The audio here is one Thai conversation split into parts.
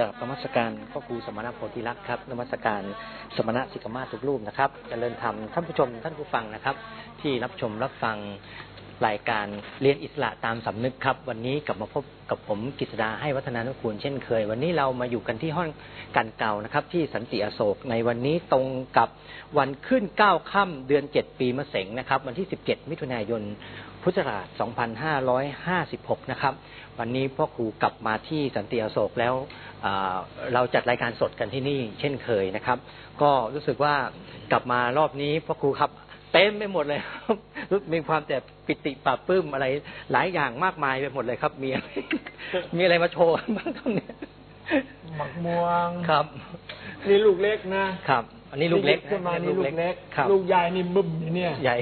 กับนมัสการพ่อครูสมณโพธิลักษ์ครับนมัสการสมณะสิกามาทุกรูปนะครับจเจริญธรรมท่านผู้ชมท่านผู้ฟังนะครับ ที่รับชมรับฟังรายการเรียนอิสระตามสำนึกครับ วันนี้กลับมาพบกับผมกิษดาให้วัฒนานุกูลเช่นเคย วันนี้เรามาอยู่กันที่ห้องกันเก่านะครับ ที่สันติอโศกในวันนี้ตรงกับวันขึ้นเก้าค่ำเดือนเจ็ดปีมะเสงนะครับ วันที่สิบเจ็ดมิถุนายนพุทธศักราช2556 นะครับ วันนี้พ่อครูกลับมาที่สันติอโศกแล้ว เราจัดรายการสดกันที่นี่เช่นเคยนะครับ ก็รู้สึกว่ากลับมารอบนี้พ่อครูครับเต็มไปหมดเลยครับมีความแต่ปิติปราบปลื้มอะไรหลายอย่างมากมายไปหมดเลยครับ มีมีอะไรมาโชว์บ้างตรงนี้หมักม่วงครับนี่ลูกเล็กนะครับ อันนี้ลูกเล็กขึ้นมานี่ลูกเล็ก ลูกใหญ่นี่บึ้มเนี่ยใหญ่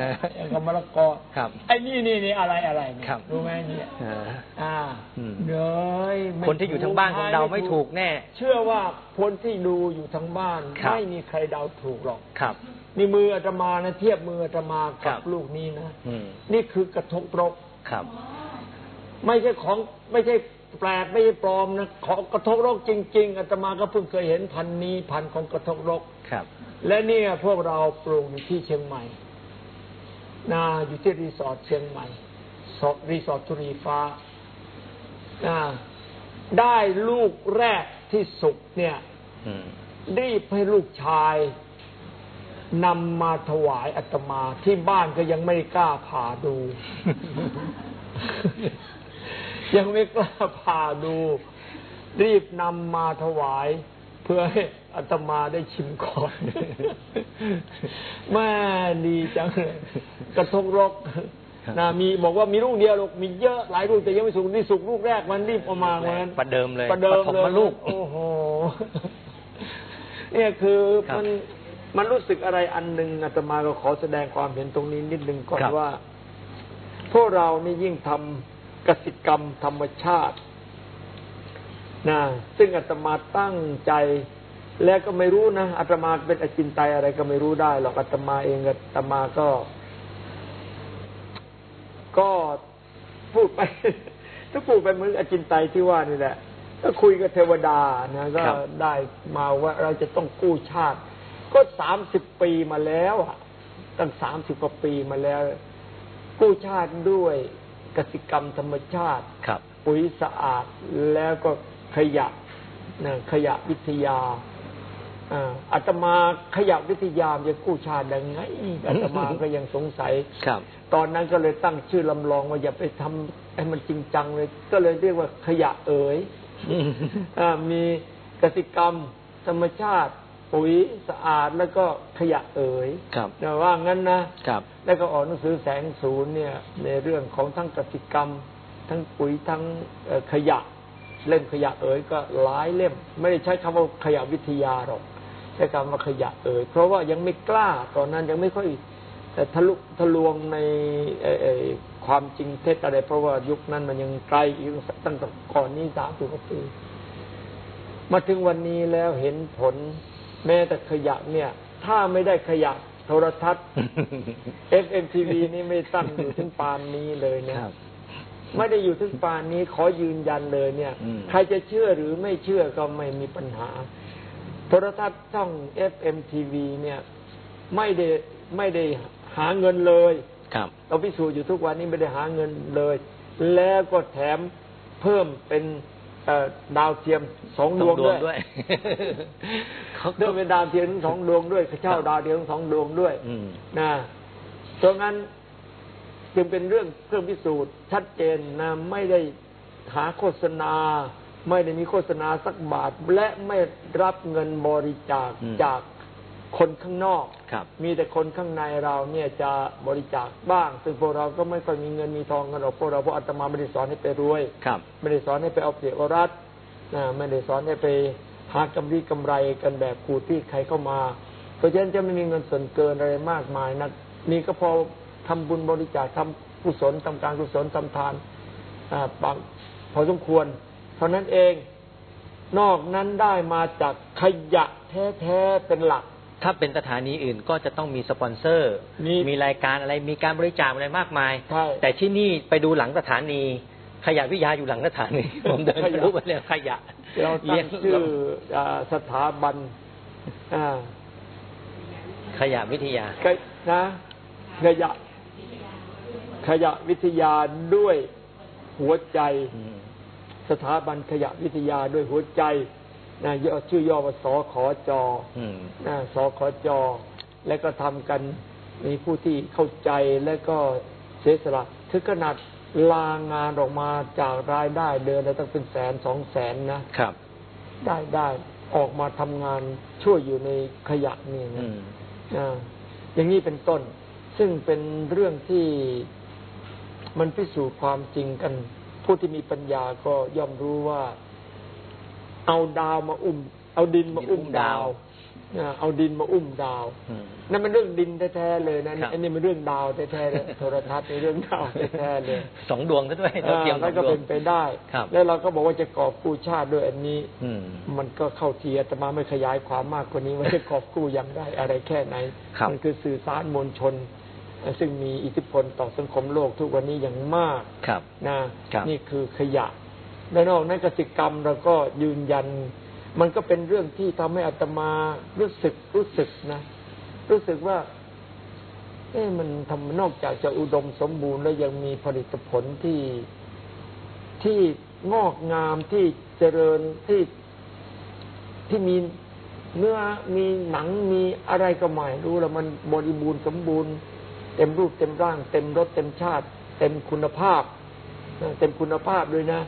นะกับมะละกอครับ ไอ้นี่นี่นี่อะไรอะไรครับรู้ไหมเนี่ยอ่าเนยคนที่อยู่ทางบ้านของเราไม่ถูกแน่ เชื่อว่าคนที่ดูอยู่ทางบ้านไม่มีใครเดาถูกหรอก ครับ นี่มืออาตมานะเทียบมืออาตมากับลูกนี้นะนี่คือกระทกรก ครับ ไม่ใช่ของไม่ใช่แปลกไม่ใช่ปลอมนะของกระทกรกจจริง ๆอาตมาก็เพิ่งเคยเห็นพันธุ์นี้พันธุ์ของกระทกรก ครับ และเนี่ยพวกเราปลูกที่เชียงใหม่ นาอยู่ที่รีสอร์ทเชียงใหม่สอรีสอร์ททุรีฟ้านาได้ลูกแรกที่สุกเนี่ยรีบให้ลูกชายนำมาถวายอาตมาที่บ้านก็ยังไม่กล้าผ่าดู ยังไม่กล้าผ่าดู รีบนำมาถวาย เพื่อให้อาตมาได้ชิมก่อนแม่ดีจังเลยกระทงรกนะมีบอกว่ามีลูกเดียวลูกมีเยอะหลายลูกแต่ยังไม่สุกที่สุกลูกแรกมันรีบออกมาเหมือนประเดิมเลยประเดิมเลยลูกโอ้โหเนี่ยคือมันมันรู้สึกอะไรอันหนึ่งอาตมาก็ขอแสดงความเห็นตรงนี้นิดนึงก่อนว่า พวกเรานี่ยิ่งทำกสิกรรมธรรมชาติ นะซึ่งอาตมาตั้งใจ แล้วก็ไม่รู้นะอาตมาเป็นอจินไตยอะไรก็ไม่รู้ได้หรอกอาตมาเองอาตมาก็ ก็พูดไปถ้าพูดไปเหมือนอจินไตยที่ว่านี่แหละก็คุยกับเทวดานะก็ได้มาว่าเราจะต้องกู้ชาติ ก็สามสิบปีมาแล้วอะตั้งสามสิบกว่าปีมาแล้ว กู้ชาติด้วยกสิกรรมธรรมชาติครับปุ๋ยสะอาดแล้วก็ ขยะนะขยะวิทยาอาตมาขยะวิทยาจะกู้ชาติยังไงอาตมาก็ยังสงสัยครับ ตอนนั้นก็เลยตั้งชื่อลำลองว่าอย่าไปทำให้มันจริงจังเลย ก็เลยเรียกว่าขยะเอ๋ยมีกสิกรรม ธรรมชาติปุ๋ยสะอาดแล้วก็ขยะเอ๋ยครับว่างั้นนะครับ แล้วก็ออกหนังสือแสงศูนย์เนี่ย ในเรื่องของทั้งกสิกรรม ทั้งปุ๋ยทั้งขยะ เล่มขยะเอ๋ยก็หลายเล่ม ไม่ได้ใช้คำว่าขยะวิทยาหรอกใช้คำว่าขยะเอ๋ยเพราะว่ายังไม่กล้าตอนนั้นยังไม่ค่อยแต่ทะลุทะลวงในความจริงเท็จอะไร เพราะว่ายุคนั้นมันยังไกลอยู่ตั้งแต่ก่อนนี้สามสิบกว่าปี มาถึงวันนี้แล้วเห็นผล แม้แต่ขยะเนี่ย ถ้าไม่ได้ขยะโทรทัศน์ FMTV นี่ไม่ตั้งอยู่ถึงปานนี้เลยเนี่ย ไม่ได้อยู่ถึงปานนี้ขอยืนยันเลยเนี่ย ใครจะเชื่อหรือไม่เชื่อก็ไม่มีปัญหา โทรทัศน์ช่อง FMTV เนี่ย ไม่ได้ไม่ได้หาเงินเลยครับเราพิสูจน์อยู่ทุกวันนี้ไม่ได้หาเงินเลย แล้วก็แถมเพิ่มเป็นดาวเทียมสองดวงด้วยเขาเพิ่มเป็นดาวเทียมสองดวงด้วยเช่าดาวเทียมสองดวงด้วยนะเพราะงั้น จึงเป็นเรื่องเครื่องพิสูจน์ชัดเจนนะไม่ได้หาโฆษณา ไม่ได้มีโฆษณาสักบาท และไม่รับเงินบริจาคจากคนข้างนอก มีแต่คนข้างในเราเนี่ยจะบริจาคบ้าง ซึ่งพวกเราก็ไม่ค่อยมีเงินมีทองกันหรอกพวกเราเพราะอาตมาไม่ได้สอนให้ไปรวยไม่ได้สอนให้ไปเอาเปรียบเอารัดไม่ได้สอนให้ไปหากำไรกำไรกันแบบคูที่ใครเข้ามา เพราะฉะนั้นจะไม่มีเงินส่วนเกินอะไรมากมายนะมีก็พอ ทำบุญบริจาคทำกุศลทำการกุศลทำทานบางพอสมควร เท่านั้นเอง นอกนั้นได้มาจากขยะแท้ๆเป็นหลัก ถ้าเป็นสถานีอื่นก็จะต้องมีสปอนเซอร์ มีรายการอะไรมีการบริจาคอะไรมากมาย แต่ที่นี่ไปดูหลังสถานีขยะวิทยาอยู่หลังสถานีผมเดินขยะรู้ไปเลยขยะเราเรีตั้ยงนชื่ออ่าสถาบันอ่าขยะวิทยาก็นะขยะ ขยะวิทยาด้วยหัวใจอืมสถาบันขยะวิทยาด้วยหัวใจนะย่อชื่อย่อว่าสขอจออืมนะสขอจอ และก็ทำกันมีผู้ที่เข้าใจและก็เสียสละถึงขนาดลางานออกมาจากรายได้เดือนละตั้งเป็นแสนสองแสนนะครับ ได้ได้ออกมาทำงานช่วยอยู่ในขยะนี่อืนะมอ่าอย่างนี้เป็นต้น ซึ่งเป็นเรื่องที่มันพิสูจน์ความจริงกัน ผู้ที่มีปัญญาก็ย่อมรู้ว่า เอาดาวมาอุ้ม เอาดินมาอุ้มดาวอ่าเอาดินมาอุ้มดาวอืมนั่นมันเรื่องดินแท้ๆเลยนะครับอันนี้มันเรื่องดาวแท้ๆเลยโทรทัศน์ในเรื่องดาวแท้ๆเลยสองดวงซะด้วยดาวเทียมสแล้อวงก็ดวเป็งนไปได้ครับแล้วเราก็บอกว่าจะกอบกู้ชาติด้วยอันนี้อืมมันก็เข้าทีอาตมาไม่ขยายความมากกว่านี้ว่าจะกอบกู้ยังได้อะไรแค่ไหนครับมันคือสื่อสารมวลชน ซึ่งมีอิทธิพลต่อสังคมโลกทุกวันนี้อย่างมากครับนะครับนี่คือขยะและนอกนั้นกสิกรรมเราก็ยืนยัน มันก็เป็นเรื่องที่ทำให้อาตมารู้สึกรู้สึกนะ รู้สึกว่า เอ๊ะมันทำนอกจากจะอุดมสมบูรณ์แล้วยังมีผลิตผลที่ที่งอกงามที่เจริญที่ที่มีเนื้อมีหนังมีอะไรก็ไม่รู้แล้วมันบริบูรณ์สมบูรณ์ เต็มรูปเต็มร่าง เต็มรสเต็มชาติ เต็มคุณภาพนะเต็มคุณภาพด้วยนะ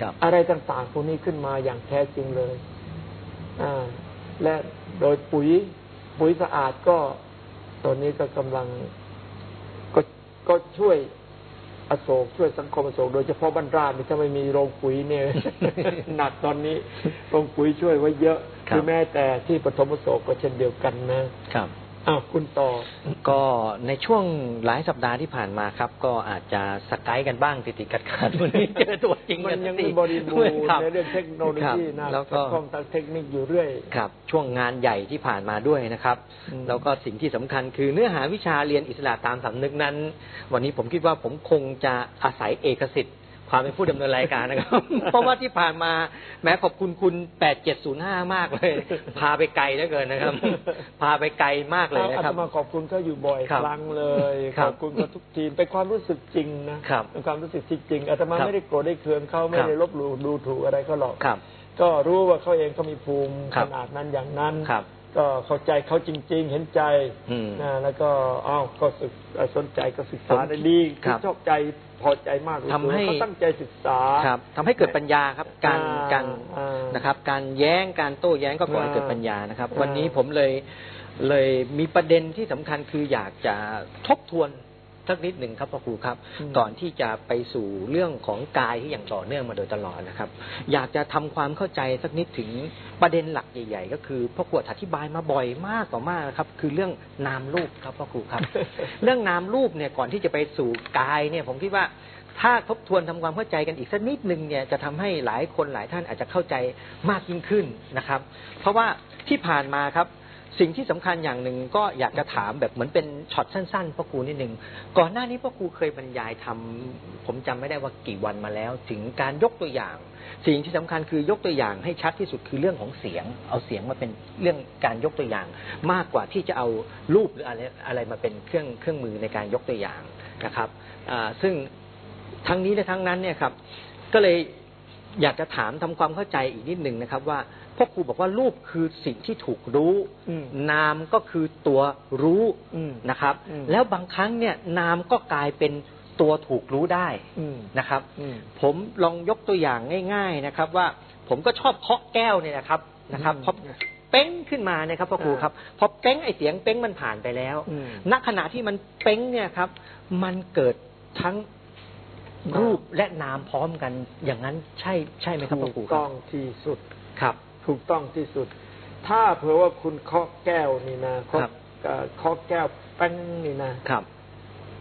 ครับอะไรต่างๆพวกนี้ขึ้นมาอย่างแท้จริงเลยอ่าและโดยปุ๋ย ปุ๋ยสะอาดก็ตอนนี้ก็กำลังก็ก็ช่วยอโศกช่วยสังคมอโศกโดยเฉพาะบ้านราชนี่ถ้าไม่มีโรงปุ๋ยเนี่ยหนักตอนนี้โรงปุ๋ยช่วยไว้เยอะครับอแม้แต่ที่ปฐมอโศกก็เช่นเดียวกันนะครับ อ้าวคุณต่อก็ในช่วงหลายสัปดาห์ที่ผ่านมาครับ ก็อาจจะสกายกันบ้างติดติดขัดขัดๆวันนี้เจอตัวจริงมักันนยังสักทีไม่บริบูรณ์คบในเรื่องเทคโนโลครับยีนะแล้วก็ข้องทางเทคนิคอยู่เรื่อยครับ ช่วงงานใหญ่ที่ผ่านมาด้วยนะครับอืมแล้วก็สิ่งที่สำคัญคือเนื้อหาวิชาเรียนอิสระตามสำนึกนั้น วันนี้ผมคิดว่าผมคงจะอาศัยเอกสิทธิ์ ความเป็นผู้ดำเนินรายการนะครับ เพราะว่าที่ผ่านมาแม้ขอบคุณคุณ8705มากเลย พาไปไกลเหลือเกินนะครับ พาไปไกลมากเลยเอานะอาครัตบมาขอบคุณเขาอยู่บ่อยครับครั้งเลยครัขบอบคุณเขาทุกทีมเป็นความรู้สึกจริงนะครับเป็นความรู้สึกที่จริงอาตมาครับไม่ได้โกรธได้เคืองเขาไม่ครับได้ลบหลู่ดูถูกอะไรเขาหรอกครับก็รู้ว่าเขาเองเขามีภูมิครัขบนาดนั้นอย่างนั้นครับก็เข้าใจเขาจริง ๆ เห็นใจอืมนะแล้วก็อ้าวก็ศึกเอ่อสนใจก็ศึกษาผมได้ดีครับชอบใจ พอใจมากทำให้เขาตั้งใจศึกษาครับทำให้เกิดปัญญาครับ การอ่าการอ่านะครับ การแย้งการโต้แย้งก็ก่อให้เกิดปัญญานะครับอ่าวันนี้ผมเลยเลยมีประเด็นที่สำคัญคืออยากจะทบทวน สักนิดหนึ่งครับพ่อครูครับ ก่อนที่จะไปสู่เรื่องของกายที่อย่างต่อเนื่องมาโดยตลอดนะครับ อยากจะทำความเข้าใจสักนิดถึงประเด็นหลักใหญ่ ๆ ก็คือพ่อครูอธิบายมาบ่อยมากต่อมากนะครับ คือเรื่องนามรูปครับพ่อครูครับ เรื่องนามรูปเนี่ยก่อนที่จะไปสู่กายเนี่ยผมคิดว่าถ้าทบทวนทำความเข้าใจกันอีกสักนิดหนึ่งเนี่ยจะทำให้หลายคนหลายท่านอาจจะเข้าใจมากยิ่งขึ้นนะครับ เพราะว่าที่ผ่านมาครับ สิ่งที่สำคัญอย่างหนึ่งก็อยากจะถามแบบเหมือนเป็นช็อตสั้นๆพ่อครูนิดหนึ่งก่อนหน้านี้พ่อครูเคยบรรยายทำผมจำไม่ได้ว่ากี่วันมาแล้ว ถึงการยกตัวอย่าง สิ่งที่สำคัญคือยกตัวอย่างให้ชัดที่สุดคือเรื่องของเสียง เอาเสียงมาเป็นเรื่องการยกตัวอย่าง มากกว่าที่จะเอารูปหรืออะไรอะไรมาเป็นเครื่องเครื่องมือในการยกตัวอย่างนะครับซึ่งทั้งนี้และทั้งนั้นเนี่ยครับก็เลยอยากจะถามทำความเข้าใจอีกนิดหนึ่งนะครับว่า พ่อครูบอกว่ารูปคือสิ่งที่ถูกรู้อืมนามก็คือตัวรู้อืมนะครับอืมแล้วบางครั้งเนี่ยนามก็กลายเป็นตัวถูกรู้ได้อืมนะครับอืมผมลองยกตัวอย่างง่าย ๆนะครับ ว่าผมก็ชอบเคาะแก้วเนี่ยนะครับนะครับอืมพอเป้งขึ้นมาเนี่ยครับพ่อครูครับพอเป้งไอเสียงเป้งมันผ่านไปแล้วอืมณขณะที่มันเป้งเนี่ยครับ มันเกิดทั้งรูปและนามพร้อมกันอย่างนั้นใช่ใช่ไหมครับพ่ถูอกครูคต้รัอบงที่สุดครับ ถูกต้องที่สุด ถ้าเผื่อว่าคุณเคาะแก้วนี่นะเคาะครับเอ่อเคาะแก้วแป้งนี่นะครับ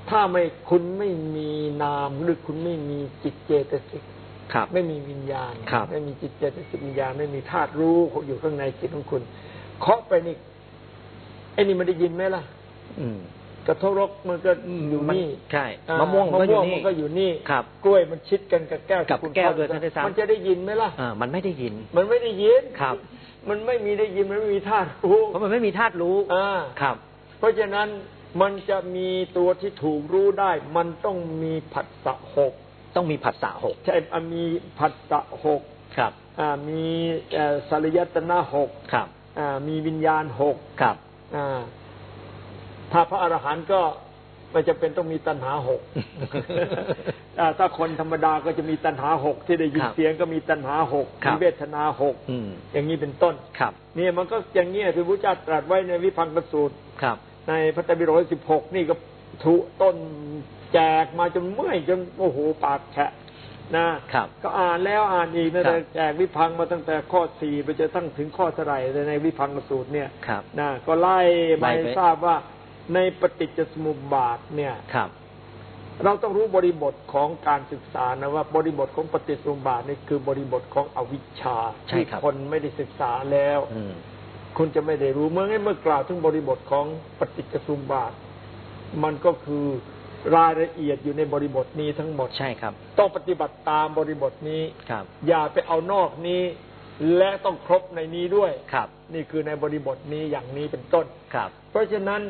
ถ้าไม่คุณไม่มีนามหรือคุณไม่มีจิตเจตสิกครับ ไม่มีวิญญาณครับไม่มีจิตเจตสิกวิญญาณไม่มีธาตุรู้อยู่ข้างในจิตของคุณ เคาะไปนี่ไอ้นี่มันได้ยินไหมล่ะ อืม กระทบรกมันก็อยู่นี่ใช่อ่ามะม่วงก็อยู่นี่มันก็อยู่นี่ครับกล้วยมันชิดกันกับแก้วกับที่คุณแก้วฟังด้วยท่านได้ทราบมันจะได้ยินไหมล่ะอ่ามันไม่ได้ยิน มันไม่ได้ยินครับ มันไม่มีได้ยินมันไม่มีธาตุรู้เพราะมันไม่มีธาตุรู้อ่าครับ เพราะฉะนั้นมันจะมีตัวที่ถูกรู้ได้ มันต้องมีผัสสะหกต้องมีผัสสะหกใช่อะมีผัสสะหกครับอ่ามีเอ่อสารยตนะหกครับอ่ามีวิญญาณหกครับอ่า ถ้าพระอรหันต์ก็ไม่จำเป็นต้องมีตัณหาหกอ่าถ้าคนธรรมดาก็จะมีตัณหาหกที่ได้ยินครับเสียงก็มีตัณหาหกครับมีเวทนาหกอืมอย่างนี้เป็นต้นครับเนี่ยมันก็อย่างเงี้ยที่พระเจ้าตรัสไว้ในวิพังกสูตรครับในพระไตรปิฎกสิบหกนี่ก็ทุต้นแจกมาจนเมื่อยจนโอ้โหปากแฉะนะครับก็อ่านแล้วอ่านอีกนะครัแต่บแจกวิพังมาตั้งแต่ข้อสี่ไปจะตั้งถึงข้อเท่าไหร่ในวิพังกสูตรเนี่ยครับนะก็ไล่ไล่ไปไปทราบว่า ในปฏิจจสมุปบาทเนี่ยครับ เราต้องรู้บริบทของการศึกษานะว่าบริบทของปฏิจจสมุปบาทนี่คือบริบทของอวิชชาใช่ที่ครับคนไม่ได้ศึกษาแล้วอืมคุณจะไม่ได้รู้เมื่อไงเมื่อกล่าวถึงบริบทของปฏิจจสมุปบาท มันก็คือรายละเอียดอยู่ในบริบทนี้ทั้งหมดใช่ครับ ต้องปฏิบัติตามบริบทนี้ครับ อย่าไปเอานอกนี้ และต้องครบในนี้ด้วยครับ นี่คือในบริบทนี้อย่างนี้เป็นต้นครับ เพราะฉะนั้น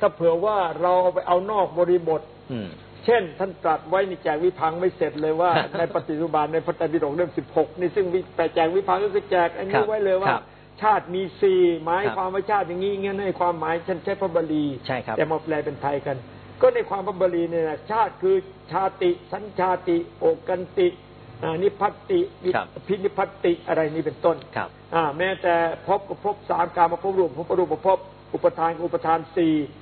ถ้าเผื่อว่าเราเอาไปเอานอกบริบทอืมเช่น ท่านตรัสไว้ในแจกวิพังไม่เสร็จเลยว่า ในปฏิจุบาลในพระไตรปิฎกเล่มสิบหกนี่ซึ่งวิแต่แจกวิพังก็คือแจกอันครันี้บไว้เลยว่าครับชาติมีสี่หมายครับความว่าชาติอย่างนี้เงี้ยในความหมายฉันใช้พระบาลีใช่ครับแต่มาแปลเป็นไทยกัน ก็ในความพระบาลีเนี่ยนะชาติคือชาติ สัญชาติโอกันติอ่านิพัตติวิครับพินิพัตติอะไรนี่เป็นต้นครับอ่าแม้แต่พบก็พบสามการมาพบรูปพบรูปพบอุปทานก็อุปทานสี่อ่า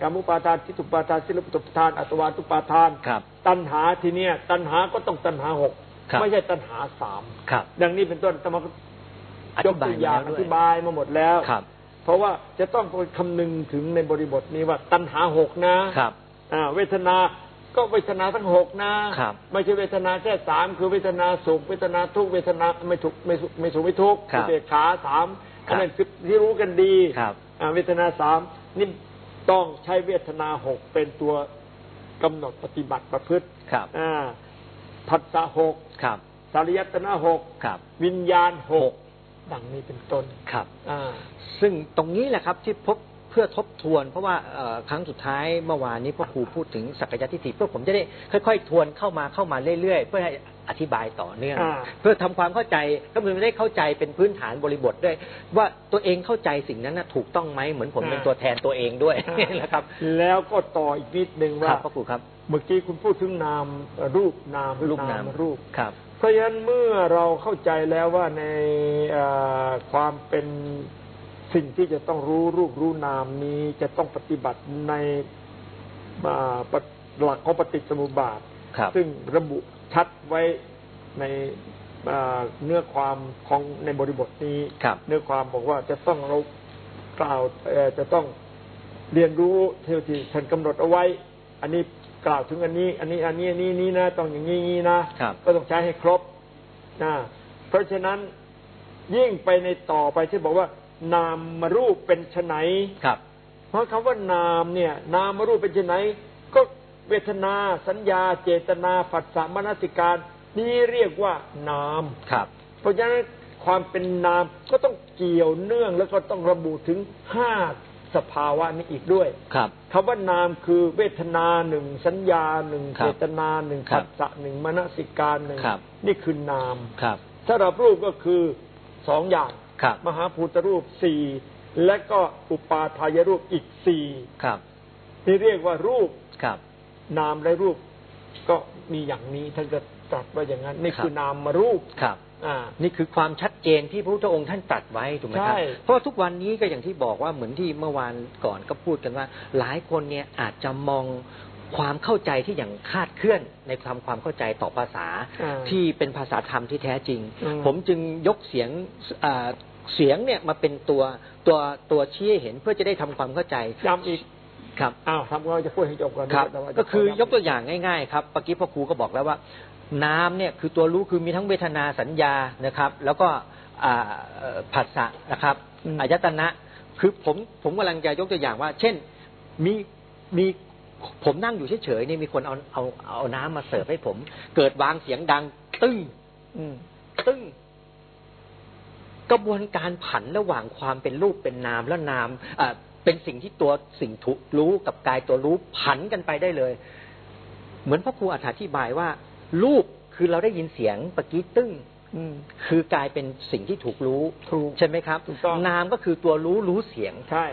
การมุปาทานทิฏฐุปาทานสิลปุตปาทานอัตวาทุปาทานครับตัณหาทีเนี้ยตัณหาก็ต้องตัณหาหกครับไม่ใช่ตัณหาสามครับดังนี้เป็นต้นธรรมอยกธิบาตัยวอย่างมาแล้วด้วยอธิบายมาหมดแล้วครับ เพราะว่าจะต้องคำนึงถึงในบริบทนี้ว่าตัณหาหกนะครับอ่าเวทนาก็เวทนาทั้งหกนะครับไม่ใช่เวทนาแค่สามคือเวทนาสุขเวทนาทุกข์เวทนาไม่ทุกข์ไม่สุขไม่สุขไม่ทุกข์ครับเวทขาสามครับอันนั้นคือที่รู้กันดีครับอ่าเวทนาสามนี่ ต้องใช้เวทนาหกเป็นตัวกำหนดปฏิบัติประพฤติครับอ่าผัสสะหกครับสารยตนะหกครับ วิญญาณหกดังนี้เป็นต้นครับอ่าซึ่งตรงนี้แหละครับที่พบ เพื่อทบทวน เพราะว่าเอ่อครั้งสุดท้ายเมื่อวานนี้พ่อครูพูดถึงสักยะทิฏฐิเพื่อผมจะได้ค่อย ๆ ทวนเข้ามาเข้ามาเรื่อย ๆ เพื่อให้อธิบายต่อเนื่องอ่าเพื่อทำความเข้าใจก็คือได้เข้าใจเป็นพื้นฐานบริบทด้วย ว่าตัวเองเข้าใจสิ่งนั้นนะถูกต้องไหมเหมือนผมเป็นตัวแทนตัวเองด้วยนะครับ แล้วก็ต่ออีกนิดหนึ่งคว่ารับพ่อครูครับ เมื่อกี้คุณพูดถึงนามเอ่อรูปนามรูปนามรูปครับเพราะฉะนั้นเมื่อเราเข้าใจแล้วว่าในเอ่อความเป็น สิ่งที่จะต้องรู้รูปรู้นามนี้จะต้องปฏิบัติในอ่าปฏิหลักของปฏิจจสมุปบาทครับซึ่งระบุชัดไว้ในอ่าเนื้อความของในบริบทนี้ครับเนื้อความบอกว่าจะต้องเรากล่าวเอ่อจะต้องเรียนรู้เท่าที่ท่านกำหนดเอาไว้ อันนี้กล่าวถึงอันนี้ อันนี้อันนี้อันนี้นี้นะต้องอย่างนี้นี้นะครับก็ต้องใช้ให้ครบนะเพราะฉะนั้นยิ่งไปในต่อไปที่บอกว่า นามมารูปเป็นไฉนครับ เพราะคำว่านามเนี่ย นามมารูปเป็นไฉนก็เวทนาสัญญา เจตนาผัสสะมนสิการ นี่เรียกว่านามครับ เพราะฉะนั้นความเป็นนามก็ต้องเกี่ยวเนื่องแล้วก็ต้องระบุถึงห้าสภาวะนี้อีกด้วย ครับคำว่านามคือเวทนาหนึ่งสัญญาหนึ่งครับเจตนาหนึ่งครัผับสสะหนึ่งมนสิการหนึ่งครับนี่คือนามครับ สำหรับรูปก็คือสองอย่าง ครับ มหาภูตรูปสี่และก็อุปาทายรูปอีกสี่ครับที่เรียกว่ารูปครับ นามและรูปก็มีอย่างนี้ท่านก็ตรัสว่าอย่างนั้นนี่ครับคือนามมารูปครับอ่านี่คือความชัดเจนที่พระพุทธองค์ท่านตรัสไว้ถูกไหมครับใช่เพราะว่าทุกวันนี้ก็อย่างที่บอกว่าเหมือนที่เมื่อวานก่อนก็พูดกันว่า หลายคนเนี่ยอาจจะมองความเข้าใจที่อย่างคลาดเคลื่อนในความความเข้าใจต่อภาษาอ่าที่เป็นภาษาธรรมที่แท้จริงอืมผมจึงยกเสียงอ่า เสียงเนี่ยมาเป็นตัวตัวตัวชี้ให้เห็นเพื่อจะได้ทำความเข้าใจย้ำอีกครับอ้าวทำก็จะพูดให้จบก่อนครับแต่ว่าจะก็คือขยกตัวอย่างง่ายๆครับเมื่อกี้พ่อครูก็บอกแล้วว่า น้ำเนี่ยคือตัวรู้คือมีทั้งเวทนาสัญญานะครับ แล้วก็อ่าเอ่อผัสสะนะครับอืมอายตนะคือผมผมกำลังจะยกตัวอย่างว่า เช่นมีมีผมนั่งอยู่เฉยๆนี่มีคนเอาเอาเอาน้ำมาเสิร์ฟให้ผม เกิดวางเสียงดัง ตึ้งอืมตึ้ง กระบวนการผันระหว่างความเป็นรูปเป็นนามและนามอ่าเป็นสิ่งที่ตัวสิ่งถูกรู้กับกายตัวรู้ผันกันไปได้เลย เหมือนพระครูอธิบายว่า รูปคือเราได้ยินเสียงปะกี้ตึ้งอืมคือกลายเป็นสิ่งที่ถูกรู้ถูกใช่ไหมครับถูกต้องนามก็คือตัวรู้รู้เสียงใช่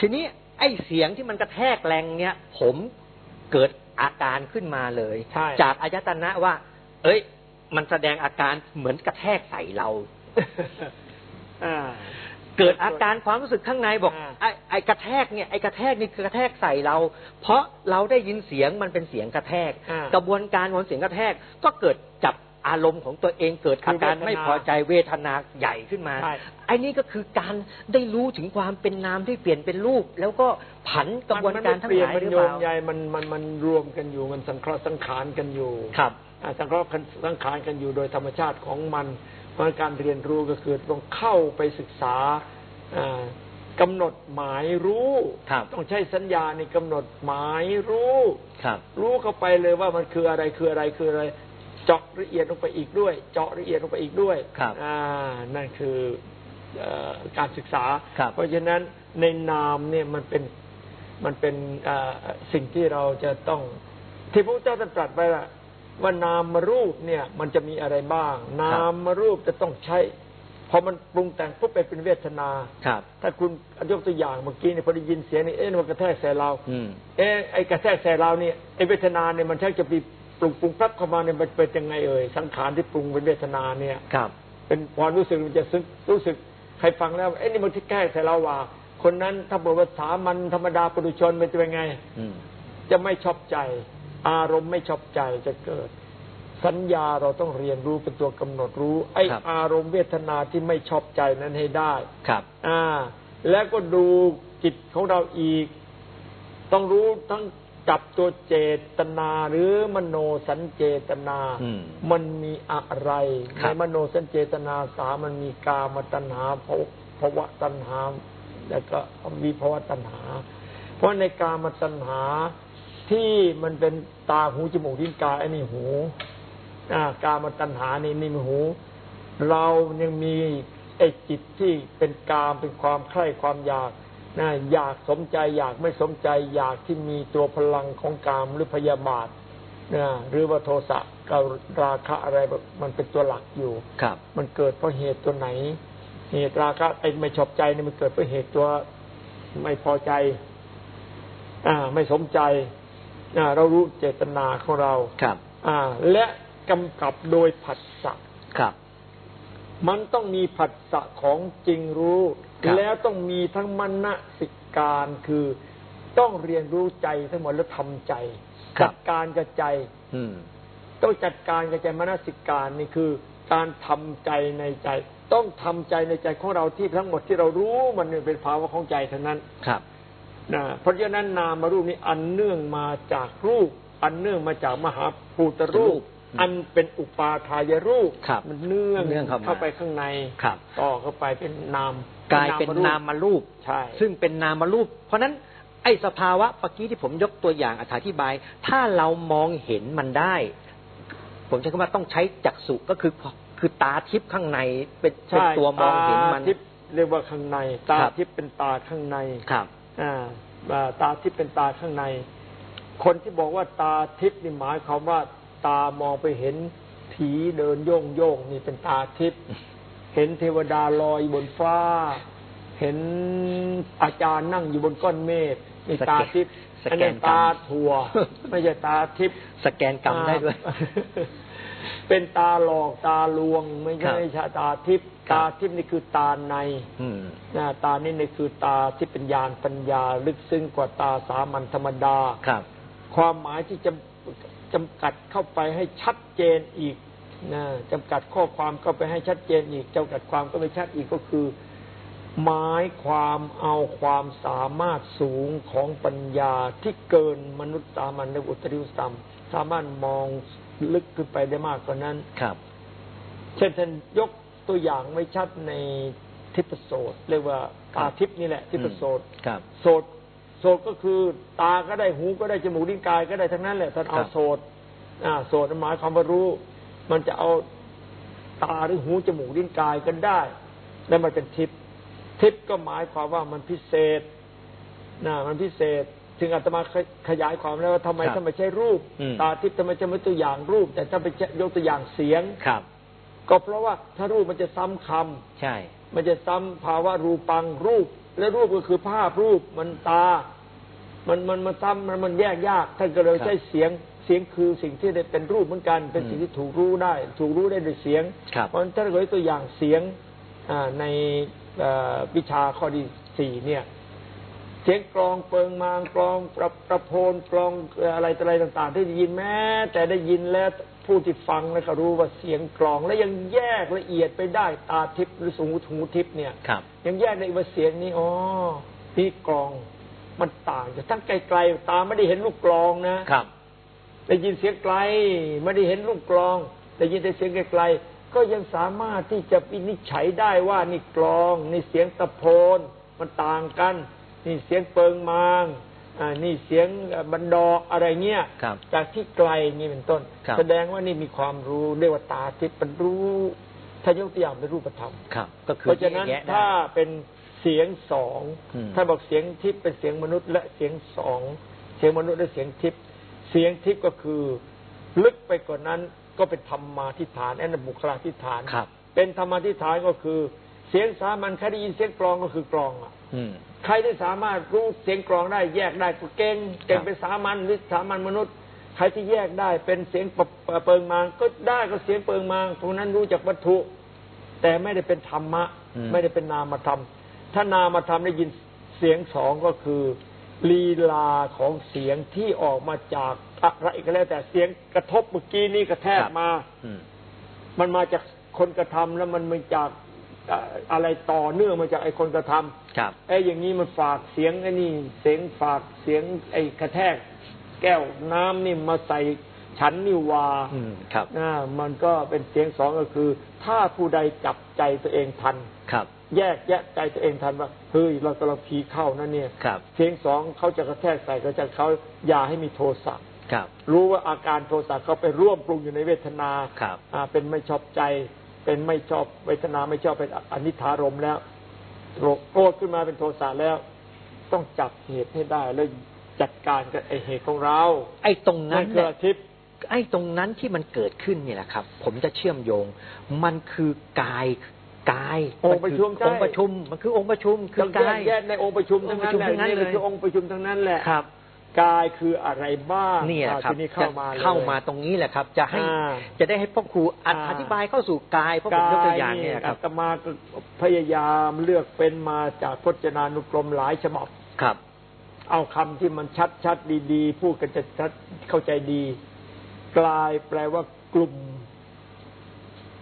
ทีนี้ไอ้เสียงที่มันกระแทกแรงเนี่ยผมเกิดอาการขึ้นมาเลยใช่จากอายตนะว่า เอ้ย มันแสดงอาการเหมือนกระแทกใส่เราอ่า เกิดอาการความรู้สึกข้างในบอกอ่าไอ้ไอ้กระแทกเนี่ยไอ้กระแทกนี่คือกระแทกใส่เรา เพราะเราได้ยินเสียงมันเป็นเสียงกระแทกอ่ากระบวนการของเสียงกระแทกก็เกิดจับอารมณ์ของตัวเองเกิดอาการคือเวทนาไม่พอใจเวทนาใหญ่ขึ้นมาใช่ไอ้นี่ก็คือการได้รู้ถึงความเป็นนามที่เปลี่ยนเป็นรูป แล้วก็ผันกระบวนการทั้งหลายมันหรือโยเปงล่าใยมันมันมันรวมกันอยู่มันสังเคราะห์สังขารกันอยู่ครับอ่าสังเคราะห์สังขารกันอยู่โดยธรรมชาติของมัน เพราะการเรียนรู้ก็คือต้องเข้าไปศึกษาอ่ากำหนดหมายรู้ครับต้องใช้สัญญาในกำหนดหมายรู้ครับ รู้เข้าไปเลยว่ามันคืออะไรคืออะไรคืออะไร เจาะละเอียดลงไปอีกด้วย เจาะละเอียดลงไปอีกด้วยครับอ่านั่นคือเอ่อการศึกษาครับเพราะฉะนั้นในนามเนี่ยมันเป็นมันเป็นเอ่อสิ่งที่เราจะต้องที่พระพุทธเจ้าตรัสไปว่า ว่านามรูปเนี่ย มันจะมีอะไรบ้าง นามรูปจะต้องใช้พอมันปรุงแต่งปุ๊บไปเป็นเวทนาครับ ถ้าคุณยกตัวอย่างเมื่อกี้เนี่ยพอได้ยินเสียงนี่เอ๊ะมันกระแทกใส่เราอืมเอ๊ะไอ้กระแทกใส่เราเนี่ยไอ้เวทนาเนี่ยมันชักจะไปปรุงปรุงแป๊บเข้ามาเนี่ยมันเป็นยังไงเอ่ยสังขารที่ปรุงเป็นเวทนาเนี่ยครับ เป็นความรู้สึกมันจะซึ้งรู้สึกใครฟังแล้วเอ้นี่มันที่แก้ใส่เราว่า คนนั้นถ้าบอกว่าสามัญธรรมดาปุถุชนมันจะเป็นไงอืมจะไม่ชอบใจ อารมณ์ไม่ชอบใจจะเกิด สัญญาเราต้องเรียนรู้เป็นตัวกำหนดรู้ ไอ้ครับอารมณ์เวทนาที่ไม่ชอบใจนั้นให้ได้ครับ อ่า แล้วก็ดูจิตของเราอีก ต้องรู้ทั้งจับตัวเจตนาหรือมโนสัญเจตนาอืมมันมีอะไรครัในบมโนสัญเจตนาสามมันมีกามตัณหาภวภวะตัณหา แล้วก็มีภวะตัณหา เพราะในกามตัณหา ที่มันเป็นตาหูจมูกลิ้นกายอันนี้หูอ่ากามตัณหานี่นี่หู เรายังมีไอ้จิตที่เป็นกามเป็นความใคร่ความอยากนะอยากสมใจอยากไม่สมใจอยากที่มีตัวพลังของกามหรือพยาบาทนะหรือว่าโทสะกับราคะอะไรแบบมันเป็นตัวหลักอยู่ครับ มันเกิดเพราะเหตุตัวไหน เหตุราคะไอ้ไม่ชอบใจนี่มันเกิดเพราะเหตุตัวไม่พอใจ อ่า ไม่สมใจอ่า เรารู้เจตนาของเราครับ อ่า และกำกับโดยผัสสะครับ มันต้องมีผัสสะของจริงรู้ครับแล้วต้องมีทั้งมณสิการคือต้องเรียนรู้ใจทั้งหมดแล้วทำใจจัดการกับใจอืมต้องจัดการกับใจมนสิการนี่คือ การทำใจในใจ ต้องทำใจในใจของเราที่ทั้งหมดที่เรารู้มันเป็นภาวะของใจทั้งนั้นครับ นะเพราะฉะนั้นนามรูปนี้อันเนื่องมาจากรูป อันเนื่องมาจากมหาภูตรูรูปปอันเป็นอุปาทายรูปครับมันเนื่องเนื่องเข้ามาไปข้างในครับต่อเข้าไปเป็นนามกลายเป็นนามรูปใช่ซึ่งเป็นนามรูป เพราะฉะนั้นไอ้สภาวะเมื่อกี้ที่ผมยกตัวอย่างอธิบาย ถ้าเรามองเห็นมันได้ ผมใช้คำว่าต้องใช้จักษุก็คือคือตาทิพย์ข้างในเป็นเป็นใช่ตัวมองเห็นมันตาทิพย์เรียกว่าข้างใน ตาครับทิพย์เป็นตาข้างในครับอ่าอ่า ตาทิพย์เป็นตาข้างใน คนที่บอกว่าตาทิพย์นี่หมายความว่า ตามองไปเห็นผีเดินโยงโยงนี่เป็นตาทิพย์เห็นเทวดาลอยบนฟ้า เห็นอาจารย์นั่งอยู่บนก้อนเมฆนี่สแกนตาทิพย์สแกนอันนี้กรรมตาถั่วไม่ใช่ตาทิพย์สแกนกรรมได้ด้วยอ่าเป็นตาหลอกตาลวง ไม่ครัใช่บชาตาทิพย์ครับ ตาทิพย์นี่คือตาในอืมนะตานี่นี่คือตาที่เป็นญาณปัญญา ลึกซึ้งกว่าตาสามัญธรรมดาครับ ความหมายที่จำจำกัดเข้าไปให้ชัดเจนอีกนะจำกัดข้อความเข้าไปให้ชัดเจนอีกจำกัดความก็ไปชัดอีกก็คือ หมายความเอาความสามารถสูงของปัญญาที่เกินมนุษย์สามัญในอุตริยสัมสามารถมองลึกขึ้นไปได้มากกว่านั้นครับ เช่นท่านยก ตัวอย่างไว้ชัดในทิพโสตเรียกว่าครัตาบทิพย์นี่แหละ ทิพโสตครับโสตโสตก็คือตาก็ได้หูก็ได้จมูกลิ้นกายก็ได้ทั้งนั้นแหละท่านเอาครับโสตอ่าโสตหมายความว่ารู้ มันจะเอาตาหรือหูจมูกลิ้นกายกันได้ แล้วมันเป็นทิพย์ทิพย์ก็หมายความว่ามันพิเศษนะมันพิเศษ ถึงอาตมาขยขยายความแล้วว่าทำไมครับถ้าไม่ใช่รูปอืมตาทิพย์ทำไมจะไม่ตัวอย่างรูป แต่ถ้าไปยกตัวอย่างเสียงครับ ก็เพราะว่าถ้ารูปมันจะซ้ำคำใช่ มันจะซ้ำภาวะรูปังรูป และรูปก็คือภาพรูปมันตา มันมันมันซ้ำมันมันแยกยากท่านก็เลยครับใช้เสียงเสียงคือสิ่งที่ได้เป็นรูปเหมือนกัน เป็นอืมสิ่งที่ถูกรู้ได้ ถูกรู้ได้ด้วยเสียงครับเพราะฉะนั้นถ้าเรายกตัวอย่างเสียงอ่าในเอ่อวิชาข้อที่สี่เนี่ยเสียงกลองเปิงมางกลองประประโพนกลองเอ่ออะไรต่ออะไรต่าง ๆ ที่ได้ยินแม้แต่ได้ยินแล้ว ผู้ที่ฟังแล้วก็รู้ว่าเสียงกลอง แล้วยังแยกละเอียดไปได้ตาทิพย์หรือสูหูทิพย์เนี่ยครับยังแยกได้ว่าเสียงนี้อ๋อนี่กลองมันต่างจากทั้งไกลๆตาไม่ได้เห็นลูกกลองนะครับได้ยินเสียงไกลไม่ได้เห็นลูกกลองได้ยินแต่เสียงไกลๆก็ยังสามารถที่จะวินิจฉัยได้ว่านี่กลองนี่เสียงตะโพนมันต่างกันนี่เสียงเปิงมาง อ่านี่เสียงบันดอกอะไรเงี้ยครับจากที่ไกลนี่เป็นต้นครับแสดงว่านี่มีความรู้เรียกว่าตาทิพย์มันรู้ถ้ายกตัวอย่างเป็นรูปธรรมครับก็คือเพราะฉะนั้นแยกแยะได้ถ้าเป็นเสียงสองอืมถ้าบอกเสียงทิพย์เป็นเสียงมนุษย์ และเสียงสองเสียงมนุษย์และเสียงทิพย์เสียงทิพย์ก็คือ ลึกไปกว่านั้นก็เป็นธรรมาทิฏฐานอันนั้นบุคลาทิฏฐานครับเป็นธรรมาทิฏฐานก็คือ เสียงสามัญใครได้ยินเสียงกลองก็คือกลองอะอืมใครที่สามารถรู้เสียงกลองได้แยกได้ก็เก่งเก่งครับเป็นสามัญหรือสามัญมนุษย์ ใครที่แยกได้เป็นเสียงปะปะเปิงมางก็ได้ก็เสียงเปิงมางตรงนั้นรู้จักวัตถุ แต่ไม่ได้เป็นธรรมะอืมไม่ได้เป็นนามธรรม ถ้านามธรรมได้ยินเสียงสองก็คือลีลาของเสียงที่ออกมาจากอะไรก็แล้ว แต่เสียงกระทบเมื่อกี้นี้กระแทกครับมาอืมมันมาจากคนกระทำแล้วมันมาจากเอ่ออะไรต่อเนื่องมาจากไอ้คนกระทำครับไอ้อย่างนี้มันฝากเสียงไอ้นี่เสียงฝากเสียงไอ้กระแทก แก้วน้ำนี่มาใส่ฉันนิวาอืมครับนะมันก็เป็นเสียงสองก็คือ ถ้าผู้ใดจับใจตัวเองทันครับ แยกแยะใจตัวเองทันว่าเฮ้ยเรากำลังผีเข้านั่นเนี่ยครับเสียงสองเขาจะกระแทกใส่ก็จะเขาอย่าให้มีโทสะครับ รู้ว่าอาการโทสะเขาไปร่วมปรุงอยู่ในเวทนาครับอ่าเป็นไม่ชอบใจ เป็นไม่ชอบเวทนาไม่ชอบเป็นอนิธารมณ์แล้วโกรธโกรธขึ้นมาเป็นโทสะแล้ว ต้องจับเหตุให้ได้แล้วจัดการกับไอเหตุของเรา ไอ้ตรงนั้นั่นนคือเนี่ยอาทิตย์ไอ้ตรงนั้นที่มันเกิดขึ้นเนี่ยแหละครับ ผมจะเชื่อมโยง มันคือกายกายองค์ประชุมนใช่คือองค์ประชุม มันคือองค์ประชุมคืต้อองกายแยกในองค์ประชุมทั้งนั้นองค์ประชุมทั้งนั้นแหละนี่เลยคือองค์ประชุมทั้งนั้นแหละครับ กายคืออะไรบ้างนี่แหละครับทีนี้เข้ามาจะลยเข้ามาตรงนี้แหละครับ จะให้อ่าจะได้ให้พ่อครูออ่าอธิบายเข้าสู่กายเพราะผมยกตัวอย่างเนี่ยครับอาตมาก็พยายามเลือกเป็นมาจากพจนานุกรมหลายฉบับครับ เอาคำที่มันชัดชัดๆดีๆ พูดกันจะชัดเข้าใจดี กลายแปลว่ากลุ่ม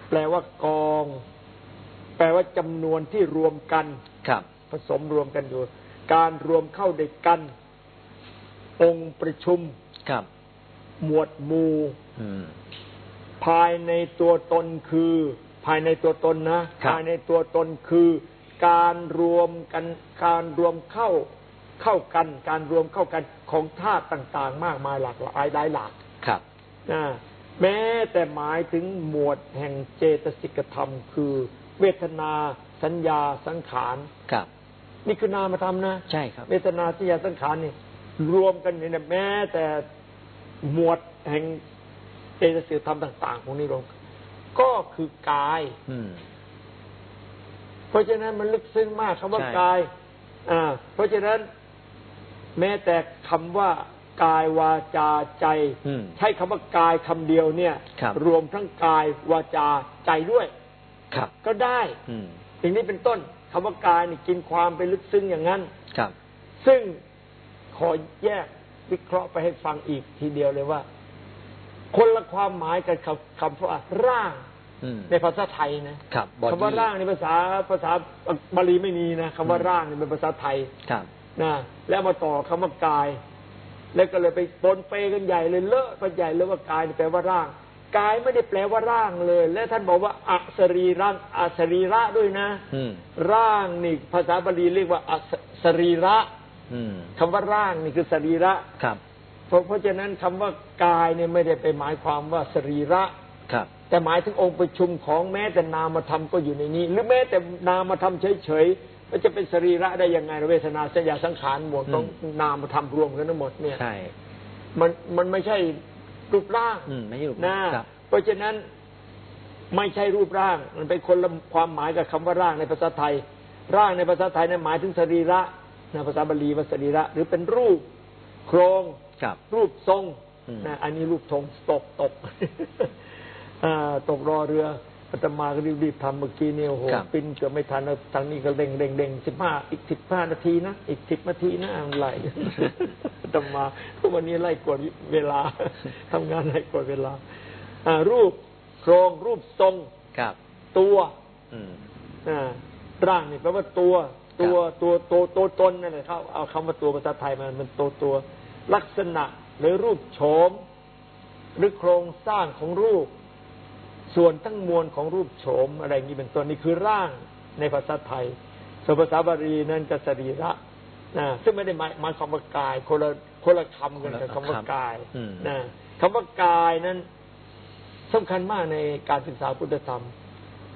แปลว่ากอง แปลว่าจำนวนที่รวมกันครับ ผสมรวมกันอยู่ การรวมเข้าด้วยกัน องค์ประชุมครับ หมวดหมู่อืมภายในตัวตนคือ ภายในตัวตนนะครับภายในตัวตนคือ การรวมกันการรวมเข้าเข้ากัน การรวมเข้ากันของธาตุต่าง ๆ มากมายหลากหลายหลายหลากครับนะแม้แต่หมายถึงหมวดแห่งเจตสิกธรรม คือ เวทนาสัญญาสังขารครับ นี่คือนามธรรมนะใช่ครับ เวทนาสัญญาสังขารนี่ รวมกันเนี่ยแม้แต่หมวดแห่งเจตสิกธรรมต่าง ๆ ของนี้รวมกันก็คือกายอืมเพราะฉะนั้นมันลึกซึ้งมากคำว่าใช่กาย อ่า เพราะฉะนั้น แม้แต่คำว่ากายวาจาใจอืมใช้คำว่ากายคำเดียวเนี่ยครับรวมทั้งกายวาจาใจด้วยครับก็ได้อืมอย่างนี้เป็นต้นคำว่ากายนี่กินความไปลึกซึ้งอย่างนั้นครับ ซึ่ง ขอแยกวิเคราะห์ไปให้ฟังอีกทีเดียวเลยว่า คนละความหมายกันคำคำว่าร่างอืมในภาษาไทยนะครับ body คำว่าร่างในภาษาภาษาบาลีไม่มีนะคำว่าอืมร่างนี่เป็นภาษาไทยครับนะแล้วมาต่อคำว่ากาย แล้วก็เลยไปปนเปกันใหญ่เลยเลอะกันใหญ่เลยว่ากายนี่แปลว่าร่างกายไม่ได้แปลว่าร่างเลย และท่านบอกว่าอสรีร่างอสรีระด้วยนะอืมร่างนี่ภาษาบาลีเรียกว่าอสสรีระอืม คำว่าร่างนี่คือสรีระครับ เพราะเพราะฉะนั้นคำว่ากายเนี่ยไม่ได้ไปหมายความว่าสรีระครับ แต่หมายถึงองค์ประชุมของแม้แต่นามธรรมก็อยู่ในนี้ หรือแม้แต่นามธรรมเฉยๆมันจะเป็นสรีระได้ยังไงเวทนาสัญญาสังขารหมดต้องนามธรรมรวมกันทั้งหมดเนี่ยใช่มันมันไม่ใช่รูปร่างอืมไม่ใช่รูปนะครับเพราะฉะนั้นไม่ใช่รูปร่าง มันเป็นคนละความหมายกับคำว่าร่างในภาษาไทย ร่างในภาษาไทยนั้นหมายถึงสรีระ นะภาษาบาลีว่าสรีระ หรือเป็นรูปโครงครับรูปทรงอืมนะอันนี้รูปทรงตกตกอ่าตกรอเรืออาตมาก็รีบๆทำเมื่อกี้เนี่ยโอ้โหครับปินเกือบไม่ทันแล้วทางนี้ก็เร่งเร่งเร่งสิบห้าอีกสิบห้านาทีนะอีกสิบนาทีนะอะไรอาตมาทุกวันนี้ไล่กดเวลาทำงานไล่กดเวลาอ่ารูปโครงรูปทรงครับ ตัวอืมอ่าร่างนี่แปลว่าตัว ตัวตัวตัวตัวตนนั่นแหละเขาเอาคำว่าตัวภาษาไทยมามันตัวตัวลักษณะหรือรูปโฉมหรือโครงสร้างของรูป ส่วนทั้งมวลของรูปโฉมอะไรอย่างนี้เป็นต้นนี่คือร่างในภาษาไทยส่วนภาษาบาลีนั่นก็สรีระนะซึ่งไม่ได้หมายหมายความว่ากายคนละคนละคำกันกับคำว่ากายอืมนะคำว่ากายนั้นสำคัญมากในการศึกษาพุทธธรรม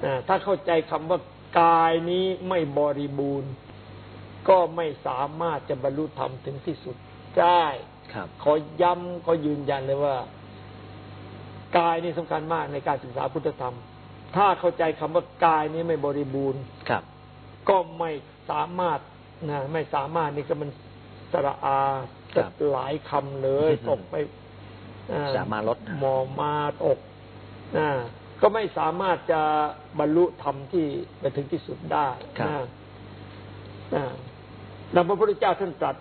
นะถ้าเข้าใจคำว่า กายนี้ไม่บริบูรณ์ ก็ไม่สามารถจะบรรลุธรรมถึงที่สุดได้ครับขอย้ำขอยืนยันเลยว่า กายนี่สำคัญมากในการศึกษาพุทธธรรม ถ้าเข้าใจคำว่ากายนี้ไม่บริบูรณ์ครับ ก็ไม่สามารถนะไม่สามารถนี่ก็มันสระอาครับหลายคำเลยอือฮึตกไปอ่สามารถลดหมอมาตกนะ ก็ไม่สามารถจะบรรลุธรรมที่ไปถึงที่สุดได้ครับนะนะดังพระพุทธเจ้าท่านตรัส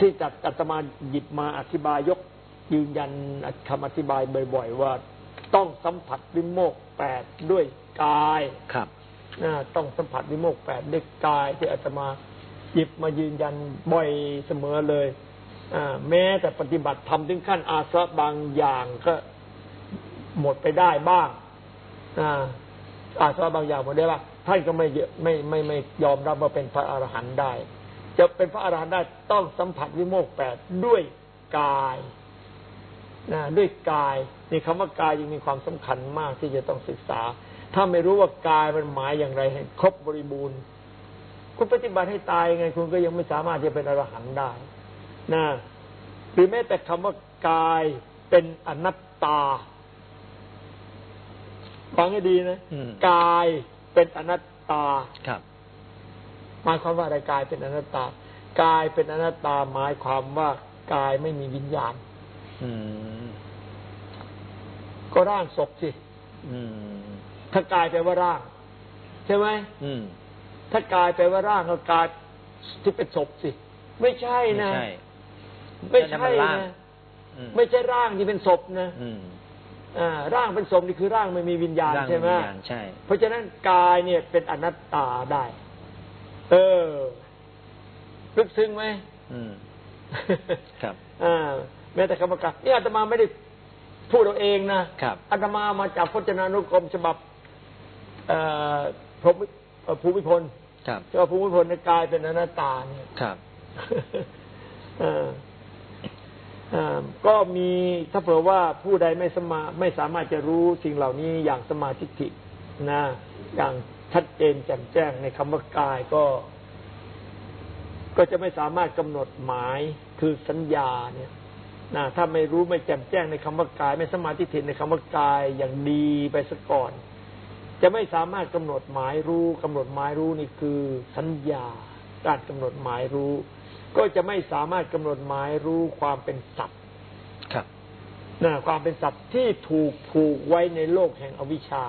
ที่จัดอาตมาหยิบมาอธิบายยกยืนยันคำอธิบายบ่อยๆว่า ต้องสัมผัสวิโมกข์แปดด้วยกายครับนะต้องสัมผัสวิโมกข์แปดด้วยกาย ที่อาตมาหยิบมายืนยันบ่อยเสมอเลยอ่าแม้แต่ปฏิบัติทำถึงขั้นอาสวะบางอย่างก็ หมดไปได้บ้าง อ่าอาสวะบางอย่างหมดได้บ้างท่านก็ไม่ไม่ไม่ไม่ยอมรับว่าเป็นพระอรหันต์ได้ จะเป็นพระอรหันต์ได้ต้องสัมผัสวิโมกข์แปดด้วยกายนะด้วยกายนี่คำว่ากายยังมีความสำคัญมากที่จะต้องศึกษา ถ้าไม่รู้ว่ากายมันหมายอย่างไรให้ครบบริบูรณ์ คุณปฏิบัติให้ตายยังไง คุณก็ยังไม่สามารถจะเป็นอรหันต์ได้นะหรือแม้แต่คำว่ากายเป็นอนัตตา ฟังให้ดีนะอืมกายเป็นอนัตตาครับหมายความว่าอะไรกายเป็นอนัตตากายเป็นอนัตตาหมายความว่ากายไม่มีวิญญาณอืมก็ร่างศพสิอืมถ้ากายแปลว่าร่าง ใช่ไหมอืมถ้ากายแปลว่าร่างก็กายที่เป็นศพสิ ไม่ใช่ไม่นะใช่ไม่ใช่นั่นมันร่างนะอืมไม่ใช่ร่างที่เป็นศพนะ อืมอ่าร่างเป็นศพนี่คือร่างไม่มีวิญญาณร่างใช่ไหมวิญญาณใช่ เพราะฉะนั้นกายเนี่ยเป็นอนัตตาได้ เออลึกซึ้งไหมอืมครับอ่าแม้แต่คำว่ากายนี่อาตมาไม่ได้พูดเอาเองนะครับอาตมามาจากพจนานุกรมฉบับเอ่อพรหมเอ่อภูมิพลครับฉบับภูมิพลในยกายเป็นอนัตตาเนี่ยครับเอ่อเอ่อ ก็มีถ้าเผื่อว่าผู้ใดไม่สมาไม่สามารถจะรู้สิ่งเหล่านี้อย่างสมาธิฐินะอย่างชัดเจนแจ่มแจ้งในคำว่ากายก็ ก็จะไม่สามารถกำหนดหมายคือสัญญาเนี่ยนะถ้าไม่รู้ไม่แจ่มแจ้งในคำว่ากาย ไม่สมาธิฐิในคำว่ากายอย่างดีไปซะก่อน จะไม่สามารถกำหนดหมายรู้กำหนดหมายรู้นี่คือสัญญาการกำหนดหมายรู้ ก็จะไม่สามารถกำหนดหมายรู้ความเป็นสัตว์ครับนะความเป็นสัตว์ที่ถูกผูกไว้ในโลกแห่งอวิชชา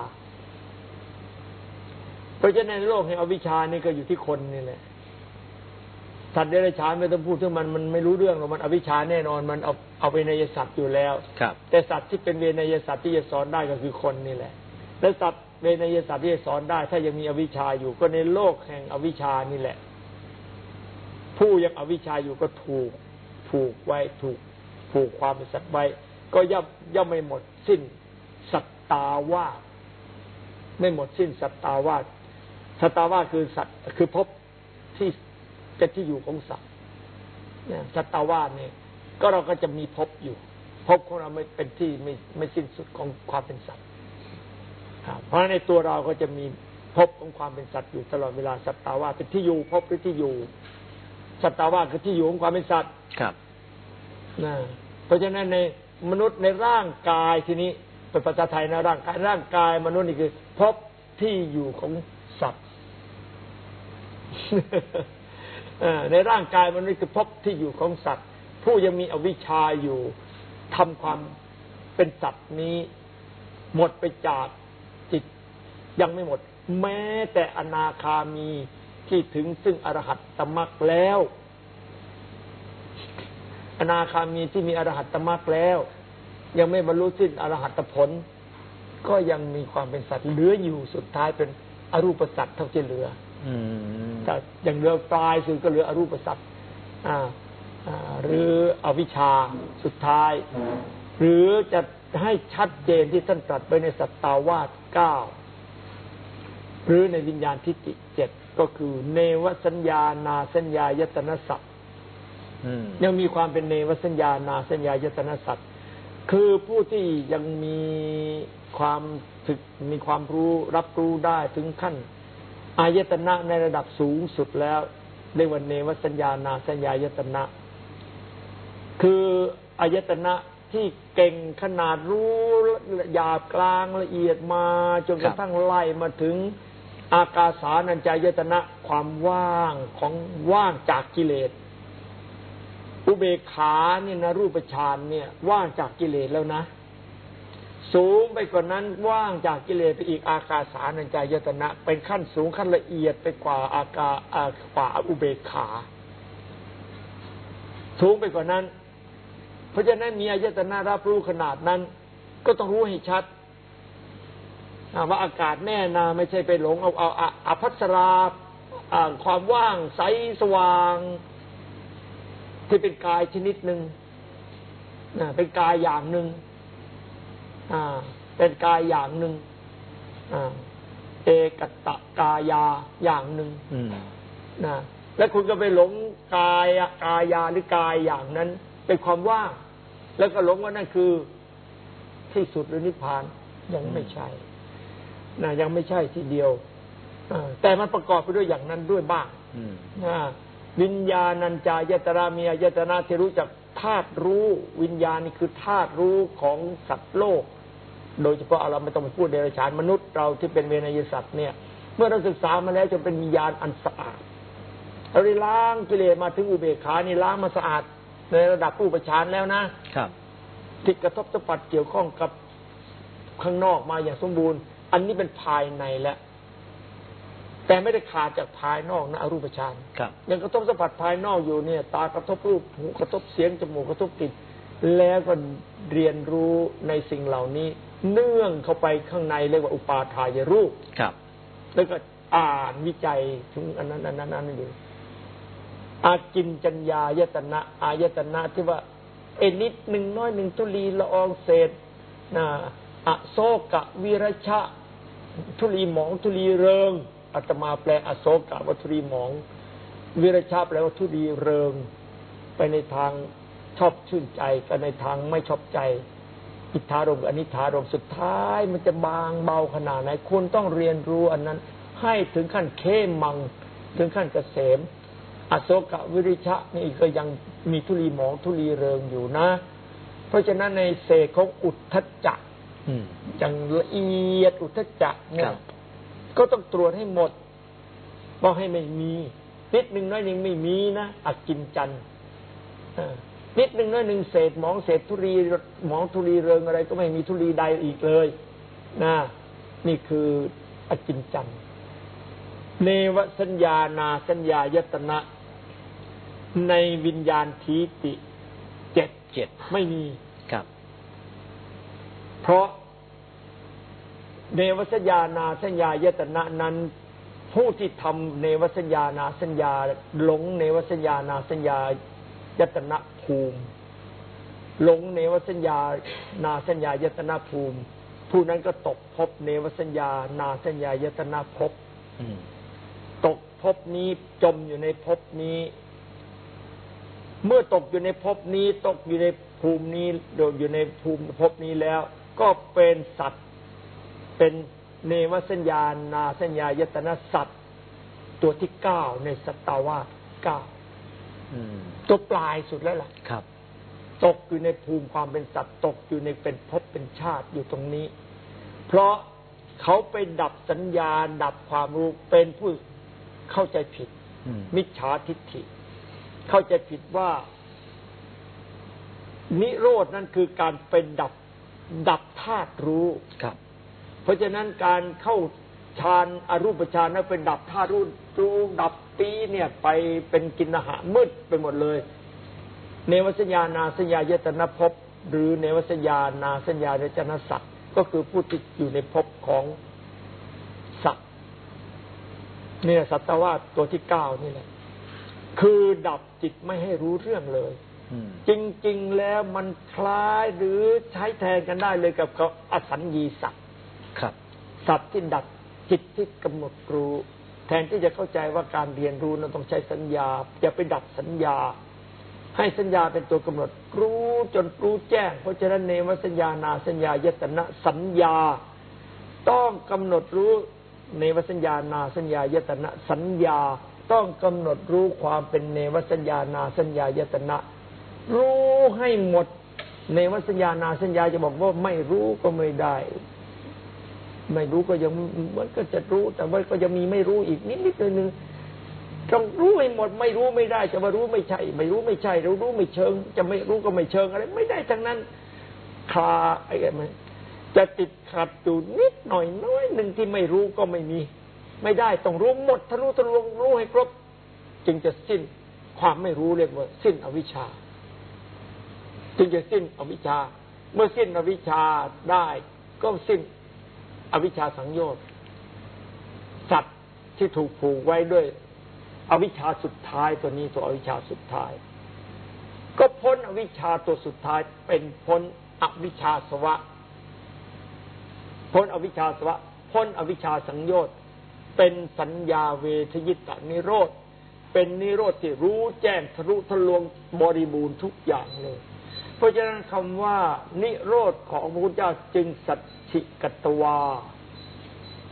เพราะฉะนั้นในโลกแห่งอวิชชานี่ก็อยู่ที่คนนี่แหละสัตว์เดรัจฉานไม่ต้องพูดถึงมันมันไม่รู้เรื่องหรอกมันอวิชชาแน่นอนมันเอาเอาไปในยสัตว์อยู่แล้วครับ แต่สัตว์ที่เป็นเวนยสัตว์ที่จะสอนได้ก็คือคนนี่แหละ และสัตว์เวนยสัตว์ที่จะสอนได้ ถ้ายังมีอวิชชาอยู่ก็ในโลกแห่งอวิชชานี่แหละ ผู้ยังอวิชชาอยู่ก็ถูกผูกไว้ถูกผูกความเป็นสัตว์ไว้ ก็ย่อมย่อมไม่หมดสิ้นสัตตาวาไม่หมดสิ้นสัตตาวาสัตตาวาคือสัตว์คือภพที่เป็นที่อยู่ของสัตว์เนี่ยสัตวาเนี่ยก็เราก็จะมีภพอยู่ภพของเราไม่เป็นที่ไม่ไม่สิ้นสุดของความเป็นสัตว์เพราะในตัวเราก็จะมีภพของความเป็นสัตว์อยู่ตลอดเวลาสัตตาวาเป็นที่อยู่ภพหรือที่อยู่ สัตตาวาสคือที่อยู่ของความเป็นสัตว์ครับนะเพราะฉะนั้นในมนุษย์ในร่างกายทีนี้เป็นภาษาไทยนะร่างกายร่างกายมนุษย์นี่คือพบที่อยู่ของสัตว์เอ่อในร่างกายมนุษย์คือพบที่อยู่ของสัตว์ ผู้ยังมีอวิชชาอยู่ทำความเป็นสัตว์นี้ หมดไปจากจิตยังไม่หมด แม้แต่อนาคามี ที่ถึงซึ่งอรหัตตมรรคแล้ว อนาคามีที่มีอรหัตตมรรคแล้ว ยังไม่บรรลุสิ้นอรหัตผล ก็ยังมีความเป็นสัตว์เหลืออยู่สุดท้ายเป็นอรูปสัตว์เท่าที่เหลืออืมแต่อย่างเหลือปลายสุดก็เหลืออรูปสัตว์อ่าอ่าหรืออวิชชาสุดท้าย หรือจะให้ชัดเจนที่ท่านตรัสไว้ในสัตตาวาสเก้าหรือในวิญญาณทิฏฐิเจ็ด ก็คือเนวสัญญานาสัญญายตนะสัตว์อืมยังมีความเป็นเนวสัญญานาสัญญายตนะสัตว์คือผู้ที่ยังมีความถึกมีความรู้รับรู้ได้ถึงขั้น อายตนะในระดับสูงสุดแล้วเรียกว่าเนวสัญญานาสัญญายตนะ คืออายตนะที่เก่งขนาดรู้หยาบกลางละเอียดมาจนกระทั่งไล่มาถึง อากาสานัญจายตนะความว่างของว่างจากกิเลส อุเบกขาเนี่ยนะรูปฌานเนี่ย ว่างจากกิเลสแล้วนะ สูงไปกว่านั้นว่างจากกิเลสไปอีกอากาสานัญจายตนะ เป็นขั้นสูงขั้นละเอียดไปกว่าอากาอ่ากว่าอุเบกขา สูงไปกว่านั้น เพราะฉะนั้นมีอายตนะรับรู้ขนาดนั้น ก็ต้องรู้ให้ชัด ว่าอากาศแน่นาไม่ใช่ไปหลงเอาเอาเอาอภัสราอ่าความว่างใสสว่าง ที่เป็นกายชนิดหนึ่งนะเป็นกายอย่างหนึ่งอ่าเป็นกายอย่างหนึ่งอ่าเอกตะกายาอย่างหนึ่งอืมนะแล้วคุณก็ไปหลงกายอะกายาหรือกายอย่างนั้น เป็นความว่าง แล้วก็หลงว่านั่นคือที่สุดหรือนิพพานยังไม่ใช่ นะยังไม่ใช่ทีเดียวอ่าแต่มันประกอบไปด้วยอย่างนั้นด้วยบ้างอืมนะวิญญาณัญจายตรามีอายตนะที่รู้จักธาตุรู้วิญญาณนี่คือธาตุรู้ของสัตว์โลก โดยเฉพาะเราไม่ต้องไปพูดเดรัจฉานมนุษย์เราที่เป็นเวนยสัตว์เนี่ย เมื่อเราศึกษามาแล้วจนเป็นวิญญาณอันสะอาดเราได้ล้างกิเลสมาถึงอุเบกขานี่ล้างมาสะอาด ในระดับผู้ประชานแล้วนะครับที่กระทบสัมผัสเกี่ยวข้องกับข้างนอกมาอย่างสมบูรณ์ อันนี้เป็นภายในแล้วแต่ไม่ได้ขาดจากภายนอกนะอรูปฌานครับยังกระทบสัมผัสภายนอกอยู่เนี่ย ตากระทบรูปหูกระทบเสียงจมูกกระทบกลิ่นแล้วก็เรียนรู้ในสิ่งเหล่านี้ เนื่องเข้าไปข้างในเรียกว่าอุปาทายรูปครับ แล้วก็อ่านวิจัยถึงอันนั้นอันนั้นอันนั้นอยู่อากินจัญญายตนะอายตนะที่ว่าเอ็นนิดหนึ่งน้อยหนึ่งทุลีละอองเศษนะอโศกะวิรชะ ทุลีหมองทุลีเริงอาตมาแปลอโศกะวัทุลีหมอง วิรชาแปลว่าทุลีเริง ไปในทางชอบชื่นใจก็ในทางไม่ชอบใจ อิทธารมอนิธารมสุดท้าย มันจะบางเบาขนาดไหนคุณต้องเรียนรู้อันนั้น ให้ถึงขั้นเข้มมัง ถึงขั้นเกษมอโศกวิริชะนี่ก็ยังมีทุลีหมองทุลีเริงอยู่นะ เพราะฉะนั้นในเศษของอุทธจัก อืมอย่างละเอียดอุทธจักเนี่ครัยบก็ต้องตรวจให้หมดบอกให้ไม่มี นิดหนึ่งน้อยหนึ่งไม่มีนะอักกินจันทร์เออนิดหนึ่งน้อยหนึ่งเศษหมองเศษทุลีหมองทุลีเริงอะไร ก็ไม่มีทุลีใดอีกเลยนะนี่คืออกินจันทร์เนวสัญญานาสัญญายตนะ ในวิญญาณทีติเจ็ดเจ็ดไม่มีครับ เพราะ เนวสัญญานาสัญญายตนะนั้น ผู้ที่ทำเนวสัญญานาสัญญาหลงเนวสัญญานาสัญญายตนะภูมิ หลงเนวสัญญานาสัญญายตนะภูมิ ผู้นั้นก็ตกภพเนวสัญญานาสัญญายตนะภพตกภภพนี้จมอยู่ในภพนี้ เมื่อตกอยู่ในภพนี้ ตกอยู่ในภูมินี้โดยอยู่ในภูมิภพนี้แล้ว ก็เป็นสัตว์ เป็นเนวสัญญานาสัญญายตนะสัตว์ตัวที่เก้าในสัตตาวาสเก้าอืมตัวปลายสุดแล้วล่ะครับ ตกอยู่ในภูมิความเป็นสัตว์ ตกอยู่ในเป็นภพเป็นชาติอยู่ตรงนี้ เพราะเขาไปดับสัญญาดับความรู้เป็นผู้เข้าใจผิดอืมมิจฉาทิฏฐิ เข้าใจผิดว่า นิโรดนั่นคือการเป็นดับดับธาตุรู้ครับ เพราะฉะนั้นการเข้าฌานอรูปฌานนั้นเป็นดับธาตุรู้รู้ดับปีเนี่ยไปเป็นกินอาหารมืดไปหมดเลย เนวสัญญานาสัญญายตนะภพหรือเนวสัญญานาสัญญายตนะสัตว์ก็คือผู้ที่อยู่ในภพของสัตว์เนี่ยสัตวาตัวที่เก้านี่แหละคือดับจิตไม่ให้รู้เรื่องเลยจริง ๆ แล้วมันคล้ายหรือใช้แทนกันได้เลยกับกับอสัญญีสัตว์ ครับ สัตว์ที่ดับจิตที่กำหนดรู้ แทนที่จะเข้าใจว่าการเรียนรู้นั้นต้องใช้สัญญา อย่าไปดับสัญญา ให้สัญญาเป็นตัวกำหนดรู้จนรู้แจ้ง เพราะฉะนั้นเนวสัญญานาสัญญายตนะสัญญา ต้องกำหนดรู้เนวสัญญานาสัญญายตนะสัญญาต้องกำหนดรู้ความเป็นเนวสัญญานาสัญญายตนะ รู้ให้หมด เนวสัญญานาสัญญาจะบอกว่าไม่รู้ก็ไม่ได้ ไม่รู้ก็ยังมันก็จะรู้ แต่ว่าก็ยังมีไม่รู้อีกนิดนิดหนึ่งต้องรู้ให้หมดไม่รู้ไม่ได้จะมารู้ไม่ใช่ ไม่รู้ไม่ใช่รู้รู้ไม่เชิง จะไม่รู้ก็ไม่เชิงอะไร ไม่ได้ทั้งนั้นคาไอ้มันจะติดขัดอยู่นิดหน่อยน้อยหนึ่งที่ไม่รู้ก็ไม่มี ไม่ได้ต้องรู้หมดทะลุทะลวงรู้ให้ครบ จึงจะสิ้นความไม่รู้เรียกว่า สิ้นอวิชชา จึงจะสิ้นอวิชชา เมื่อสิ้นอวิชชาได้ ก็สิ้น อวิชชาสังโยชน์สัตว์ที่ถูกผูกไว้ด้วย อวิชชาสุดท้ายตัวนี้ตัวอวิชชาสุดท้าย ก็พ้นอวิชชาตัวสุดท้ายเป็นพ้นอวิชชาสวะ พ้นอวิชชาสวะ พ้นอวิชชาสังโยชน์เป็นสัญญาเวทยิตานิโรธเป็นนิโรธที่รู้แจ้งทะลุทะลวงบริบูรณ์ทุกอย่างเลย เพราะฉะนั้นคำว่านิโรธของพระพุทธเจ้าจึงสัจฉิกัตวา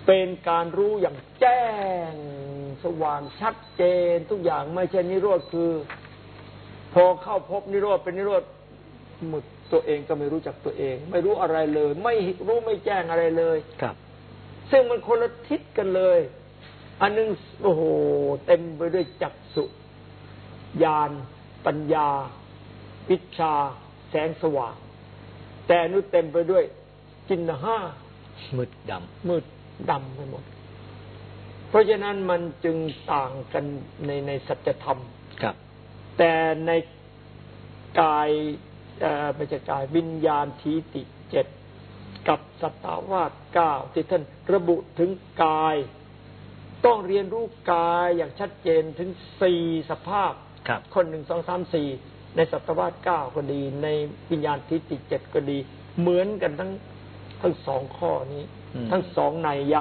เป็นการรู้อย่างแจ้งสว่างชัดเจนทุกอย่างไม่ใช่นิโรธคือ พอเข้าพบนิโรธเป็นนิโรธหมดตัวเองก็ไม่รู้จักตัวเอง ไม่รู้อะไรเลย ไม่รู้ไม่แจ้งอะไรเลยครับ ซึ่งมันคนละทิศกันเลย อันหนึงโอ้โหเต็มไปด้วยจักสุญาณปัญญา วิชา แสงสว่าง แต่อันนุเต็มไปด้วยจินห้ามืดดมืดดำไปหมด เพราะฉะนั้นมันจึงต่างกันในในสัจธรรมำครับ แต่ในกายเอ่อไม่ใช่กายวิญญาณทีติเจ็ดกับสตาวาสเก้าที่ท่านระบุถึงกาย ต้องเรียนรู้กายอย่างชัดเจนถึงสี่สภาพ ครับ คนหนึ่งสองสามสี่ ในสัตวาสเก้าก็ดี ในวิญญาณทิฏฐิเจ็ดก็ดี เหมือนกันทั้งทั้งสองข้อนี้อืมทั้งสองนัยยะ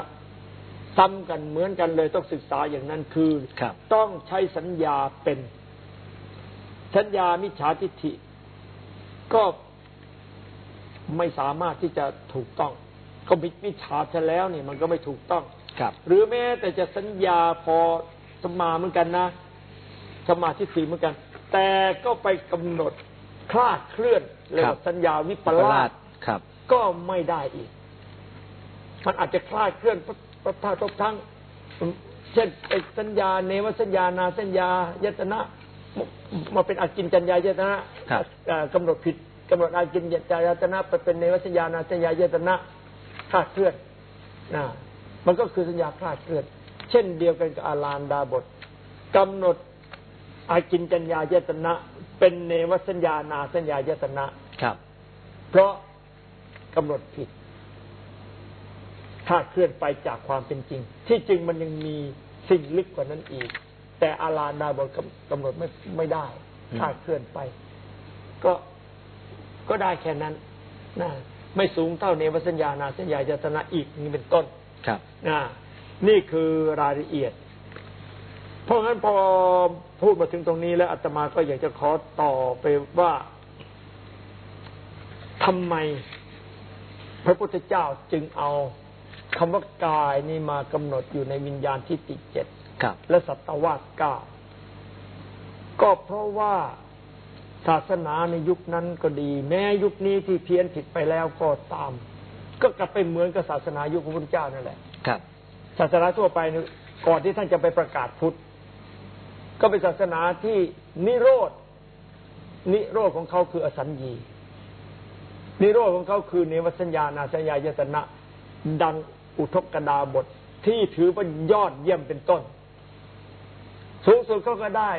ซ้ำกันเหมือนกันเลยต้องศึกษาอย่างนั้นคือครับต้องใช้สัญญาเป็น สัญญามิจฉาทิฏฐิ ก็ไม่สามารถที่จะถูกต้อง ก็มิมิจฉาซะแล้วนี่มันก็ไม่ถูกต้องครับ หรือแม้แต่จะสัญญาพอสมมาเหมือนกันนะสมมาทิฏฐิเหมือนกัน แต่ก็ไปกำหนดคลาดเคลื่อนเลยครับสัญญาวิปประลาลาสดครับ ก็ไม่ได้อีก มันอาจจะคลาดเคลื่อนประพาทุกทั้งเช่นไอ้สัญญาเนวสัญญานาสัญญายตนะมาเป็นอากินจัญญายตนะครับเอ่อกำหนดผิดกำหนดอากินจัญญายตนะไปเป็นเนวสัญญานาสัญญายตนะคลาดเคลื่อนนะมันก็คือสัญญาคลาดเคลื่อน เช่นเดียวกันกับอาลานดาบทกำหนด อากินจัญญายตนะ เป็นเนวสัญญานาสัญญายตนะครับ เพราะกำหนดผิด ถ้าเคลื่อนไปจากความเป็นจริง ที่จริงมันยังมีสิ่งลึกกว่านั้นอีก แต่อาลาดาบทกำกำหนดไม่ไม่ได้อืมถ้าเคลื่อนไป ก็ก็ได้แค่นั้นนะไม่สูงเท่าเนวสัญญานาสัญญายตนะอีกนี่เป็นต้นครับนะนี่คือรายละเอียด เพราะงั้นพอพูดมาถึงตรงนี้แล้วอาตมาก็อยากจะขอต่อไปว่าทำไมพระพุทธเจ้าจึงเอาคำว่ากายนี่มากำหนดอยู่ในวิญญาณทิฏฐิเจ็ดครับและสัตวาสเก้าก็เพราะว่าศาสนาในยุคนั้นก็ดี แม้ยุคนี้ที่เพี้ยนผิดไปแล้วก็ตาม ก็กลับไปเหมือนกับศาสนายุคพระพุทธเจ้านั่นแหละครับ ศาสนาทั่วไปนี่ก่อนที่ท่านจะไปประกาศพุทธ ก็เป็นศาสนาที่นิโรธนิโรธของเขาคืออสัญญี นิโรธของเขาคือเนวสัญญานาสัญญายตนะ ดังอุทกกดาบทที่ถือว่ายอดเยี่ยมเป็นต้น สูงสุดเขาก็ได้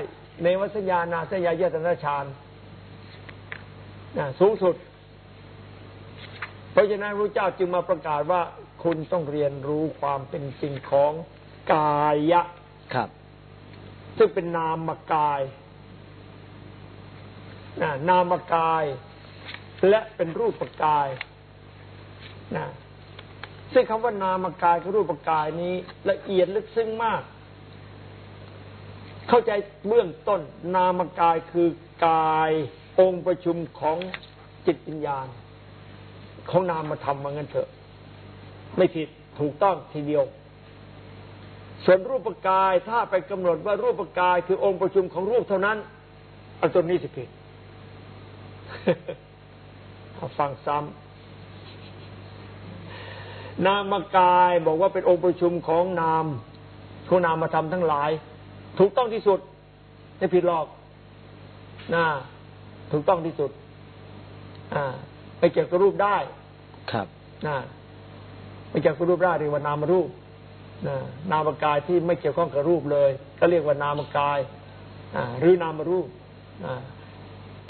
เนวสัญญานาสัญญายตนะฌานสูงสุด เพราะฉะนั้นพระเจ้าจึงมาประกาศว่าคุณต้องเรียนรู้ความเป็นจริงของกายะครับ ซึ่งเป็นนามกายนะนามกายและเป็นรูปกายนะซึ่งคำว่านามกายกับรูปกายนี้ ละเอียดลึกซึ้งมาก เข้าใจเบื้องต้น นามกายคือกายองค์ประชุมของจิตวิญญาณ ของนามธรรมมางั้นเถอะ ไม่ผิดถูกต้องทีเดียว ส่วนรูปกายถ้าไปกำหนดว่ารูปกายคือองค์ประชุมของรูปเท่านั้นอันตัวนี้สิผิดเอาฟังซ้ำนามกายบอกว่าเป็นองค์ประชุมของนามของนามธรรมทั้งหลาย ถูกต้องที่สุดไม่ผิดหรอกนะถูกต้องที่สุด อ่า ไปเกี่ยวกับรูปได้ ครับนะไม่เกี่ยวกับรูปร่างเรียกว่านามรูป นะนามกายที่ไม่เกี่ยวข้องกับรูปเลย ก็เรียกว่านามกายอ่าหรือนามรูปอ่า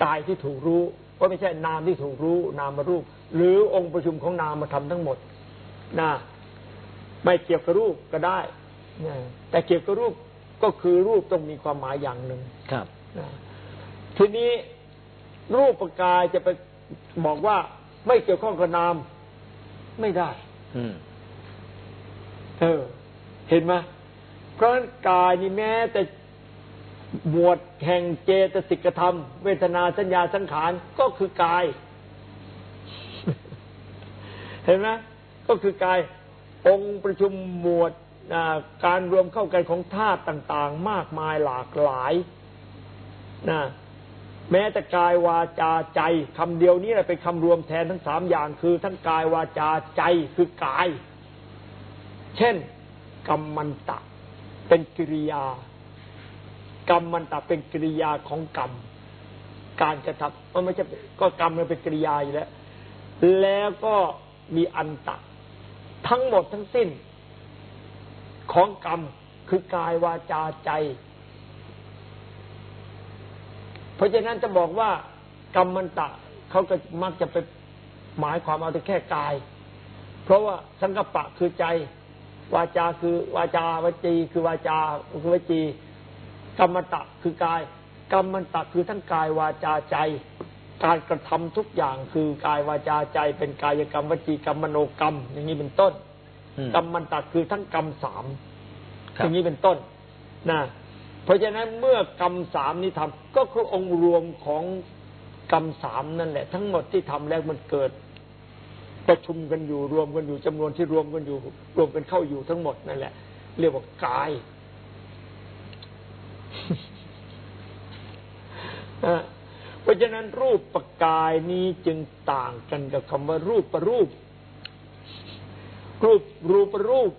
กายที่ถูกรู้ก็ไม่ใช่นามที่ถูกรู้ นามรูป หรือองค์ประชุมของนามธรรมทั้งหมดนะไม่เกี่ยวกับรูปก็ได้นะแต่เกี่ยวกับรูปก็คือรูปต้องมีความหมายอย่างหนึ่งครับนะทีนี้รูปกายจะไปบอกว่าไม่เกี่ยวข้องกับนามไม่ได้ อืมเออ เห็นไหมเพราะฉะนั้นกายนี่แม้แต่หมวดแห่งเจตสิกธรรม เวทนาสัญญาสังขารก็คือกาย เห็นไหมก็คือกาย องค์ประชุมหมวดการรวมเข้ากันของธาตุต่าง ๆ มากมายหลากหลายนะแม้แต่กายวาจาใจคำเดียวนี้แหละเป็นคำรวมแทนทั้งสามอย่าง คือทั้งกายวาจาใจคือกาย เช่น กรรมันตะ เป็นกิริยากรรมันตะเป็นกิริยาของกรรม การกระทำมันไม่ใช่ก็กรรมมันเป็นกิริยาอยู่แล้ว แล้วก็มีอันตะ ทั้งหมดทั้งสิ้น ของกรรมคือกายวาจาใจ เพราะฉะนั้นจะบอกว่ากรรมมันตะเขาก็มักจะไปหมายความเอาแต่แค่กาย เพราะว่าสังกปะคือใจ วาจาคือวาจาวจีคือวาจาคือวจีกรรมตะคือกาย กรรมันตะคือทั้งกายวาจาใจ การกระทำทุกอย่างคือกายวาจาใจเป็นกายกรรมวจีกรรมมโนกรรม อย่างนี้เป็นต้นอืมกรรมมันตะคือทั้งกรรมสามครัอบย่างนี้เป็นต้นนะเพราะฉะนั้นเมื่อกรรมสามนี้ทำก็คือองค์รวมของกรรมสามนั่นแหละ ทั้งหมดที่ทำแล้วมันเกิด ประชุมกันอยู่รวมกันอยู่จำนวนที่รวมกันอยู่ รวมกันเข้าอยู่ทั้งหมดนั่นแหละ เรียกว่ากายเพราะฉะนั้นรูปประกายนี้จึงต่างกันกับคำว่ารูปประรูป รูปรูปรูป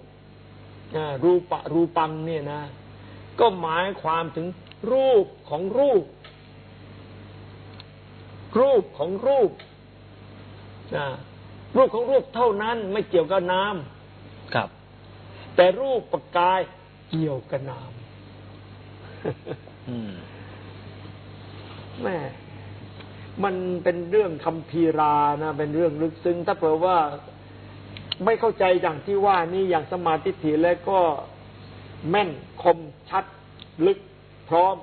รูปะรูปังเนี่ยนะ ก็หมายความถึงรูปของรูป รูปของรูปอ่า รูปของรูปเท่านั้นไม่เกี่ยวกับนามครับ แต่รูปประกายเกี่ยวกับนามอืมแม่มันเป็นเรื่องคำพีรานะเป็นเรื่องลึกซึ้ง ถ้าเผื่อว่าไม่เข้าใจอย่างที่ว่านี่อย่างสมาธิถี่แล้วก็แม่นคมชัด ลึกพร้อม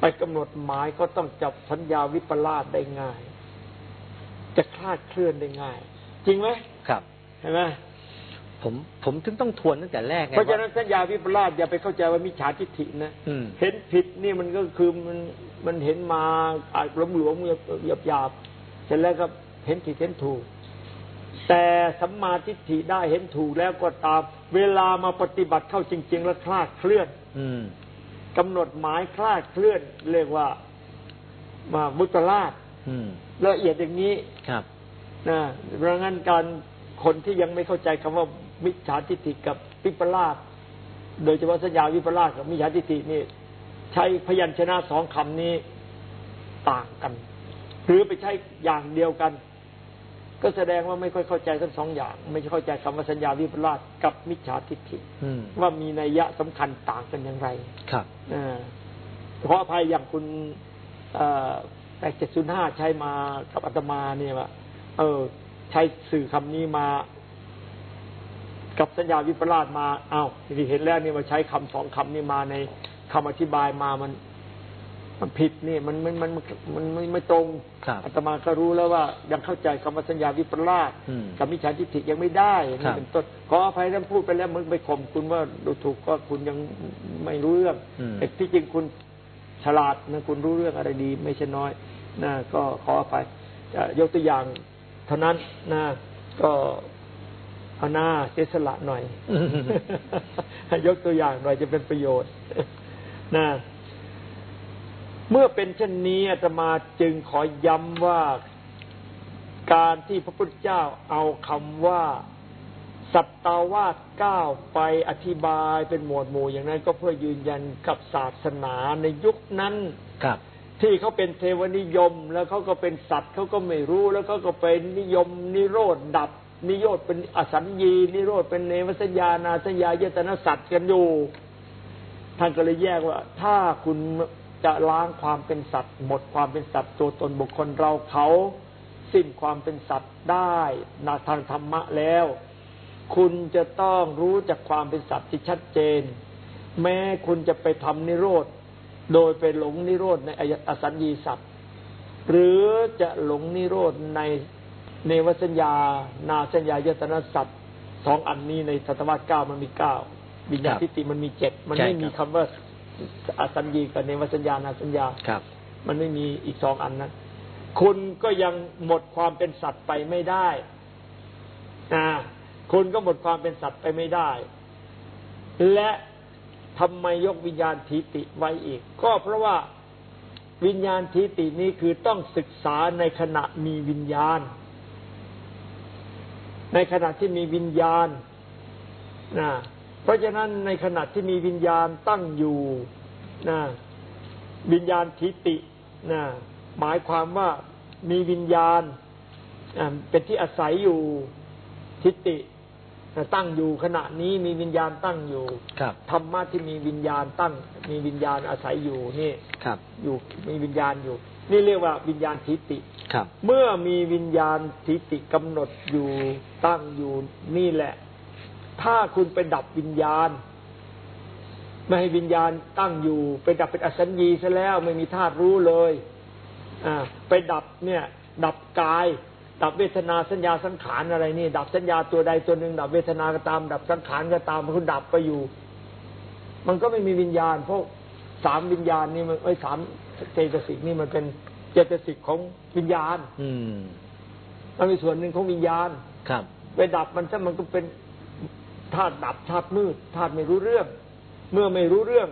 ไปกำหนดหมายก็ต้องจับสัญญาวิปลาสได้ง่าย จะคลาดเคลื่อนได้ง่าย จริงไหมครับเห็นไหมผมผมถึงต้องทวนตั้งแต่แรกไงเพราะฉะนั้นสัญญาวิปลาสอย่าไปเข้าใจว่ามิจฉาทิฏฐินะอืมเห็นผิดนี่มันก็คือมันมันเห็นมาอาจหลวมหลวมหยาบหยาบๆเสร็จแล้วก็เห็นผิดเห็นถูก แต่สัมมาทิฏฐิได้เห็นถูกแล้วก็ตาม เวลามาปฏิบัติเข้าจริง ๆ แล้วคลาดเคลื่อนอืมกำหนดหมายคลาดเคลื่อน เรียกว่ามามุตลาดอืม ละเอียดอย่างนี้ครับนะเพราะงั้นการคนที่ยังไม่เข้าใจคำว่ามิจฉาทิฏฐิกับวิปลาสโดยเฉพาะสัญญาวิปลาสกับมิจฉาทิฏฐินี่ ใช้พยัญชนะสองคำนี้ต่างกัน หรือไปใช้อย่างเดียวกัน ก็แสดงว่าไม่ค่อยเข้าใจทั้งสองอย่าง ไม่เข้าใจคำว่าสัญญาวิปลาสกับมิจฉาทิฏฐิอืมว่ามีนัยยะสำคัญต่างกันอย่างไร ครับอ่าเพราะอภัยอย่างคุณ แปดเจ็ดศูนย์ห้าใช้มากับอาตมาเนี่ยว่าเออ ใช้สื่อคำนี้มา กับสัญญาวิปลาสมาอ้าวที่เห็นแล้วนี่มาใช้คำสองคำนี้มาในคำอธิบายมามันมันผิดนี่มันมันมันมันมันไม่ตรงครับอาตมาก็รู้แล้วว่า ยังเข้าใจคำว่าสัญญาวิปลาสอืมกับมิจฉาทิฏฐิยังไม่ได้ครันี่บเป็นต้นขออภัยท่านพูดไปแล้วมึงไปข่มคุณว่าดูถูกก็คุณยังไม่รู้เรื่องอืมแต่ที่จริงคุณ ฉลาดนะคุณรู้เรื่องอะไรดี ไม่ใช่น้อยนะก็ขออภัยจะยกตัวอย่างเท่านั้นนะก็เอาหน้าเสียสละหน่อยยกตัวอย่างหน่อยจะเป็นประโยชน์นะเมื่อเป็นเช่นนี้อาตมาจึงขอย้ำว่าการที่พระพุทธเจ้าเอาคำว่า สัตตาวาสก้าวไปอธิบายเป็นหมวดหมู่อย่างนั้น ก็เพื่อยืนยันกับศาสนาในยุคนั้นครับที่เขาเป็นเทวนิยม แล้วเขาก็เป็นสัตว์เขาก็ไม่รู้แล้วเขาก็เป็นนิยมนิโรธดับ นิโรธเป็นอสัญญี นิโรธเป็นเนวสัญญานาสัญญาเยตนะสัตว์กันอยู่ ท่านก็เลยแยกว่า ถ้าคุณจะล้างความเป็นสัตว์ หมดความเป็นสัตว์ตัวตนบุคคลเราเขา สิ้นความเป็นสัตว์ได้นาทางธรรมะแล้ว คุณจะต้องรู้จากความเป็นสัตว์ที่ชัดเจน แม้คุณจะไปทำนิโรธ โดยไปหลงนิโรธในอสัญญีสัตว์ หรือจะหลงนิโรธในเนวสัญญา นาสัญญายตนะสัตว์สองอันนี้ในสัตวรรษเก้ามันมีเก้าวิญญาณทิฏฐิมันมีเจ็ดมันไม่ใช่ครับมีคำว่าอสัญญีกับเนวสัญญานาสัญญาครับ มันไม่มีอีกสองอันนั้นคุณก็ยังหมดความเป็นสัตว์ไปไม่ได้นะ คุณก็หมดความเป็นสัตว์ไปไม่ได้ และทำไมยกวิญญาณทิติไว้อีก ก็เพราะว่าวิญญาณทิตินี้คือต้องศึกษาในขณะมีวิญญาณ ในขณะที่มีวิญญาณนะเพราะฉะนั้นในขณะที่มีวิญญาณตั้งอยู่นะวิญญาณทิตินะหมายความว่ามีวิญญาณเป็นที่อาศัยอยู่ทิติ ตั้งอยู่ขณะนี้มีวิญญาณตั้งอยู่ครับธรรมะที่มีวิญญาณตั้ง มีวิญญาณอาศัยอยู่นี่ครับ อยู่มีวิญญาณอยู่ นี่เรียกว่าวิญญาณทิติครับ เมื่อมีวิญญาณทิติกำหนดอยู่ตั้งอยู่นี่แหละ ถ้าคุณไปดับวิญญาณ ไม่ให้วิญญาณตั้งอยู่ไปดับเป็นอสัญญีซะแล้วไม่มีธาตุรู้เลย อ่า ไปดับเนี่ย ดับกาย ดับเวทนาสัญญาสังขารอะไรนี่ ดับสัญญาตัวใดตัวหนึ่งดับเวทนาก็ตาม ดับสังขารก็ตามมันก็ดับไปอยู่ มันก็ไม่มีวิญญาณ เพราะสามวิญญาณนี่มันไอ้ยสามเจตสิกนี่มันเป็นเจตสิกของวิญญาณ อืมมันเป็นส่วนหนึ่งของวิญญาณครับไปดับมันซะมันก็เป็นธาตุดับธาตุมืดธาตุไม่รู้เรื่อง เมื่อไม่รู้เรื่อง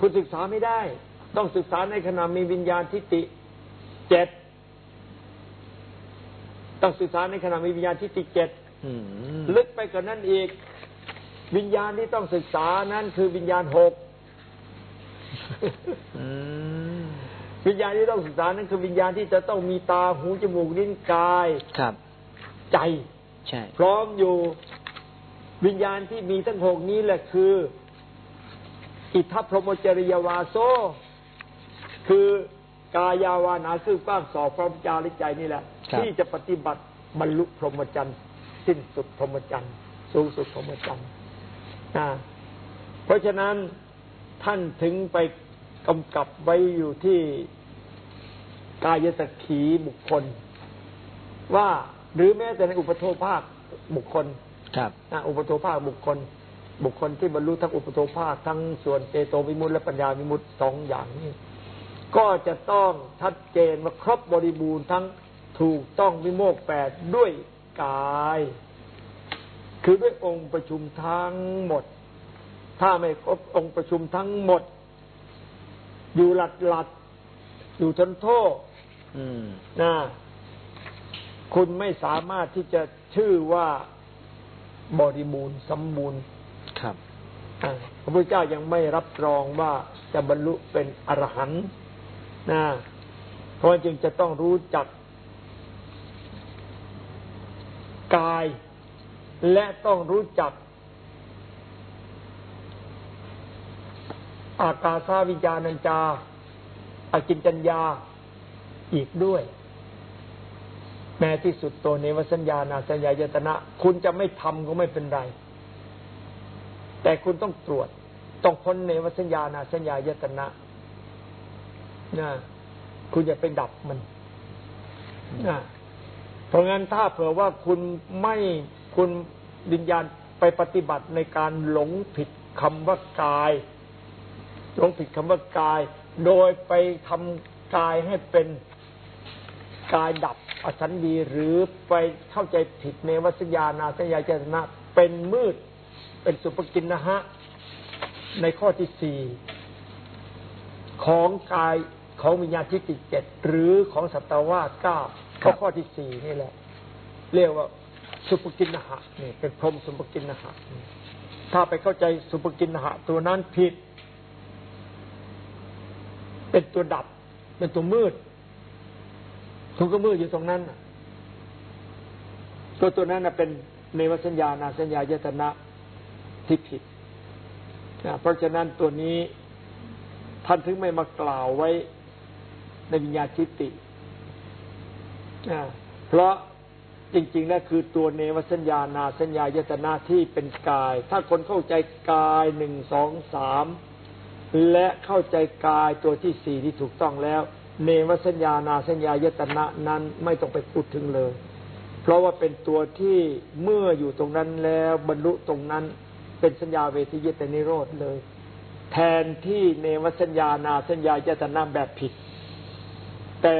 คุณศึกษาไม่ได้ ต้องศึกษาในขณะมีวิญญาณทิฏฐิเจ็ด ต้องศึกษาในขณะมีวิญญาณทิฏฐิเจ็ดอืมลึกไปกว่านั้นอีก วิญญาณที่ต้องศึกษานั้นคือวิญญาณหกอืมวิญญาณที่ต้องศึกษานั้นคือวิญญาณที่จะต้องมีตาหูจมูกลิ้นกายครับ ใจใช่พร้อมอยู่วิญญาณที่มีทั้งหกนี้แหละคือ อิทัพพรหมจริยวาโซคือ กายาวานาคือกว้างสอบพร้อมจาริใจนี่แหละ ที่จะปฏิบัติบรรลุพรหมจรรย์สิ้นสุดพรหมจรรย์สูงสุดพรหมจรรย์นะเพราะฉะนั้นท่านถึงไปกำกับไว้อยู่ที่กายสักขีบุคคล ว่าหรือแม้แต่ในอุปโทภาคบุคคล ครับนะอุปโตภาคบุคคล บุคคลที่บรรลุทั้งอุปโตภาคทั้งส่วนเจโตวิมุตติและปัญญาวิมุตติสองอย่างนี้ ก็จะต้องชัดเจนว่าครบบริบูรณ์ทั้งถูกต้องวิโมกข์แปดด้วยกาย คือด้วยองค์ประชุมทั้งหมด ถ้าไม่ครบองค์ประชุมทั้งหมด อยู่หลัดหลัดๆอยู่ทนโทษอืมนะคุณไม่สามารถที่จะชื่อว่าบริบูรณ์สมบูรณ์ครับอ่าพระพุทธเจ้ายังไม่รับรองว่าจะบรรลุเป็นอรหันต์ นะเพราะจึงจะต้องรู้จักกาย และต้องรู้จัก อากาซาวิญญาณัญจาอากินจัญญาอีกด้วย แม้ที่สุดตัวเนวสัญญานาสัญญายตนะ คุณจะไม่ทำก็ไม่เป็นไร แต่คุณต้องตรวจ ต้องพ้นเนวสัญญานาสัญญายตนะ นะคุณอย่าไปดับมันนะเพราะงั้นถ้าเผื่อว่าคุณไม่คุณวิญญาณไปปฏิบัติในการหลงผิดคำว่ากาย หลงผิดคำว่ากาย โดยไปทำกายให้เป็นกายดับอสัญญีหรือไปเข้าใจผิดในวัสญานาสัญญาเจตนะ เป็นมืด เป็นสุปกินนะฮะ ในข้อที่สี่ ของกายของวิญญาณทิฏฐิเจ็ดหรือของสัตวาสเก้าครัข้อบข้อที่สี่นี่แหละ เรียกว่าสุปกินนะหะนี่เป็นพรหมสุปกินนะหะถ้าไปเข้าใจสุปกินนะหะ ตัวนั้นผิด เป็นตัวดับ เป็นตัวมืดคุณก็มืดอยู่ตรงนั้นน่ะตัวตัวนั้นน่ะเป็นเนวสัญญานาสัญญายตนะที่ผิดนะเพราะฉะนั้นตัวนี้ ท่านถึงไม่มากล่าวไว้ในวิญญาณทิฏฐิเพราะจริงๆแล้วคือตัวเนวสัญญานาสัญญายตนะที่เป็นกาย ถ้าคนเข้าใจกายหนึ่งสองสามและเข้าใจกายตัวที่สี่ที่ถูกต้องแล้ว เนวสัญญานาสัญญายตนะนั้นไม่ต้องไปพูดถึงเลย เพราะว่าเป็นตัวที่เมื่ออยู่ตรงนั้นแล้วบรรลุตรงนั้นเป็นสัญญาเวทียตนิโรธเลย แทนที่เนวสัญญานาสัญญายตนะแบบผิด แต่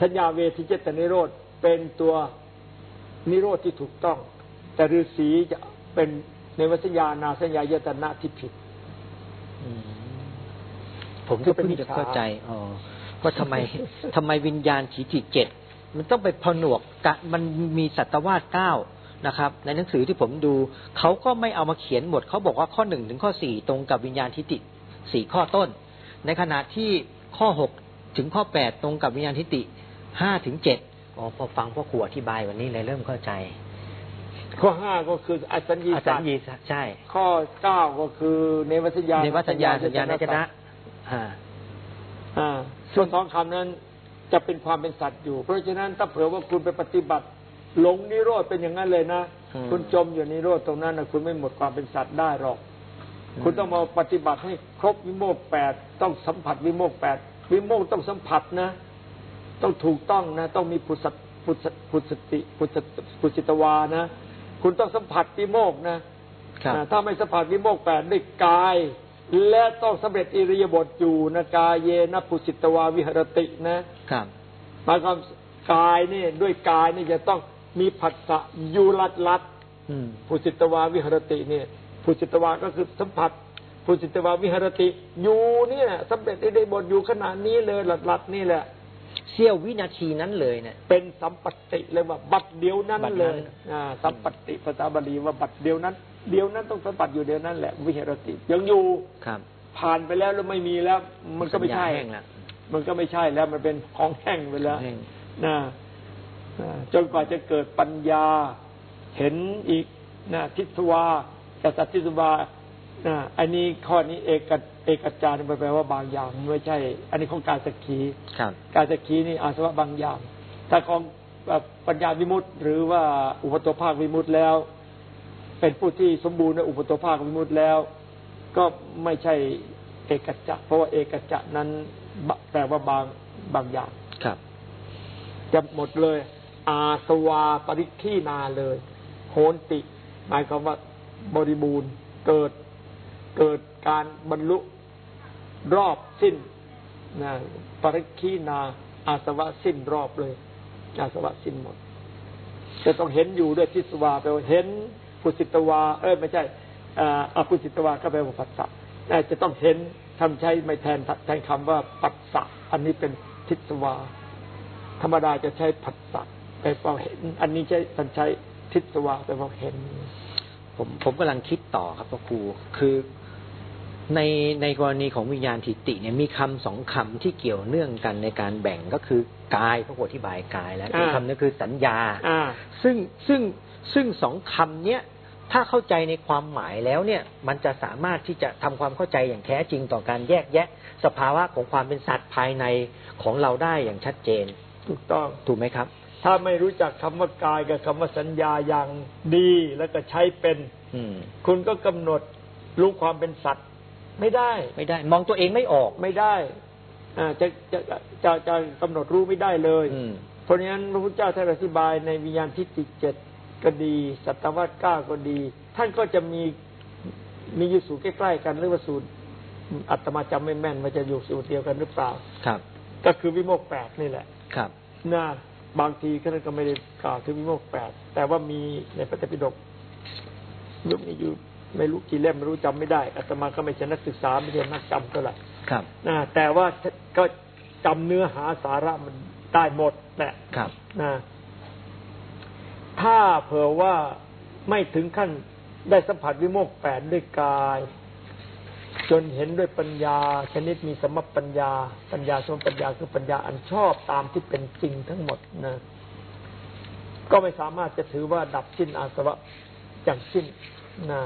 สัญญาเวทียตนิโรธเป็นตัวนิโรธที่ถูกต้อง แต่ฤาษีจะเป็นเนวสัญญานาสัญญายตนะที่ผิดอืมผมก็เพิ่งจะเข้าใจอ๋อว่าทำไมทำไมวิญญาณถีจิเจ็ดมันต้องไปผนวกกะมันมีสัตวาสเก้า นะครับ ในหนังสือที่ผมดูเขาก็ไม่เอามาเขียนหมดเขาบอกว่าข้อหนึ่งถึงข้อสี่ตรงกับวิญญาณทิฏฐิสี่ข้อต้น ในขณะที่ข้อหกถึงข้อแปดตรงกับวิญญาณทิฏฐิห้าถึงเจ็ดอ๋อพอฟังพ่อครูอธิบายวันนี้เลยเริ่มเข้าใจข้อห้าก็คืออสัญญีอาสัจารตย์ว์ยีใช่ ข้อเก้าก็คือเนวสัญญาในวัฏสัญญาสัญญาณจนะอ่าอ่าส่วนสองคำนั้นจะเป็นความเป็นสัตว์อยู่ เพราะฉะนั้นถ้าเผื่อว่าคุณไปปฏิบัติ หลงนิโรธเป็นอย่างนั้นเลยนะอืมคุณจมอยู่นิโรธตรงนั้นนะคุณไม่หมดความเป็นสัตว์ได้หรอก คุณต้องมาปฏิบัติให้ครบวิโมกข์แปดต้องสัมผัสวิโมกข์แปดวิโมกข์ต้องสัมผัสนะ ต้องถูกต้องนะ ต้องมีปุสสปุสสปุสสติปุสสปุสสิตวานะ คุณต้องสัมผัสวิโมกข์นะครับนะถ้าไม่สัมผัสวิโมกข์แปดด้วยกาย และต้องสำเร็จอิริยาบถอยู่นะกายเยนะปุสิตวาวิหรตินะครับหมายความกายนี่ด้วยกายนี่จะต้อง มีผัสสะอยู่ลัดลัดอืมปุสิตวาวิหรติเนี่ยปุสิตวาก็คือสัมผัสปุสิตวาวิหรติอยู่เนี่ยสำเร็จอิริยาบถอยู่ขนาดนี้เลยลัดลัดนี่แหละเสี้ยววินาทีนั้นเลยเนี่ยเป็นสัมปติเลยว่า บัดเดียวนั้นบัดนั้นเลยอ่าสัมปติภาษาบาลีว่าบัดเดียวนั้น เดียวนั้นต้องสัมผัสอยู่เดียวนั้นแหละ วิหรติยังอยู่ครับ ผ่านไปแล้วแล้วไม่มีแล้ว มันก็ไม่ใช่สัญญาแห้งแล้วมันก็ไม่ใช่แล้วมันเป็นของแห้งไปแล้วแห้งนะอ่า จนกว่าจะเกิดปัญญา เห็นอีกนะทิศวาแต่สัตทิศวานะอันนี้ข้อนี้เอกเอกจารมันแปลว่าบางอย่างไม่ใช่ อันนี้ของการสกขีครับการสกขีนี่อาสวะบางอย่าง ถ้าของปัญญาวิมุตติหรือว่าอุปโตภาควิมุตติแล้ว เป็นผู้ที่สมบูรณ์ในอุปโตภาควิมุตติแล้ว ก็ไม่ใช่เอกจะเพราะว่าเอกจะนั้นบะแปลว่าบางบางอย่างครับจะหมดเลย อาสวาปริคีนาเลย โหนติ หมายความว่าบริบูรณ์เกิดเกิดการบรรลุรอบสิ้นนะปริคีนา อาสวะสิ้นรอบเลย อาสวะสิ้นหมดจะต้องเห็นอยู่ด้วยทิศวาแปลว่าเห็นปุสิตวา เอ้ยไม่ใช่อาปุสิตวาก็แปลว่าปัสสะแต่จะต้องเห็นทำใช้ไม่แทนแทนคำว่าปัสสะอันนี้เป็นทิศวา ธรรมดาจะใช้ผัสสะ ไปเปล่าเห็น อันนี้ใช้ท่านใช้ทิศวาไปเปล่าเห็น ผมผมกำลังคิดต่อครับพระครูคือในในกรณีของวิญญาณทิฏฐิเนี่ยมีคำสองคำที่เกี่ยวเนื่องกันในการแบ่งก็คือกายพระโพธิบายกายแล้วอีกคำนึงคือสัญญาอ่าซึ่งซึ่งซึ่งสองคำเนี้ยถ้าเข้าใจในความหมายแล้วเนี่ย มันจะสามารถที่จะทำความเข้าใจอย่างแท้จริงต่อการแยกแยะ สภาวะของความเป็นสัตว์ภายในของเราได้อย่างชัดเจน ถูกต้องถูกไหมครับ ถ้าไม่รู้จักคำว่ากายกับคำว่าสัญญาอย่างดีแล้วก็ใช้เป็นอืมคุณก็กำหนดรู้ความเป็นสัตว์ ไม่ได้ ไม่ได้ มองตัวเองไม่ออกไม่ได้อ่าจะจะจะจะกำหนดรู้ไม่ได้เลยอืมเพราะฉะนั้นพระพุทธเจ้าท่านอธิบายในวิญญาณทิฏฐิเจ็ดก็ดี สัตวัตเก้าก็ดี ท่านก็จะมีมีอยู่สูตรใกล้ๆกันหรือว่าสูตรอัตมาจำไม่แม่นว่าจะอยู่สูตรเดียวกันหรือเปล่าครับ ก็คือวิโมกข์แปดนี่แหละ ครับนะ บางทีก็ท่านก็ไม่ได้กล่าวถึงวิโมกข์แปดแต่ว่ามีในพระไตรปิฎกยุคนี้อยู่ไม่รู้กี่เล่มไม่รู้จำไม่ได้อาตมาก็ไม่ใช่นักศึกษาไม่ใช่นักจำเท่าไหร่ครับนะแต่ว่าก็จำเนื้อหาสาระมันได้หมดแหละครับนะถ้าเผื่อว่าไม่ถึงขั้นได้สัมผัสวิโมกข์แปดด้วยกาย จนเห็นด้วยปัญญา ชนิดมีสมมปัญญา ปัญญาสมปัญญาคือปัญญาอันชอบตามที่เป็นจริงทั้งหมดนะก็ไม่สามารถจะถือว่าดับสิ้นอาสวะอย่างสิ้นนะ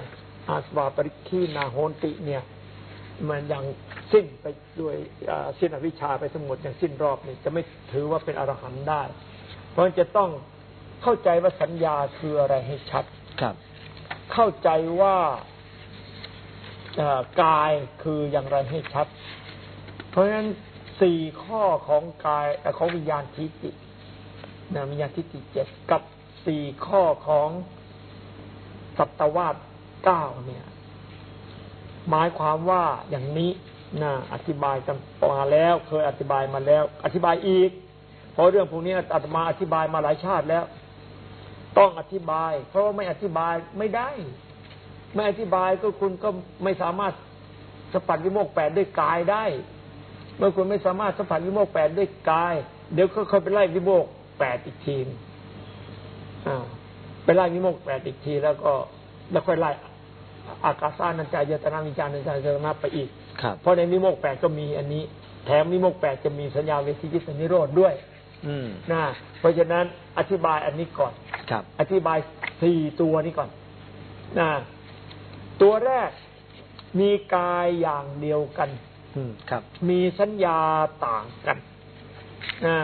อาสวะปริคีนาโหนติเนี่ย มันอย่างสิ้นไปด้วยอ่าสิ้นอวิชชาไปทั้งหมดอย่างสิ้นรอบนี่จะไม่ถือว่าเป็นอรหันต์ได้ เพราะฉะนั้นจะต้องเข้าใจว่าสัญญาคืออะไรให้ชัดครับ เข้าใจว่าเอ่อ กายคืออย่างไรให้ชัด เพราะฉะนั้นสี่ข้อของกายของวิญญาณทิฏฐินะวิญญาณทิฏฐิเจ็ดกับสี่ข้อของสัตวาสเก้าเนี่ย หมายความว่าอย่างนี้นะอธิบายกันมาแล้วเคยอธิบายมาแล้ว อธิบายอีก เพราะเรื่องพวกนี้อาตมาอธิบายมาหลายชาติแล้ว ต้องอธิบาย เพราะว่าไม่อธิบายไม่ได้ ไม่อธิบายก็คุณก็ไม่สามารถสัมผัสวิโมกแปดด้วยกายได้ เมื่อคุณไม่สามารถสัมผัสวิโมกแปดด้วยกาย เดี๋ยวก็ค่อยไปไล่วิโมกแปดอีกทีอ่าไปไล่วิโมกแปดอีกที แล้วก็แล้วค่อยไล่อากาสานัญจายตนาวิจานัญจายตนาไปอีกครับเพราะในวิโมกแปดก็มีอันนี้ แถมวิโมกแปดจะมีสัญญาเวทียิสนิโรธด้วย อืมนะเพราะฉะนั้นอธิบายอันนี้ก่อนครับ อธิบายสี่ตัวนี้ก่อนนะ ตัวแรกมีกายอย่างเดียวกันอืมครับ มีสัญญาต่างกันนะ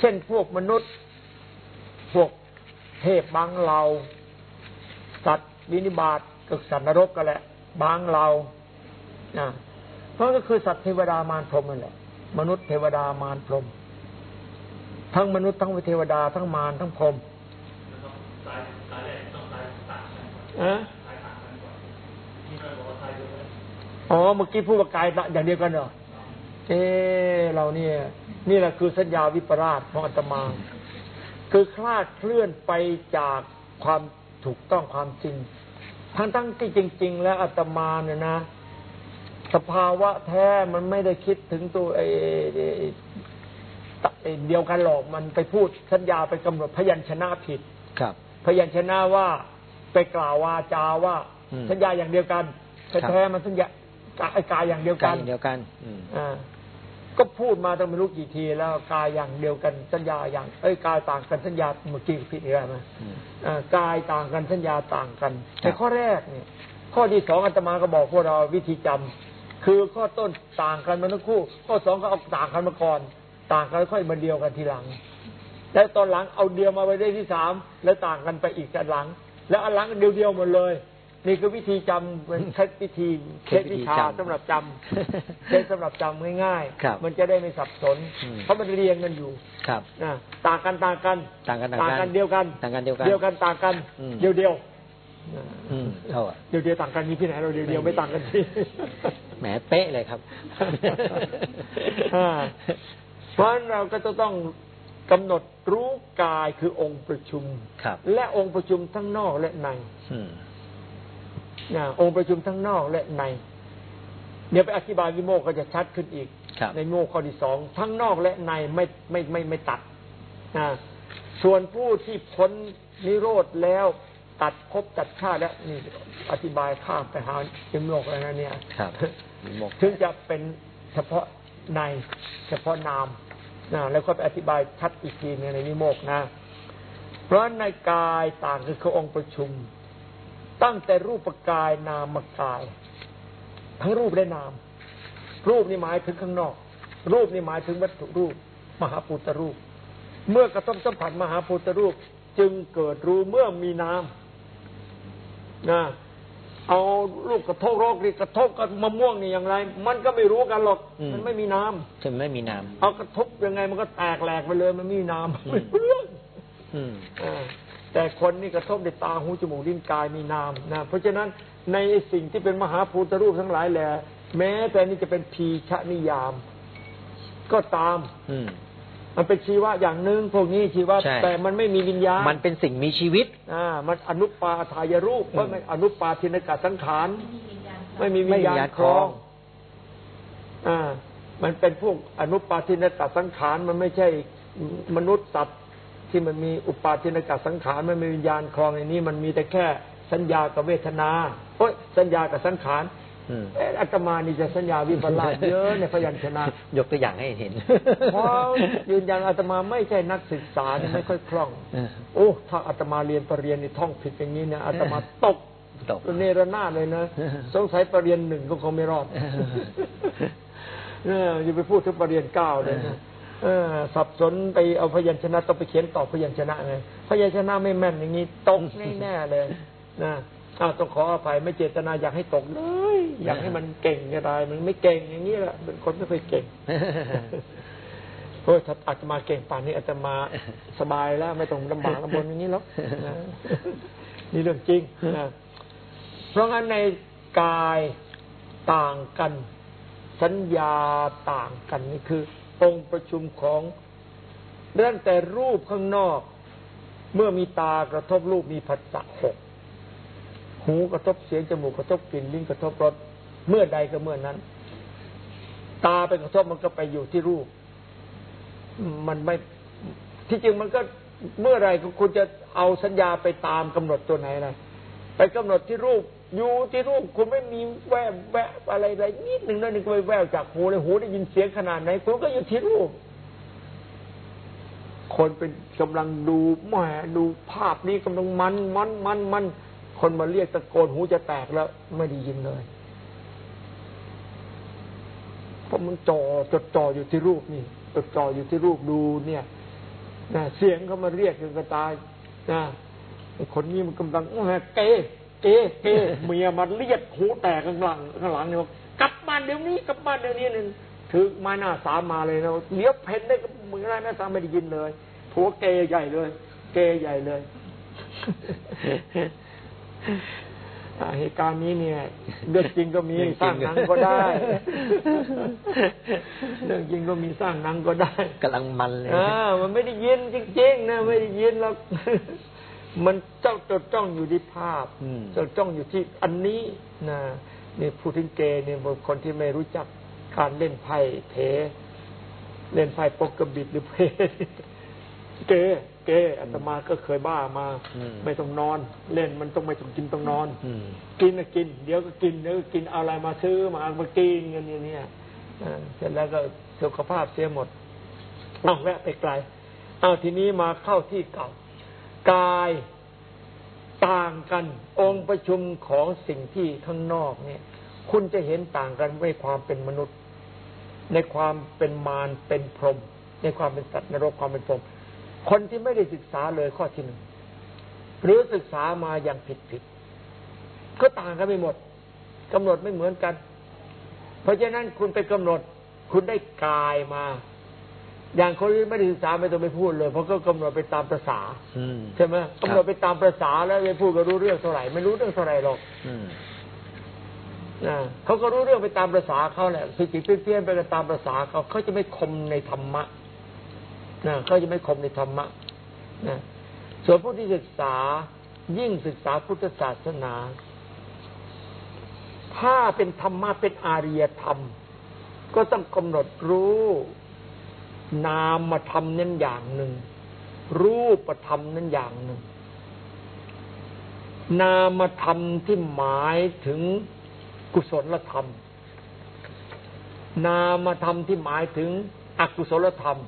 เช่นพวกมนุษย์ พวกเทพบางเรา สัตว์วินิบาตกับสัตว์นรกก็แหละ บางเรานะเพราะก็คือสัตว์เทวดามารพรหมนั่นแหละ มนุษย์เทวดามารพรหมทั้งมนุษย์ทั้งเทวดาทั้งมารทั้งพรหมอะ อ๋อเมื่อกี้พูดว่ากายอย่างเดียวกันเหรอเออเราเนี่ย นี่แหละคือสัญญาวิปราชของอาตมา คือคลาดเคลื่อนไปจากความถูกต้องความจริง ทั้งทั้งที่จริง ๆ แล้วอาตมาเนี่ยนะ สภาวะแท้มันไม่ได้คิดถึงตัวไอ้ไอ้ไอ้เดียวกันหรอกมันไปพูดสัญญาไปกำหนดพยัญชนะผิด ครับ พยัญชนะว่าไปกล่าววาจาว่าอืม สัญญาอย่างเดียวกันแต่แท้มันสัญญากายกายอย่างเดียวกากัยนเดียวกันอืมอ่าก็พูดมาต้องไม่รู้กี่ที แล้วกายอย่างเดียวกันสัญญาอย่างเอ้ยกายต่างกันสัญญาเมื่อกี้ผิดอีกแล้วนะอืมอ่ากายต่างกันสัญญาต่างกันครับแต่ข้อแรกเนี่ย ข้อที่สองอาตมาก็บอกพวกเราวิธีจำคือข้อต้นต่างกันมาทั้งคู่ ข้อสองก็เอาต่างกันมาก่อน ต่างกันแล้วค่อยมาเดียวกันทีหลัง แล้วตอนหลังเอาเดียวมาไว้ได้ที่สามแล้วต่างกันไปอีกกันหลัง แล้วอันหลังเดียวเดียวๆหมดเลย นี่คือวิธีจำเป็นเคล็ดวิธีเคล็ดวิชาสำหรับจำเคล็ดสำหรับจำง่ายครับๆมันจะได้ไม่สับสนอืมเพราะมันเรียงกันอยู่ครับนะต่างกันต่างกันต่างกันต่างกันเดียวกันต่างกันเดียวกันเดียวกันต่างกันอืมเดียวเดียวอืมเท่าอะเดียวเดียวต่างกันมีที่ไหนเราเดียวเดียวไม่ต่างกันที่แหมเป๊ะเลยครับอ่าเพราะฉะนั้นเราก็จะต้องกำหนดรู้กายคือองค์ประชุมครับและองค์ประชุมทั้งนอกและใน อืมนะองค์ประชุมทั้งนอกและใน เดี๋ยวไปอธิบายวิโมกข์ก็จะชัดขึ้นอีกครับในวิโมกข์ข้อที่สองทั้งนอกและในไม่ไม่ไม่ไม่ตัดนะส่วนผู้ที่พ้นนิโรธแล้วตัดภพตัดชาติแล้วนี่อธิบายข้ามไปหาวิโมกข์แล้วนะเนี่ยครับวิโมกข์ถึงจะเป็นเฉพาะในเฉพาะนามนะแล้วก็ไปอธิบายชัดอีกทีหนึงในวิโมกข์นะ เพราะในกายต่างคือคือองค์ประชุม ตั้งแต่รูปกายนามกาย ทั้งรูปและนาม รูปนี่หมายถึงข้างนอก รูปนี่หมายถึงวัตถุรูป มหาปุตตรูป เมื่อกระทบสัมผัสมหาปุตตรูป จึงเกิดรู้เมื่อมีนามนะเอาลูกกระทบโรคนี่กระทบกับมะม่วงนี่อย่างไร มันก็ไม่รู้กันหรอก มันไม่มีน้ำจะไม่มีน้เอากระทบยังไงมันก็แตกแหลกไปเลย มันไม่มีน้ำอืมไม่รู้เรื่องำอืมอ่า แต่คนนี่กระทบในตาหูจมูกลิ้นกายมีนามนะเพราะฉะนั้นในสิ่งที่เป็นมหาภูตรูปทั้งหลายแหละแม้แต่นี่จะเป็นพีชนิยาม ก็ตาม อืมมันเป็นชีวะอย่างหนึ่งพวกนี้ชีวะใช่แต่มันไม่มีวิญญาณมันเป็นสิ่งมีชีวิตอ่ามันอนุปาทายรูปอืมเพราะมันอนุปาทินกะสังขารไม่มีวิไม่ญมีญาณญาณคครรอองงอ่ามันเป็นพวกอนุปาทินกะสังขารมันไม่ใช่มนุษย์สัตว์ ที่มันมีอุปาทินกะสังขารมันไม่มีวิญญาณครองในนี้ มันมีแต่แค่สัญญากับเวทนาโอ้ยสัญญากับสังขารอืมเอ๊ะอาตมานี่จะสัญญาวิปลาสเยอะในพยัญชนะ ยกตัวอย่างให้เห็นเพราะยืนยันอาตมาไม่ใช่นักศึกษานี่ไม่ค่อยคล่องเออโอ้ถ้าอาตมาเรียนปรริญญานี่ท่องผิดอย่างนี้เนี่ยอาตมาตกตกเนรนาถเลยนะสงสัยปรริญญาหนึ่งก็คงไม่รอดเอออย่าไปพูดถึงปรริญญาเก้าเลยนะเออ สับสนไปเอาพยัญชนะต้องไปเขียนตอบพยัญชนะไงพยัญชนะไม่แม่นอย่างนี้ตกแน่ๆเลยนะอ้าวต้องขออภัยไม่เจตนาอยากให้ตกเลย อยากให้มันเก่งก็ได้มันไม่เก่งอย่างนี้แหละเป็นคนไม่เคยเก่งโอ้ยถ้าอาตมาเก่งป่านนี้อาตมาสบายแล้ว ไม่ต้องลำบากลำบนอย่างนี้หรอกนะนี่เรื่องจริงนะเพราะงั้นในกายต่างกัน สัญญาต่างกันนี่คือ องค์ประชุมของตั้งแต่รูปข้างนอก เมื่อมีตากระทบรูปมีผัสสะหกหูกระทบเสียงจมูกกระทบกลิ่นลิ้นกระทบรสเมื่อใดก็เมื่อนั้น ตาไปกระทบมันก็ไปอยู่ที่รูป มันไม่ที่จริงมันก็เมื่อไรก็คุณจะเอาสัญญาไปตามกำหนดตัวไหนนะไปกำหนดที่รูป อยู่ที่รูปคุณไม่มีแวบแวบอะไรอะไรนิดหนึ่งนั่นนึงก็ไปแววจากหูเลยหูได้ยินเสียงขนาดไหนคุณก็อยู่ที่รูปคนเป็นกำลังดูแหมดูภาพนี้กำลังมันมันมันมันคนมาเรียกตะโกนหูจะแตกแล้ว ไม่ได้ยินเลยเพราะมันจ่อจดจ่ออยู่ที่รูปนี่จดจ่ออยู่ที่รูปดูเนี่ยนะเสียงเขามาเรียกกันก็ตายนะคนนี้มันกำลังแหมเก เกเกเมียมันเรียกหูแตกข้างหลังข้างหลังเนี่ยบอกกลับบ้านเดี๋ยวนี้กลับบ้านเดี๋ยวนี้นึงถือไม้หน้าสามมาเลยนะเลี้ยวเพนได้กับมือหน้าสามไม่ได้ยินเลยผัวเกใหญ่เลย เกใหญ่เลยอ่าเหตุการณ์นี้เนี่ยเรื่องจริงก็มีเรื่องจริงสร้างหนังก็ได้เรื่องจริงก็มีสร้างหนังก็ได้กำลังมันเลยอ่ามันไม่ได้ยินจริงๆนะไม่ได้ยินหรอก มันเจ้าจดจ้องอยู่ที่ภาพอืมจดจ้องอยู่ที่อันนี้นะนี่พูดถึงเกย์เนี่ยบางคนที่ไม่รู้จักการเล่นไพ่เพเล่นไพ่โปกเกอร์บิดหรือเพเกย์เกย์อาตมาก็เคยบ้ามาอืมไม่ต้องนอน เล่นมันต้องไม่ต้องกินต้องนอนอืมกินนะกิน เดี๋ยวก็กินเดี๋ยวก็กินเอาอะไรมาซื้อมาเอามากินกันอย่างเนี้ยอ่าเสร็จแล้วก็สุขภาพเสียหมดเอาแวะไปไกลเอาทีนี้มาเข้าที่เก่า กายต่างกัน องค์ประชุมของสิ่งที่ข้างนอกเนี่ย คุณจะเห็นต่างกันในความเป็นมนุษย์ ในความเป็นมารเป็นพรหมในความเป็นสัตว์นรกความเป็นพรหมคนที่ไม่ได้ศึกษาเลยข้อที่หนึ่งหรือศึกษามาอย่างผิดผิดก็ต่างกันไปหมดกำหนดไม่เหมือนกัน เพราะฉะนั้นคุณไปกำหนด คุณได้กายมา อย่างคนที่ไม่ได้ศึกษาไม่ต้องไปพูดเลย เพราะก็กำหนดไปตามภาษาอืมใช่ไหมกำหนดไปตามภาษาแล้วไปพูดก็รู้เรื่องเท่าไหร่ไม่รู้เรื่องเท่าไหร่หรอกอืมนะเขาก็รู้เรื่องไปตามภาษาเขาแหละสิจิเพี้ยนๆไปกันตามภาษาเขาเขาจะไม่คมในธรรมะนะเขาจะไม่คมในธรรมะนะส่วนผู้ที่ศึกษายิ่งศึกษาพุทธศาสนา ถ้าเป็นธรรมะเป็นอาริยธรรม ก็ต้องกำหนดรู้ นามธรรมนั้นอย่างหนึ่ง รูปธรรมนั้นอย่างหนึ่ง นามธรรมที่หมายถึงกุศลธรรม นามธรรมที่หมายถึงอกุศลธรรม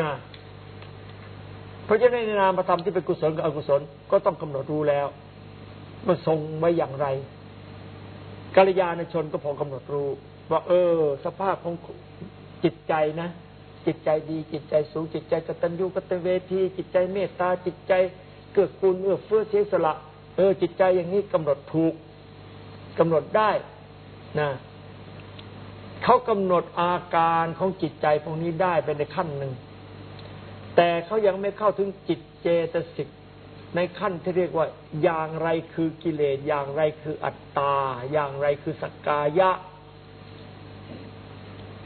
นะเพราะฉะนั้นในนามธรรมที่เป็นกุศลกับอกุศลก็ต้องกำหนดรู้แล้วว่าทรงไว้อย่างไรกัลยาณชนก็พอกำหนดรู้ ว่า เออ สภาพของ จิตใจนะ จิตใจดีจิตใจสูงจิตใจกตัญญูกตเวที จิตใจเมตตาจิตใจเกื้อกูลเอื้อเฟื้อเสียสละเออจิตใจอย่างนี้กำหนดถูกกำหนดได้นะเขากำหนดอาการของจิตใจพวกนี้ได้เป็นในขั้นหนึ่ง แต่เขายังไม่เข้าถึงจิตเจตสิกในขั้นที่เรียกว่า อย่างไรคือกิเลสอย่างไรคืออัตตา อย่างไรคือสักกายะ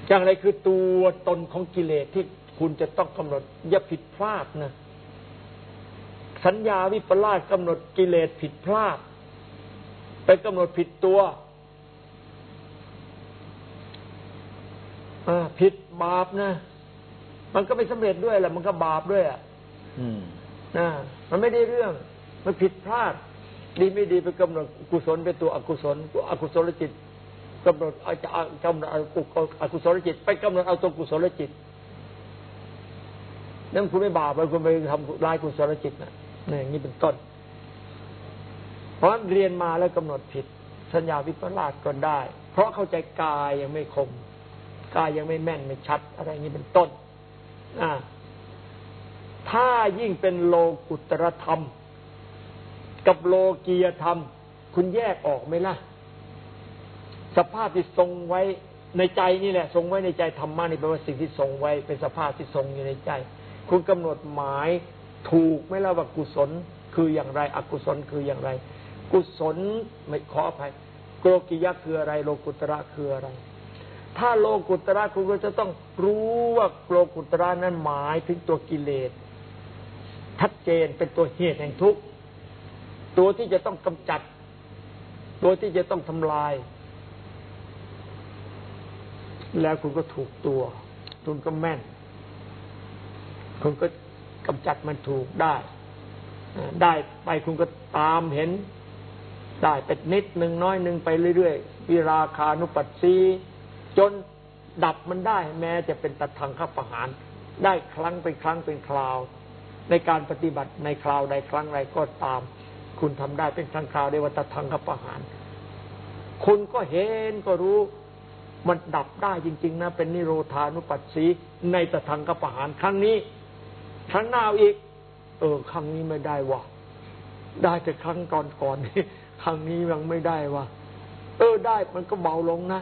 อย่างไรคือตัวตนของกิเลสที่คุณจะต้องกำหนด อย่าผิดพลาดนะ สัญญาวิปลาสกำหนดกิเลสผิดพลาดไปกำหนดผิดตัวผิดบาปนะ มันก็ไม่สำเร็จด้วยแหละมันก็บาปด้วยอะนะมันไม่ได้เรื่อง มันผิดพลาด ดีไม่ดีไปกำหนดกุศลเป็นตัวอกุศลอกุศลจิต กำหนดอาจะกำหนดอกุศลจิต ไปกำหนดเอาตัวกุศลจิตนั่นคุณไม่บาปเลยคุณไปทำลายกุศลจิตนะนี่อย่างนี้เป็นต้น เพราะเรียนมาแล้วกำหนดผิด สัญญาวิปลาสก็ได้ เพราะเข้าใจกายยังไม่คม กายยังไม่แม่นไม่ชัด อะไรอย่างนี้เป็นต้นอ่าถ้ายิ่งเป็นโลกุตรธรรม กับโลกียธรรม คุณแยกออกไหมล่ะ สภาพที่ทรงไว้ในใจนี่แหละ ทรงไว้ในใจธรรมะนี่แปลว่าสิ่งที่ทรงไว้เป็นสภาพที่ทรงอยู่ในใจ คุณกำหนดหมายถูกไหมล่ะว่ากุศลคืออย่างไร อกุศลคืออย่างไร กุศลไม่ขออภัยโลกิยะคืออะไร โลกุตระคืออะไร ถ้าโลกุตระคุณก็จะต้องรู้ว่าโลกุตระนั้นหมายถึงตัวกิเลสชัดเจนเป็นตัวเหตุแห่งทุกข์ตัวที่จะต้องกำจัด ตัวที่จะต้องทำลาย แล้วคุณก็ถูกตัว คุณก็แม่น คุณก็กำจัดมันถูกได้ได้ไปคุณก็ตามเห็น ได้เป็นนิดหนึ่งน้อยหนึ่งไปเรื่อยๆวิราคานุปัสสีจนดับมันได้ แม้จะเป็นตัดทางข้าประหาร ได้ครั้งเป็นครั้งเป็นคราว ในการปฏิบัติในคราวใดครั้งใดก็ตาม คุณทำได้เป็นครั้งคราวได้ว่าตัดทางข้าประหาร คุณก็เห็นก็รู้ มันดับได้จริง ๆ นะ เป็นนิโรธานุปัสสีในตะทางกประหารครั้งนี้ครั้งหน้าอีก เออ ครั้งนี้ไม่ได้วะได้แต่ครั้งก่อนก่อนนี่ครั้งนี้ยังไม่ได้ว่าเออได้มันก็เบาลงนะ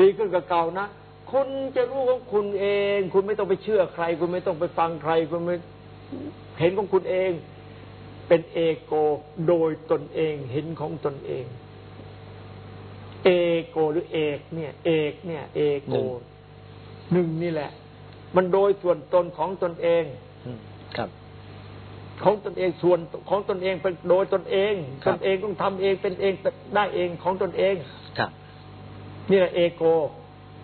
ดีขึ้นกับเก่านะคุณจะรู้ของคุณเอง คุณไม่ต้องไปเชื่อใคร คุณไม่ต้องไปฟังใคร คุณไม่เห็นของคุณเอง เป็นเอโกโดยตนเองเห็นของตนเอง เอโกหรือเอกเนี่ย เอกเนี่ย เอโกหนึ่งนี่แหละ มันโดยส่วนตนของตนเองครับ ของตนเองส่วนของตนเองเป็นโดยตนเองตนเองต้องทำเองเป็นเองได้เองของตนเองครับนี่แหละเอโก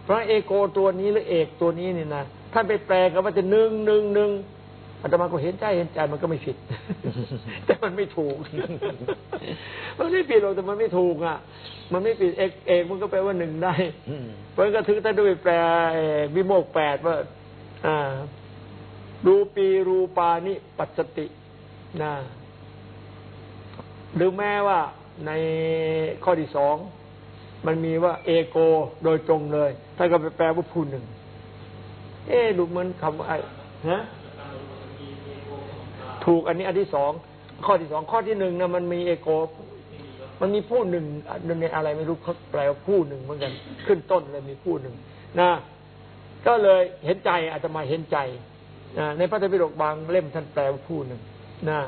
เพราะเอโกตัวนี้หรือเอกตัวนี้นี่นะท่านไปแปลกันว่าจะหนึ่งหนึ่งหนึ่ง อาตมาก็เห็นใจเห็นใจมันก็ไม่ผิด แต่มันไม่ถูก มันไม่ผิดหรอกแต่มันไม่ถูกอะ มันไม่ผิดเอกเอกมันก็แปลว่าหนึ่งได้เพราะก็ถึงถ้าด้วยแปลวิโมกแปดว่า อ่า รูปีรูปานิปัสตินะหรือแม้ว่าในข้อที่สองมันมีว่าเอโกโดยตรงเลย ถ้าก็ไปแปลว่าผู้หนึ่ง เอ๊ดูเหมือนคำว่าไอ้ฮะ ถูกอันนี้อันที่สองข้อที่สองข้อที่หนึ่งนะมันมีเอโก มันมีผู้หนึ่งในอะไรไม่รู้เขาแปลว่าผู้หนึ่งเหมือนกัน ขึ้นต้นเลยมีผู้หนึ่งนะก็เลยเห็นใจอาตมาเห็นใจนะในพระธรรมปิฎกบางเล่มท่านแปลว่าผู้หนึ่งนะ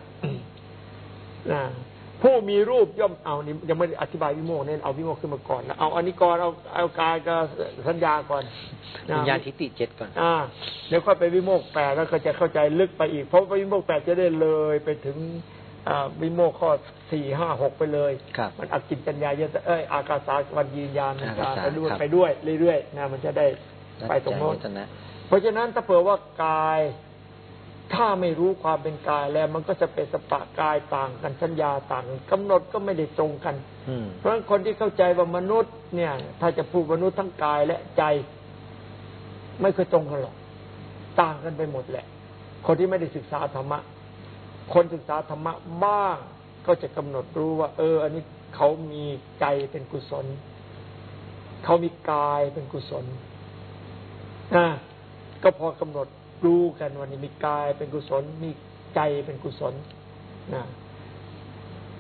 นะ ผู้มีรูปย่อมเอานี่ยังไม่ได้อธิบายวิโมกข์เนี่ยเอาวิโมกข์ขึ้นมาก่อนนะเอาอันนี้ก่อนเอาเอากายกับสัญญาก่อนนะวิญญาณทิฏฐิเจ็ดก่อนอ่าเดี๋ยวค่อยไปวิโมกข์แปดแล้วก็จะเข้าใจลึกไปอีก เพราะว่าวิโมกข์แปดจะได้เลยไปถึงอ่าวิโมกข์ข้อสี่ห้าหกไปเลยครับมันอักกินจัญญายตเอ้ยอากาสาวันยืนยานอากาสาไปด้วยครับไปด้วยเรื่อยๆนะมันจะได้ไปตรงโน้นใจวัฒนะเพราะฉะนั้นถ้าเผื่อว่ากาย ถ้าไม่รู้ความเป็นกายแล้ว มันก็จะเป็นสปะกายต่างกันสัญญาต่างกันกำหนดก็ไม่ได้ตรงกันอืมเพราะฉะนั้นคนที่เข้าใจว่ามนุษย์ เนี่ย ถ้าจะพูดมนุษย์ทั้งกายและใจ ไม่เคยตรงกันหรอกต่างกันไปหมดแหละ คนที่ไม่ได้ศึกษาธรรมะ คนศึกษาธรรมะบ้าง ก็จะกำหนดรู้ว่า เออ อันนี้เขามีใจเป็นกุศล เขามีกายเป็นกุศลนะก็พอกำหนด รู้กันวันนี้มีกายเป็นกุศล มีใจเป็นกุศลนะ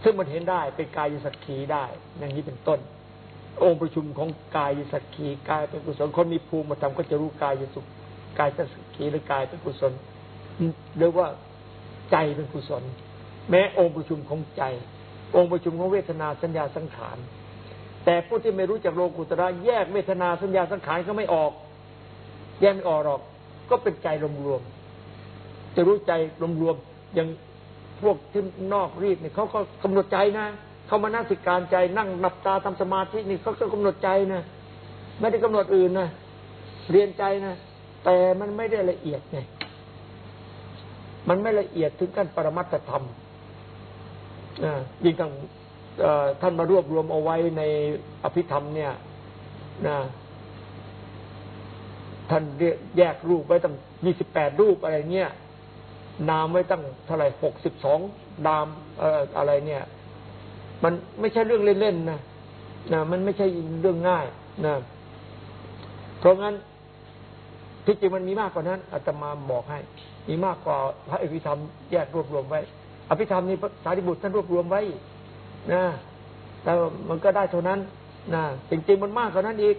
ซึ่งมันเห็นได้เป็นกายสักขีได้ อย่างนี้เป็นต้น องค์ประชุมของกายสักขีกายเป็นกุศลคนมีภูมิธรรมก็จะรู้กายสุขกายสักขีหรือกายเป็นกุศลเรียกว่าใจเป็นกุศล แม้องค์ประชุมของใจ องค์ประชุมของเวทนาสัญญาสังขารแต่ผู้ที่ไม่รู้จักโลกุตระแยกเวทนาสัญญาสังขารก็ไม่ออก แยกไม่ออกหรอก ก็เป็นใจรวมๆจะรู้ใจรวมๆอย่างพวกที่นอกรีดเนี่ยเขาก็กำหนดใจนะเขามานั่งสิการใจนั่งหลับตาทำสมาธินี่เขาก็กำหนดใจนะไม่ได้กำหนดอื่นนะเรียนใจนะแต่มันไม่ได้ละเอียดไงมันไม่ละเอียดถึงขั้นปรมัตถธรรมอ่ายิ่งทางท่านมารวบรวมเอาไว้ในอภิธรรมเนี่ยนะ ท่านเรียแยกรูปไว้ตั้งยี่สิบแปดรูปอะไรเงี้ยนามไว้ตั้งเท่าไหร่หกสิบสองนามเอ่ออะไรเนี่ย มันไม่ใช่เรื่องเล่นๆนะนะมันไม่ใช่เรื่องง่ายนะเพราะงั้นที่จริงมันมีมากกว่านั้นอาตมาบอกให้ มีมากกว่าพระอภิธรรมแยกรวบรวมไว้ อภิธรรมนี่พระสารีบุตรท่านรวบรวมไว้นะแต่มันก็ได้เท่านั้นนะจริงๆมันมากกว่านั้นอีก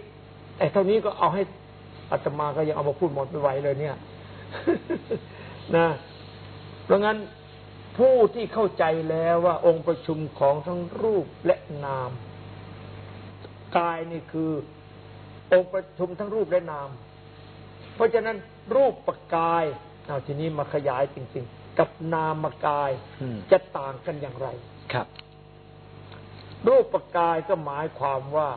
แต่เท่านี้ก็เอาให้ อาตมาก็ยังเอามาพูดหมดไม่ไหวเลยเนี่ย นะเพราะงั้นผู้ที่เข้าใจแล้วว่าองค์ประชุมของทั้งรูปและนามกายนี่คือ องค์ประชุมทั้งรูปและนาม เพราะฉะนั้นรูปประกายเอาทีนี้มาขยายจริงๆ กับนามกายอืมจะต่างกันอย่างไร ครับ รูปประกายก็หมายความว่า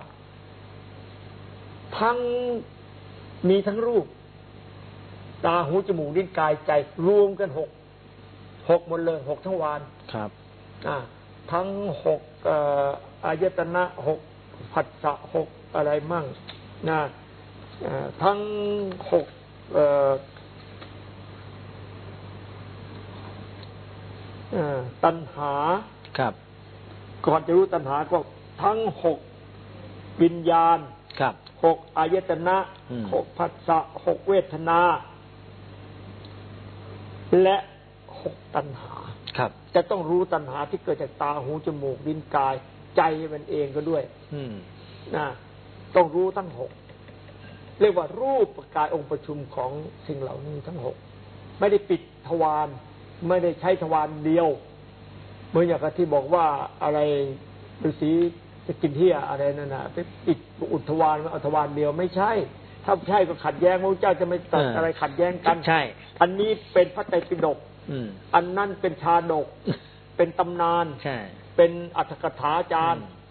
ทั้ง มีทั้งรูป ตาหูจมูกลิ้นกายใจ รวมกันหกหกหมดเลยหกทั้งวานครับ อ่า ทั้งหกเอ่ออายตนะหกผัสสะหกอะไรมั่งนะเอ่อทั้งหกเอ่อเอ่อตัณหาครับ ก่อนจะรู้ตัณหาก็ทั้งหกวิญญาณ ครับหกอายตนะอืมหกผัสสะหกเวทนา และหกตัณหาครับ จะต้องรู้ตัณหาที่เกิดจากตาหูจมูกลิ้นกาย ใจมันเองก็ด้วยอืมนะต้องรู้ทั้งหกเรียกว่ารูปประกายองค์ประชุมของสิ่งเหล่านี้ทั้งหกไม่ได้ปิดทวารไม่ได้ใช้ทวารเดียว เหมือนอย่างกับที่บอกว่าอะไรฤาษี จะกินเที่ยอะไรนั่นนะไปปิดอุทวารเอาทวารเดียวไม่ใช่ ถ้าใช่ก็ขัดแย้งพระเจ้าจะไม่ตัดเออออะไรขัดแย้งกันใช่ อันนี้เป็นพระไตรปิฎกอืมอันนั้นเป็นชาดก เป็นตำนานใช่เป็นอัตถกถาจารย์อืม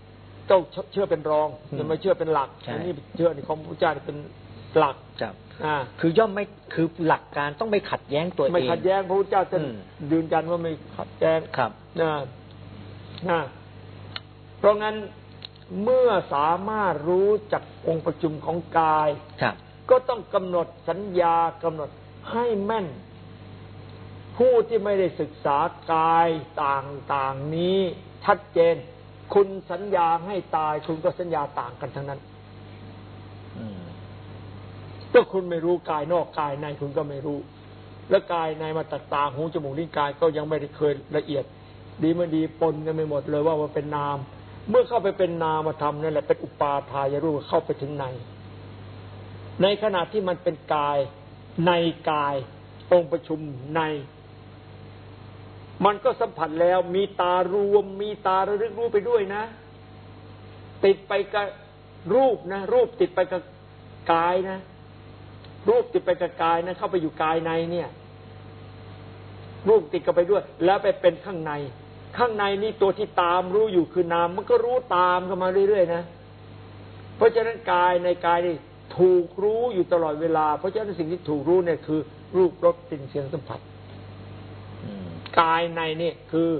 เจ้าเชื่อเป็นรองอืมจะไม่เชื่อเป็นหลักใช่อันนี้เชื่อในของพระเจ้านี่เป็นหลักครับอ่าคือย่อมไม่คือหลักการต้องไม่ขัดแย้งตัวเองไม่ขัดแย้งพระพุทธเจ้าจะอืมยืนยันว่าไม่ขัดแย้งครับนะนะเพราะงั้น เมื่อสามารถรู้จักองค์ประชุมของกายครับก็ต้องกำหนดสัญญากำหนดให้แม่น ผู้ที่ไม่ได้ศึกษากายต่างๆนี้ชัดเจน คุณสัญญาให้ตาย คุณก็สัญญาต่างกันทั้งนั้นอืมถ้าคุณไม่รู้กายนอกกายในคุณก็ไม่รู้ แล้วกายในมาตัดตาหูจมูกลิ้นกายก็ยังไม่ได้เคยละเอียด ดีไม่ดีปนกันไปหมดเลยว่ามันเป็นนาม เมื่อเข้าไปเป็นนามธรรมนั่นแหละเป็นอุปาทายรูปเข้าไปถึงใน ในขณะที่มันเป็นกายในกายองค์ประชุมใน มันก็สัมผัสแล้วมีตารวม มีตาระลึกรู้ไปด้วยนะ ติดไปกับรูปนะ รูปติดไปกับกายนะ รูปติดไปกับกายนะ เข้าไปอยู่กายในเนี่ย รูปติดกันไปด้วย แล้วไปเป็นข้างใน ข้างในนี่ตัวที่ตามรู้อยู่คือนามมันก็รู้ตามกันมาเรื่อยๆนะ เพราะฉะนั้นกายในกายนี่ถูกรู้อยู่ตลอดเวลา เพราะฉะนั้นสิ่งที่ถูกรู้เนี่ยคือ รูปรสกลิ่นเสียงสัมผัสกายในนี่คือ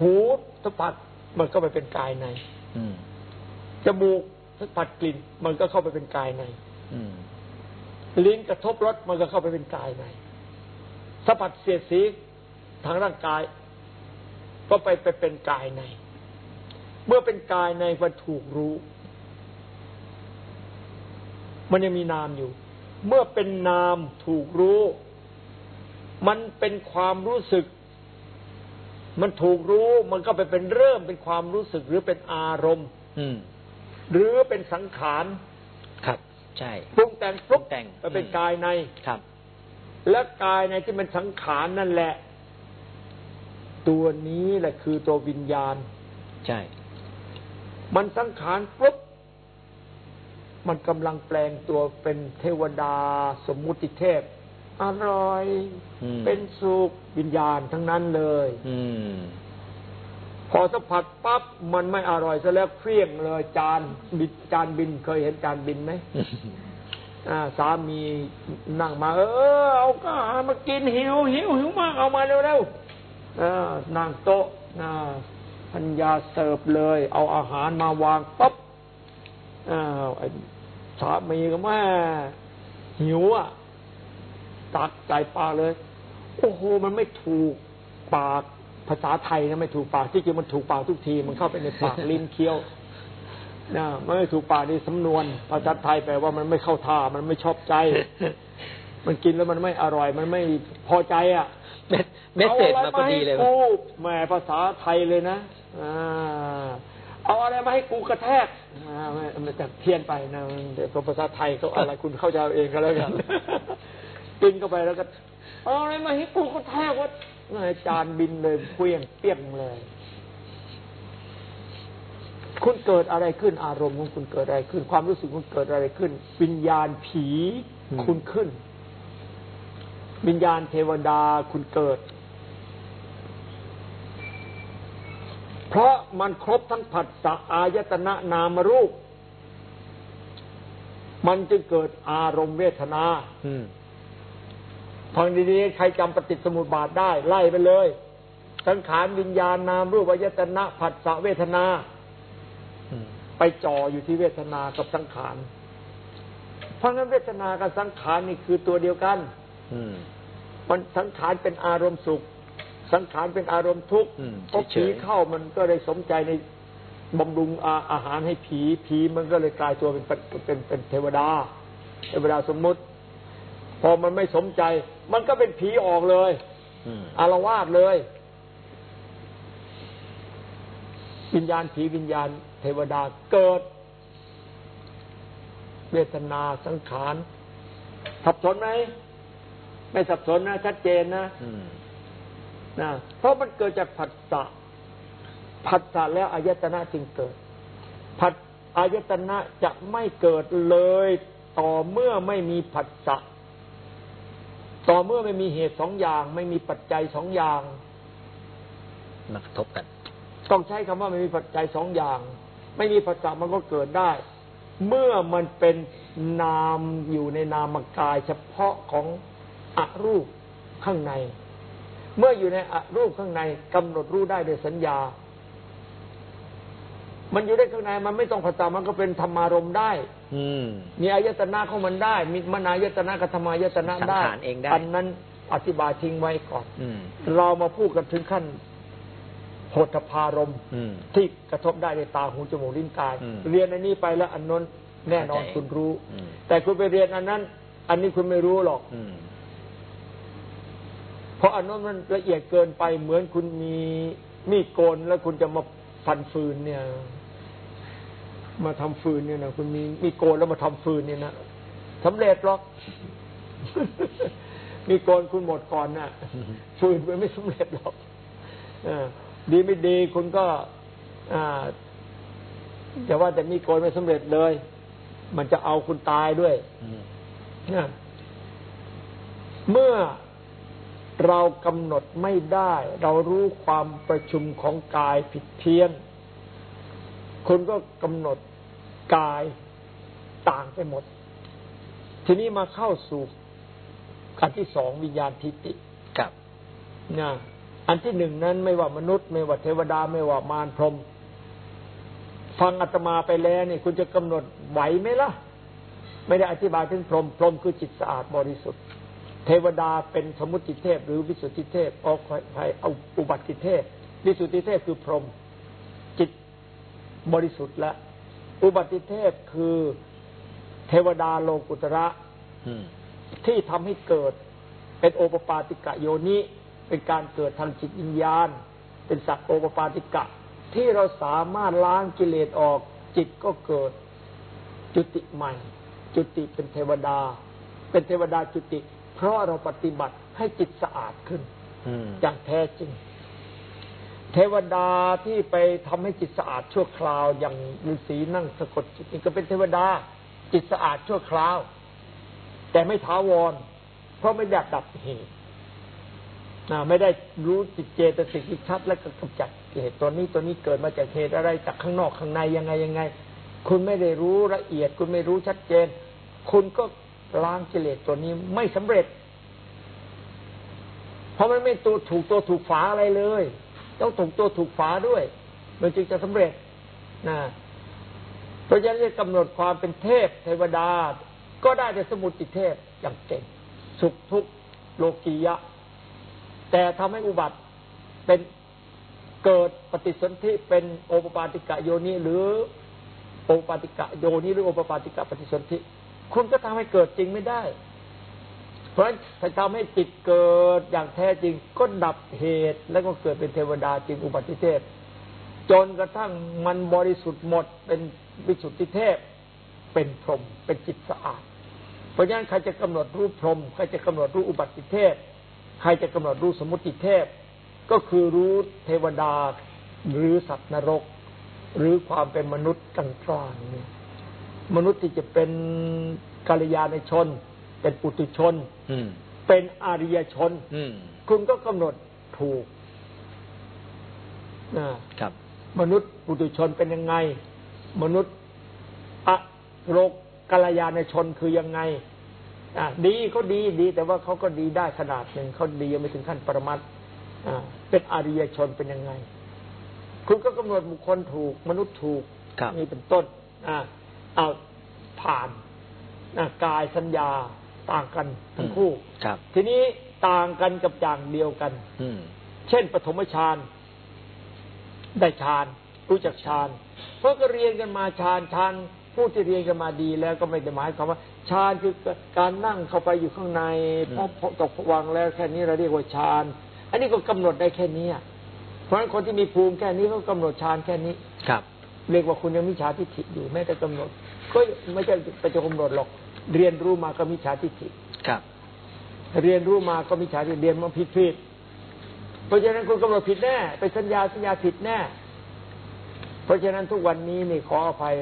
หูสัมผัสมันก็ไปเป็นกายในจมูกสัมผัสกลิ่น มันก็เข้าไปเป็นกายในลิ้นกระทบรสมันก็เข้าไปเป็นกายในสัมผัสเสียดสีทางร่างกาย ก็ไปไปเป็นกายใน เมื่อเป็นกายในมันถูกรู้ มันยังมีนามอยู่ เมื่อเป็นนามถูกรู้ มันเป็นความรู้สึก มันถูกรู้ มันก็ไปเป็นเริ่มเป็นความรู้สึกหรือเป็นอารมณ์ อืม หรือเป็นสังขารครับ ใช่ปรุงแต่งปรุงแต่งไปเป็นอืมกายในครับ และกายในที่มันสังขารนั่นแหละ ตัวนี้แหละคือตัววิญญาณ ใช่ มันสังขารปุ๊บมันกำลังแปลงตัวเป็นเทวดาสมมุติเทพ อร่อยอืมเป็นสุขวิญญาณทั้งนั้นเลยอืมพอสัมผัสปั๊บมันไม่อร่อยซะแล้วเครียงเลย จานบินจานบินเคยเห็นจานบินไหมอ่าสามีนั่งมา เออเอาก็อาหารมากินหิวหิวหิวมากเอามาเร็วเร็วๆอ่า นั่งโต๊ะพัญญาเสิร์ฟเลย เอาอาหารมาวางปั๊บอ้าวสามีก็แม่หิวอะตักใส่ปากเลย โอ้โห มันไม่ถูกปากภาษาไทยนะไม่ถูกปากที่จริงมันถูกปากทุกที มันเข้าไปในปากลิ้นเคี้ยวนะมันไม่ถูกปากนี่สำนวน ภาษาไทยแปลว่ามันไม่เข้าท่า มันไม่ชอบใจ มันกินแล้วมันไม่อร่อย มันไม่พอใจอะ เม็ดเม็ดเสร็จมาพอดีเลยอาอะไรมาให้กูแหมภาษาไทยเลยนะอ่าเอาอะไรมาให้กูกระแทกอ่าไม่มันจะเพี้ยนไปนะเดี๋ยวภาษาไทยเขาอะไรคุณเข้าใจเอาเองก็แล้วกันกินเข้าไปแล้วก็เอาอะไรมาให้กูกระแทกวะจานบินเลยเคลี้ยงเปี้ยงเลย คุณเกิดอะไรขึ้นอารมณ์ของคุณเกิดอะไรขึ้น ความรู้สึกคุณเกิดอะไรขึ้น วิญญาณผีอืมคุณขึ้น วิญญาณเทวดาคุณเกิด เพราะมันครบทั้งผัสสะอายตนะนามรูป มันจึงเกิดอารมณ์เวทนาอืมฟังดีๆใครจำปฏิสมุปบาทได้ ไล่ไปเลย สังขารวิญญาณนามรูปอายตนะผัสสะเวทนาอืมไปจ่ออยู่ที่เวทนากับสังขาร เพราะงั้นเวทนากับสังขารนี่คือตัวเดียวกันอื มมันสังขารเป็นอารมณ์สุข สังขารเป็นอารมณ์ทุกข์อืมเพราะเฉผียๆเข้ามันก็เลยสมใจในบำรุงอาอาหารให้ผี ผีมันก็เลยกลายตัวเป็นเป็นเป็นเป็นเทวดา เทวดาสมมุติ พอมันไม่สมใจ มันก็เป็นผีออกเลยอืมอารวาสเลย วิญญาณผีวิญญาณ เทวดาเกิด เวทนาสังขารสับสนไหม ไม่สับสนนะ ชัดเจนนะอืมนะเพราะมันเกิดจากผัสสะผัสสะแล้วอายตนะจึงเกิดผัสอายตนะจะไม่เกิดเลยต่อเมื่อไม่มีผัสสะต่อเมื่อไม่มีเหตุสองอย่าง ไม่มีปัจจัยสองอย่างมากระทบกัน ต้องใช้คำว่าไม่มีปัจจัยสองอย่าง ไม่มีผัสสะมันก็เกิดได้ เมื่อมันเป็นนามอยู่ในนามกายเฉพาะของ อรูปข้างใน เมื่ออยู่ในอรูปข้างในกำหนดรู้ได้โดยสัญญา มันอยู่ได้ข้างในมันไม่ต้องผัสสะมันก็เป็นธรรมารมณ์ได้ อืมมีอายตนะของมันได้ มีมนายตนะกับธรรมายตนะได้สังขารเองได้อันนั้นอธิบายทิ้งไว้ก่อนอืมเรามาพูดกันถึงขั้นโหตพารมณ์อืมที่กระทบได้ในตาหูจมูกลิ้นกายอืมเรียนอันนี้ไปแล้วอันนั้นแน่นอนเข้าใจคุณรู้อืมแต่คุณไปเรียนอันนั้น อันนี้คุณไม่รู้หรอกอืม เพราะอันนั้นมันละเอียดเกินไปเหมือนคุณมีมีดโกนแล้วคุณจะมาฟันฟืนเนี่ย มาทำฟืนเนี่ยนะคุณมีมีดโกนแล้วมาทำฟืนเนี่ยนะสำเร็จหรอกมีโกนคุณหมดก่อนน่ะฟืนมันไม่สำเร็จหรอกอดีไม่ดีคุณก็อ่าจะว่าแต่มีโกนไม่สำเร็จเลย มันจะเอาคุณตายด้วยอืมนะเมื่อ เรากำหนดไม่ได้ เรารู้ความประชุมของกายผิดเพี้ยน คุณก็กำหนดกายต่างไปหมด ทีนี้มาเข้าสู่อันที่สองวิญญาณทิฏฐิครับนะอันที่หนึ่งนั้นไม่ว่ามนุษย์ไม่ว่าเทวดาไม่ว่ามารพรหมฟังอาตมาไปแล้วนี่คุณจะกำหนดไหวไหมล่ะ ไม่ได้อธิบายถึงพรหมพรหมคือจิตสะอาดบริสุทธิ์ เทวดาเป็นสมุติเทพ หรือวิสุทธิเทพเอาใครเอาอุบัติเทพ วิสุทธิเทพคือพรหมจิตบริสุทธิ์ละ อุบัติเทพคือเทวดาโลกุตระที่ทำให้เกิดเป็นโอปปาติกะโยนิเป็นการเกิดทางจิตวิญญาณ เป็นสัตว์โอปปาติกะ ที่เราสามารถล้างกิเลสออกจิตก็เกิดจุติใหม่ จุติเป็นเทวดา เป็นเทวดาจุติ เพราะเราปฏิบัติให้จิตสะอาดขึ้นอืมอย่างแท้จริง เทวดาที่ไปทำให้จิตสะอาดชั่วคราว อย่างฤาษีนั่งสะกดจิตนี่ก็เป็นเทวดา จิตสะอาดชั่วคราว แต่ไม่ท้าวร เพราะไม่ได้ดับเหตุนะไม่ได้รู้จิตเจตสิกที่ชัด และก็กำจัดเหตุตัวนี้ตัวนี้เกิดมาจากเหตุอะไรจากข้างนอกข้างในยังไงยังไง คุณไม่ได้รู้ละเอียด คุณไม่รู้ชัดเจน คุณก็ ล้างกิเลสตัวนี้ไม่สำเร็จ เพราะมันไม่ตัวถูกตัวถูกฝาอะไรเลยต้องถูกตัวถูกฝาด้วย มันจึงจะสำเร็จนะเพราะฉะนั้นจะกำหนดความเป็นเทพเทวดา ก็ได้แต่สมุติเทพอย่างเก่ง สุขทุกข์โลกียะ แต่ทำให้อุบัติเป็นเกิดปฏิสนธิเป็นโอปปาติกะโยนิหรือโอปปาติกะโยนิหรือโอปปาติกะปฏิสนธิ คุณก็ทำให้เกิดจริงไม่ได้ เพราะฉะนั้นถ้าทำให้จิตเกิดอย่างแท้จริง ก็ดับเหตุแล้วก็เกิดเป็นเทวดาจริงอุบัติเทพจนกระทั่งมันบริสุทธิ์หมดเป็นวิสุทธิเทพ เป็นพรหมเป็นจิตสะอาด เพราะฉะนั้นใครจะกำหนดรูปพรหมใครจะกำหนดรูปอุบัติเทพ ใครจะกำหนดรูปสมุติเทพ ก็คือรู้เทวดาหรือสัตว์นรก หรือความเป็นมนุษย์กลางๆเนี่ย มนุษย์ที่จะเป็นกัลยาณชน เป็นปุถุชนอืมเป็นอาริยชนอืมคุณก็กำหนดถูกนะครับ มนุษย์ปุถุชนเป็นยังไง มนุษย์อะโลกกัลยาณชนคือยังไงอะดีเขาดีดี แต่ว่าเขาก็ดีได้ขนาดหนึ่งเขาดียังไม่ถึงขั้นปรมัตถ์อ่าเป็นอาริยชนเป็นยังไง คุณก็กำหนดบุคคลถูก มนุษย์ถูกครับนี่เป็นต้น อ่า เอาผ่านอ่ากายสัญญาต่างกันทั้งคู่ครับ ทีนี้ต่างกันกับอย่างเดียวกัน อืมเช่นปฐมฌานได้ฌานรู้จักฌานเพราะก็เรียนกันมาฌานฌานผู้ที่เรียนกันมาดีแล้วก็ไม่ได้หมายความว่าฌานคือการนั่งเข้าไปอยู่ข้างในพอพอตกผวังค์แล้วแค่นี้เราเรียกว่าฌานอันนี้ก็กำหนดได้แค่นี้อะเพราะฉะนั้นคนที่มีภูมิแค่นี้ก็กำหนดฌานแค่นี้ครับ เรียกว่าคุณยังมิจฉาทิฏฐิอยู่แม้แต่กำหนด ก็ไม่ใช่ไปจะกำหนดหรอก เรียนรู้มาก็มิจฉาทิฏฐิครับ เรียนรู้มาก็มิจฉาทิฏฐิเรียนมาผิดผิดเพราะฉะนั้นคุณกำหนดผิดแน่ไปสัญญาสัญญาผิดแน่ เพราะฉะนั้นทุกวันนี้นี่ขออภัย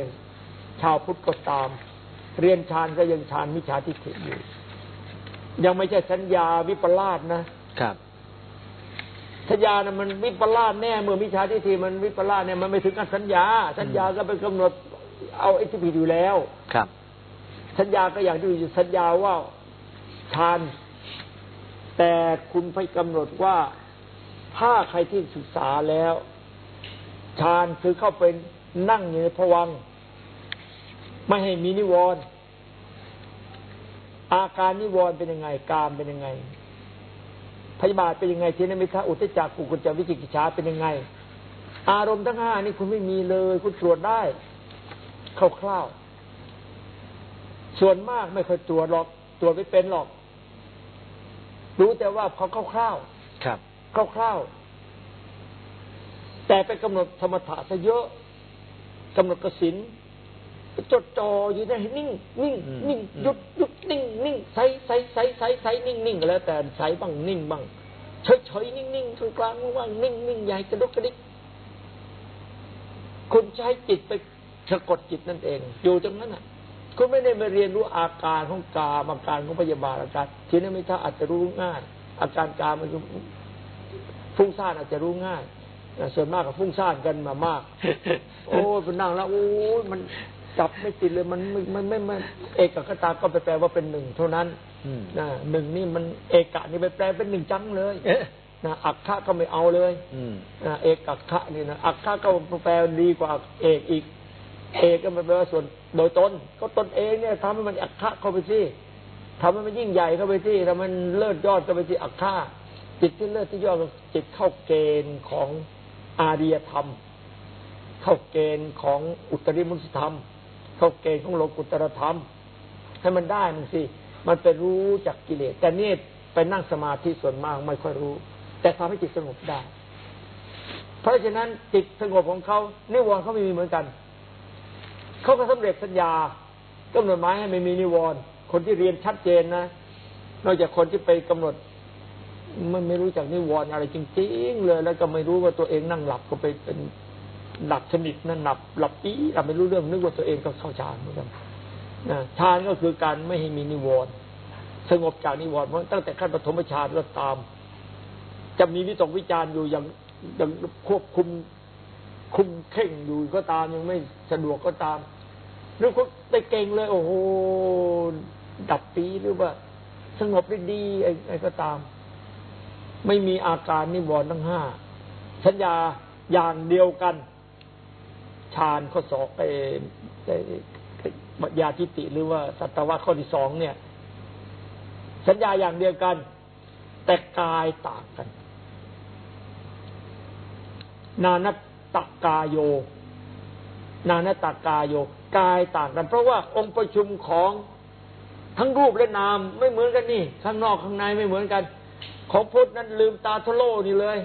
ชาวพุทธก็ตาม เรียนฌานก็ยังฌานมิจฉาทิฏฐิอยู่ ยังไม่ใช่สัญญาวิปลาสนะครับสัญญานะมันวิปลาสแน่ เมื่อมิจฉาทิฏฐิมันวิปลาสเนี่ยมันไม่ถึงกับสัญญา สัญญาก็ไปกำหนด เอาไอ้ที่ผิดอยู่แล้ว ครับ สัญญาก็อย่างที่อยู่สัญญาว่าฌานแต่คุณไปกำหนดว่าถ้าใครที่ศึกษาแล้วฌานคือเข้าไปนั่งอยู่ในภวังค์ไม่ให้มีนิวรณ์อาการนิวรณ์เป็นยังไง กามเป็นยังไงพยาบาทเป็นยังไงทีนมิทะอุทธจักกุกุจจวิจิกิจฉาเป็นยังไง อารมณ์ทั้งห้านี่คุณไม่มีเลย คุณตรวจได้ คร่าวๆ ส่วนมากไม่เคยตรวจหรอกตรวจไม่เป็นหรอก รู้แต่ว่าเขาคร่าวๆครับคร่าวแต่ไปกำหนดสมถะซะเยอะกำหนดกสินจดจ่ออยู่ได้นิ่งนิ่งนิ่งหยุดหยุดนิ่งนิ่งใสใสใสใสใสนิ่งนิ่งก็แล้วแต่ใสบ้างนิ่งบ้างเฉยเฉยนิ่งนิ่งกลางกลางว่างนิ่งนิ่งใหญ่กระดุกกระดิกคุณใช้จิตไป สะกดจิตนั่นเอง อยู่ตรงนั้นอะคุณไม่ได้มาเรียนรู้อาการของกามอาการของพยาบาลอาการทีนี้ไม่ถ้าอาจจะรู้ง่าย อาการกามันฟุ้งซ่านอาจจะรู้ง่ายส่วนมากกับฟุ้งซ่านกันมามาก โอ้ยเป็นนั่งแล้ว โอ้ยมันจับไม่ติดเลยมันมันไม่ไม่เอกกตาก็ไปแปลว่าเป็นหนึ่งเท่านั้นนะหนึ่งนี่มันเอกะนี่ไปแปลเป็นหนึ่งจังเลยนะอักขะก็ไม่เอาเลยนะเอกอักขะนี่นะอักขะก็แปลดีกว่าเอกอีก เอกก็แปลว่าส่วนโดยตน ก็ตนเองเนี่ยทำให้มันอักขะเข้าไปสิทำให้มันยิ่งใหญ่เข้าไปที่ทำให้มันเลิศยอดเข้าไปที่อักขะจิตที่เลิศที่ยอดจิตเข้าเกณฑ์ของอาริยธรรม เข้าเกณฑ์ของอุตริมุสธรรม เข้าเกณฑ์ของโลกุตรธรรม ให้มันได้มันสิมันไปรู้จากกิเลสแต่นี่ไปนั่งสมาธิส่วนมากไม่ค่อยรู้ แต่ทำให้จิตสงบได้ เพราะฉะนั้นจิตสงบของเขานิวรณ์เขาไม่มีเหมือนกัน เขาก็สำเร็จสัญญากำหนดหมายให้ไม่มีนิวรณ์คนที่เรียนชัดเจนนะนอกจากคนที่ไปกำหนดมันไม่รู้จักนิวรณ์อะไรจริงๆเลย แล้วก็ไม่รู้ว่าตัวเองนั่งหลับก็ไปเป็นหลับสนิทนั่นหลับหลับปีหลับไม่รู้เรื่องนึกว่าตัวเองก็เข้าฌานเหมือนกันนะฌานก็คือการไม่ให้มีนิวรณ์สงบจากนิวรณ์เพราะตั้งแต่ขั้นปฐมฌานก็ตาม จะมีวิตกวิจารอยู่อย่างอย่างควบคุมคุมเข่งอยู่ก็ตามยังไม่สะดวกก็ตาม หรือเขาไปเก่งเลย โอ้โหดับปีหรือว่า สงบได้ดีไอ้ก็ตาม ไม่มีอาการนิวรณ์ทั้งห้าสัญญาอย่างเดียวกันฌานข้อสองไอ้บัญญาทิฏฐิหรือว่าสัตวะข้อที่สองเนี่ย สัญญาอย่างเดียวกัน แต่กายต่างกัน นานตกาโย นานตกาโย กายต่างกัน เพราะว่าองค์ประชุมของทั้งรูปและนามไม่เหมือนกันนี่ ข้างนอกข้างในไม่เหมือนกัน ของพุทธนั้นลืมตาทะโลนี่เลย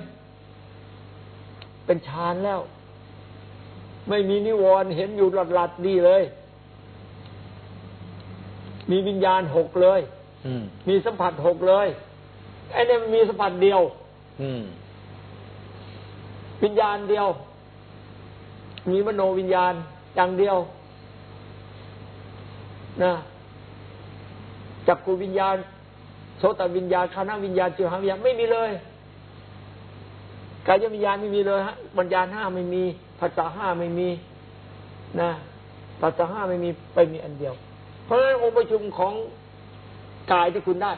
เป็นฌานแล้ว ไม่มีนิวรณ์เห็นอยู่หลัดหลัดดีเลย มีวิญญาณหกเลยมีสัมผัสหกเลยไอ้นี่มันมีสัมผัสเดียววิญญาณเดียว มีมโนวิญญาณอย่างเดียว นะจักกูวิญญาณ โสตวิญญาณคณะวิญญาณจิวหาวิญญาณไม่มีเลยกายวิญญาณไม่มีเลยฮะวิญญาณห้าไม่มีภาษาห้าไม่มีนะภาษาห้าไม่มีไปมีอันเดียว เพราะฉะนั้นองค์ประชุมของกายที่คุณได้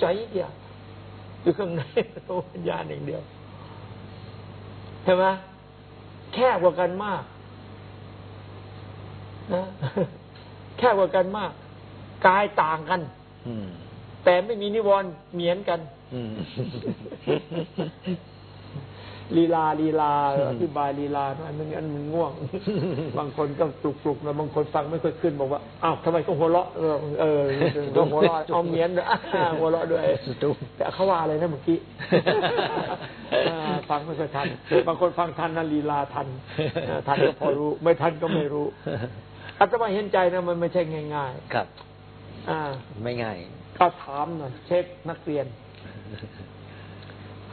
ใจเดียวอยู่ข้างในตัววิญญาณอย่างเดียวใช่ไหมแค่กว่ากันมากนะ แค่กว่ากันมาก กายต่างกันแต่ไม่มีนิวรณ์เหมือนกันลีลาลีลาอธิบายลีลาอันนึงอันมันง่วง บางคนก็ปลุกปลุกนะบางคนฟังไม่ค่อยขึ้นบอกว่าอ้าวทำไมต้องหัวเราะเออเออต้องหัวเราะเอาเมียนด้วยหัวเราะด้วยแต่เขาว่าอะไรนะเมื่อกี้ฟังไม่ค่อยทัน บางคนฟังทันนะลีลาทันทันก็พอรู้ ไม่ทันก็ไม่รู้ อาตมาเห็นใจนะมันไม่ใช่ง่าย ๆ ครับ อ่า ไม่ง่ายก็ถามหน่อยเช็คนักเรียน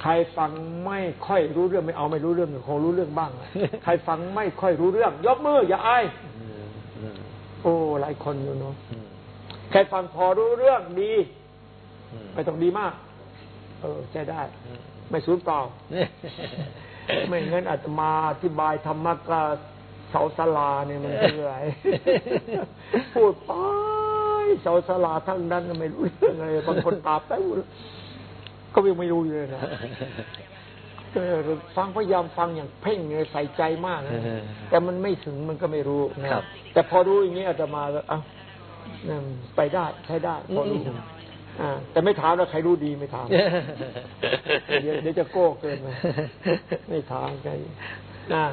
ใครฟังไม่ค่อยรู้เรื่องไม่เอาไม่รู้เรื่องคงรู้เรื่องบ้างใครฟังไม่ค่อยรู้เรื่อง ยกมืออย่าอายโอ้หลายคนอยู่เนาะใครฟังพอรู้เรื่องดีไม่ต้องดีมาก เออใช้ได้ ไม่สูญเปล่าไม่งั้นอาจจะมาอธิบายธรรมะก เสาสลาเนี่ยมันเหนื่อยพูดไปเสาสลาทั้งนั้นไม่รู้เรื่องอะไรบางคนตาแป๊บก็ยังไม่รู้เลยนะฟังพยายามฟังอย่างเพ่งใส่ใจมากนะแต่มันไม่ถึงมันก็ไม่รู้นะแต่พอรู้อย่างนี้อาจจะมาแล้วอะไปได้ใช้ได้พอรู้อ่าแต่ไม่ถามว่าใครรู้ดีไม่ถามเดี๋ยวเดี๋ยวจะโก้เกินไปไม่ถามใครนะ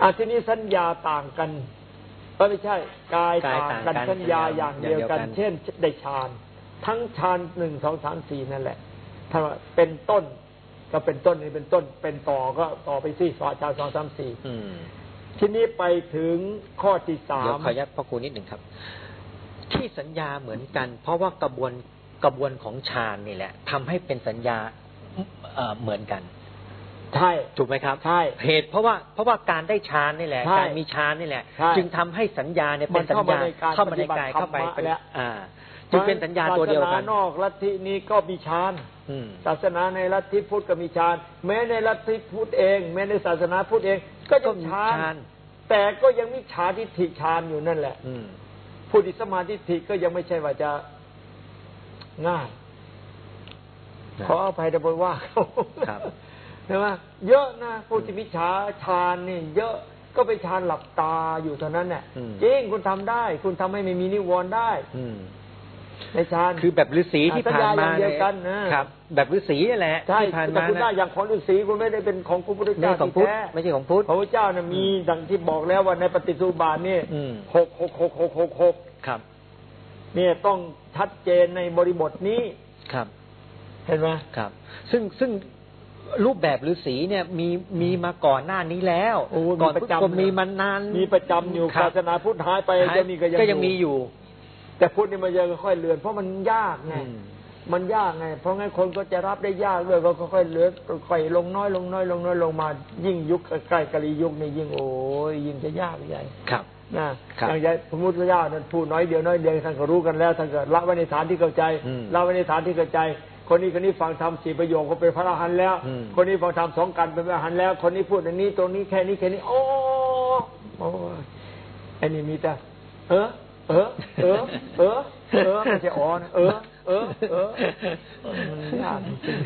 อ่าทีนี้สัญญาต่างกันไม่ใช่กายต่างกันสัญญาอย่างเดียวกัน เช่นได้ฌานทั้งฌานหนึ่งสองสามสี่นั่นแหละถ้าเป็นต้น ก็เป็นต้นนี่เป็นต้น เป็นต่อก็ต่อไปสี่สอจาสองสามสี่อืมทีนี้ไปถึงข้อที่สาเดี๋ยวมขออนุญาตพ่อครูนิดหนึ่งครับ ที่สัญญาเหมือนกัน เพราะว่ากระบวนกระบวนของฌานนี่แหละทำให้เป็นสัญญาเอ่อเหมือนกัน ใช่ถูกไหมครับใช่เหตุเพราะว่าเพราะว่าการได้ฌานนี่แหละ ใช่การมีฌานนี่แหละ ใช่จึงทำให้สัญญาเนี่ยเป็นสัญญามันเข้าเข้ามามาในในกากายยปฏิบัติเข้าไปธรรมะเป็นแล้ว อ่า จึงเป็นสัญญาตัวเดียวกัน ศาสนานอกลัทธินี้ก็มีฌานอืม ศาสนาในลัทธิพุทธก็มีฌานแม้ในลัทธิพุทธเอง แม้ในศาสนาพุทธเองก็ยังฌานแต่ก็ยังมีฌานทิฏฐิฌานอยู่นั่นแหละ อืม ผู้ที่สมาธิฐิก็ยังไม่ใช่ว่าจะง่ายขออภัยแต่บนว่าเขาครับ ใช่ไหมเยอะนะผู้ที่มิจฉาฌานนี่เยอะก็ไปฌานหลับตาอยู่เท่านั้นแหละอืมจริงคุณทำได้ คุณทำให้ไม่มีนิวรณ์ได้ อืมในฌานคือแบบฤาษีที่ผ่านมาสัญญาอย่างเดียวกันนะครับแบบฤาษีนี่แหละใช่ที่ผ่านแต่มาคุณได้นะอย่างของฤาษีคุณไม่ได้เป็นของพระพุทธไม่เจ้าใช่ของที่พุทธแท้ไม่ใช่ของพุทธพระพุทธเจ้าน่ะมีดังที่บอกแล้วว่าในปฏิสุบาทนี่อืมหกหกหกหกหกหกครับ เนี่ยต้องชัดเจนในบริบทนี้ครับ เห็นไหมครับ ซึ่งซึ่ง รูปแบบฤาษีเนี่ยมีมีมาก่อนหน้านี้แล้วโอ้มีก่อนประพุทธจำกมีมานาน มีประจำอยู่ครับ ศาสนาพุทธหายไปเดี๋ยวนี้ก็ยังก็ยังมีอยู่ แต่พุทธนี่มันยังค่อยเลือน เพราะมันยากไง อืม มันยากไง เพราะงั้นคนก็จะรับได้ยากด้วยก็ค่อยๆเลือนค่อยลงน้อยลงน้อยลงน้อยลงมา ยิ่งยุคใกล้ๆกะลียุคนี่ยิ่งโอ้ยยิ่งจะยากใหญ่ ครับ นะครับอย่างใหญ่พระมุทธเจ้านั้นพูดน้อยเดียวน้อยเดียวท่านก็รู้กันแล้วท่านก็ละไว้ในฐานที่เข้าใจอืมละไว้ในฐานที่เข้าใจ คนนี้คนนี้ฟังธรรมสี่ประโยคก็เป็นพระอรหันต์แล้วอืมคนนี้ฟังธรรมสองกันเป็นพระอรหันต์แล้ว คนนี้พูดอันนี้ตรงนี้แค่นี้แค่นี้ โอ้โอ้ยอันนี้มีแต่เออ เออ เออ เออ เออไม่ใช่อ๋อนะเออ เออ เออมันยากจริง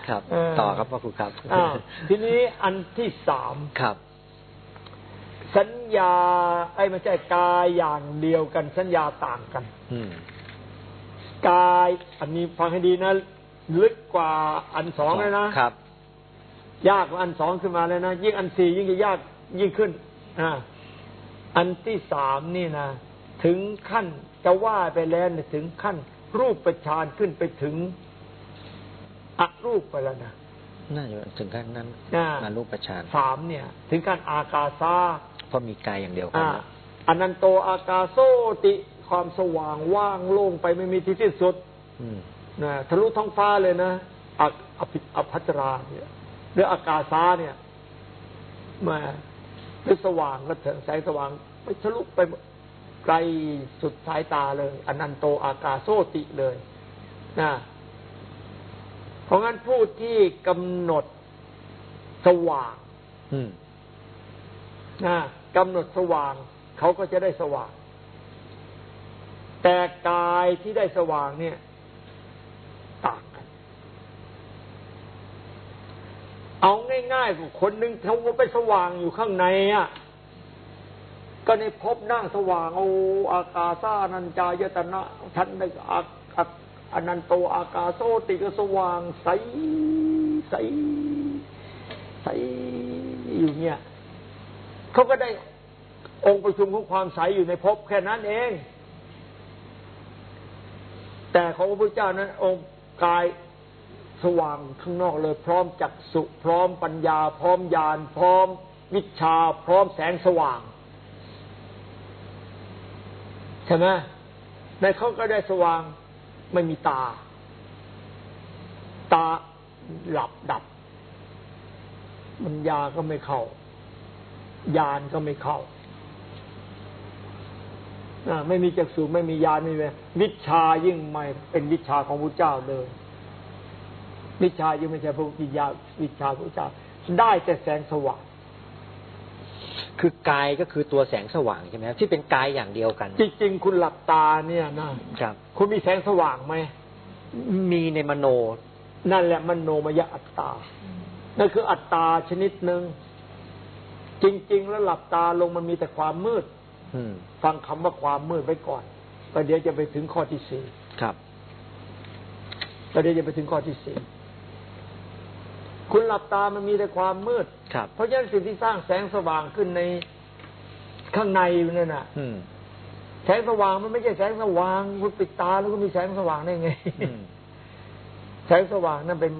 ๆครับเออต่อครับพ่อครูครับอ้าวทีนี้อันที่สามครับ สัญญา ไอ้ไม่ใช่กายอย่างเดียวกัน สัญญาต่างกันอืมกายอันนี้ฟังให้ดีนะลึกกว่าอันสองเลยนะครับ ยากกว่าอันสองขึ้นมาเลยนะยิ่งอันสี่ยิ่งจะยากยิ่งขึ้นอ่าอันที่สามนี่นะถึงขั้นจะว่าไปแล้วเนี่ยถึงขั้น รูปประชานขึ้นไปถึงอรูปไปแล้วนะน่าจะถึงขั้นนั้นอ่ามารูปประชานสามเนี่ย ถึงขั้นอากาซา เพราะมีกายอย่างเดียวกันอ่านะอนันโตอากาโซติความสว่างว่างโล่งไปไม่มีที่สิ้นสุดอืมนะทะลุท้องฟ้าเลยนะอากอภิอภัจราเนี่ยหรืออากาซาเนี่ยมาหรือสว่างกระเถิงแสงสว่างไปทะลุไปไกลสุดสายตาเลยอนันโตอากาโซติเลยนะเพราะงั้นผู้ที่กำหนดสว่างอืมนะ กำหนดสว่าง เขาก็จะได้สว่าง แต่กายที่ได้สว่างเนี่ยต่างกัน เอาง่ายๆกคนหนึ่งเขาไปสว่างอยู่ข้างในอะก็ในพบนั่งสว่างโออากาซานันจายตนะท่านได้อาอาอนันโตอากาโซติก็สว่างใสใสใสอยู่เนี่ย เขาก็ได้องค์ประชุมของความใสอยู่ในภพแค่นั้นเอง แต่ของพระพุทธเจ้านั้น องค์กายสว่างข้างนอกเลยพร้อมจักสุพร้อมปัญญา พร้อมญาณพร้อมวิชา พร้อมแสงสว่างใช่ไหมในเขาก็ได้สว่างไม่มีตา ตาหลับดับปัญญาก็ไม่เข้า ญาณก็ไม่เข้าอ่าไม่มีจักษุไม่มีญาณไม่มีวิชายิ่งไม่เป็นวิชาของพระเจ้าเลย วิชายิ่งไม่ใช่พระวิญญาณวิชาพระเจ้า ได้แต่แสงสว่างคือกายก็คือตัวแสงสว่างใช่ไหมครับที่เป็นกายอย่างเดียวกัน จริงๆคุณหลับตาเนี่ยนะครับ คุณมีแสงสว่างไหมมีในมโน นั่นแหละมันโนมยอัตตานั่นคืออัตตาชนิดหนึ่ง จริง ๆ แล้วหลับตาลงมันมีแต่ความมืดอืมฟังคำว่าความมืดไว้ก่อนประเดี๋ยวจะไปถึงข้อที่สี่ครับประเดี๋ยวจะไปถึงข้อที่สี่คุณหลับตามันมีแต่ความมืดครับเพราะฉะนั้นสิ่งที่สร้างแสงสว่างขึ้นในข้างในนั่นน่ะอืมแสงสว่างมันไม่ใช่แสงสว่างคุณปิดตาแล้วก็มีแสงสว่างได้ไงอืมแสงสว่างนั่นเป็น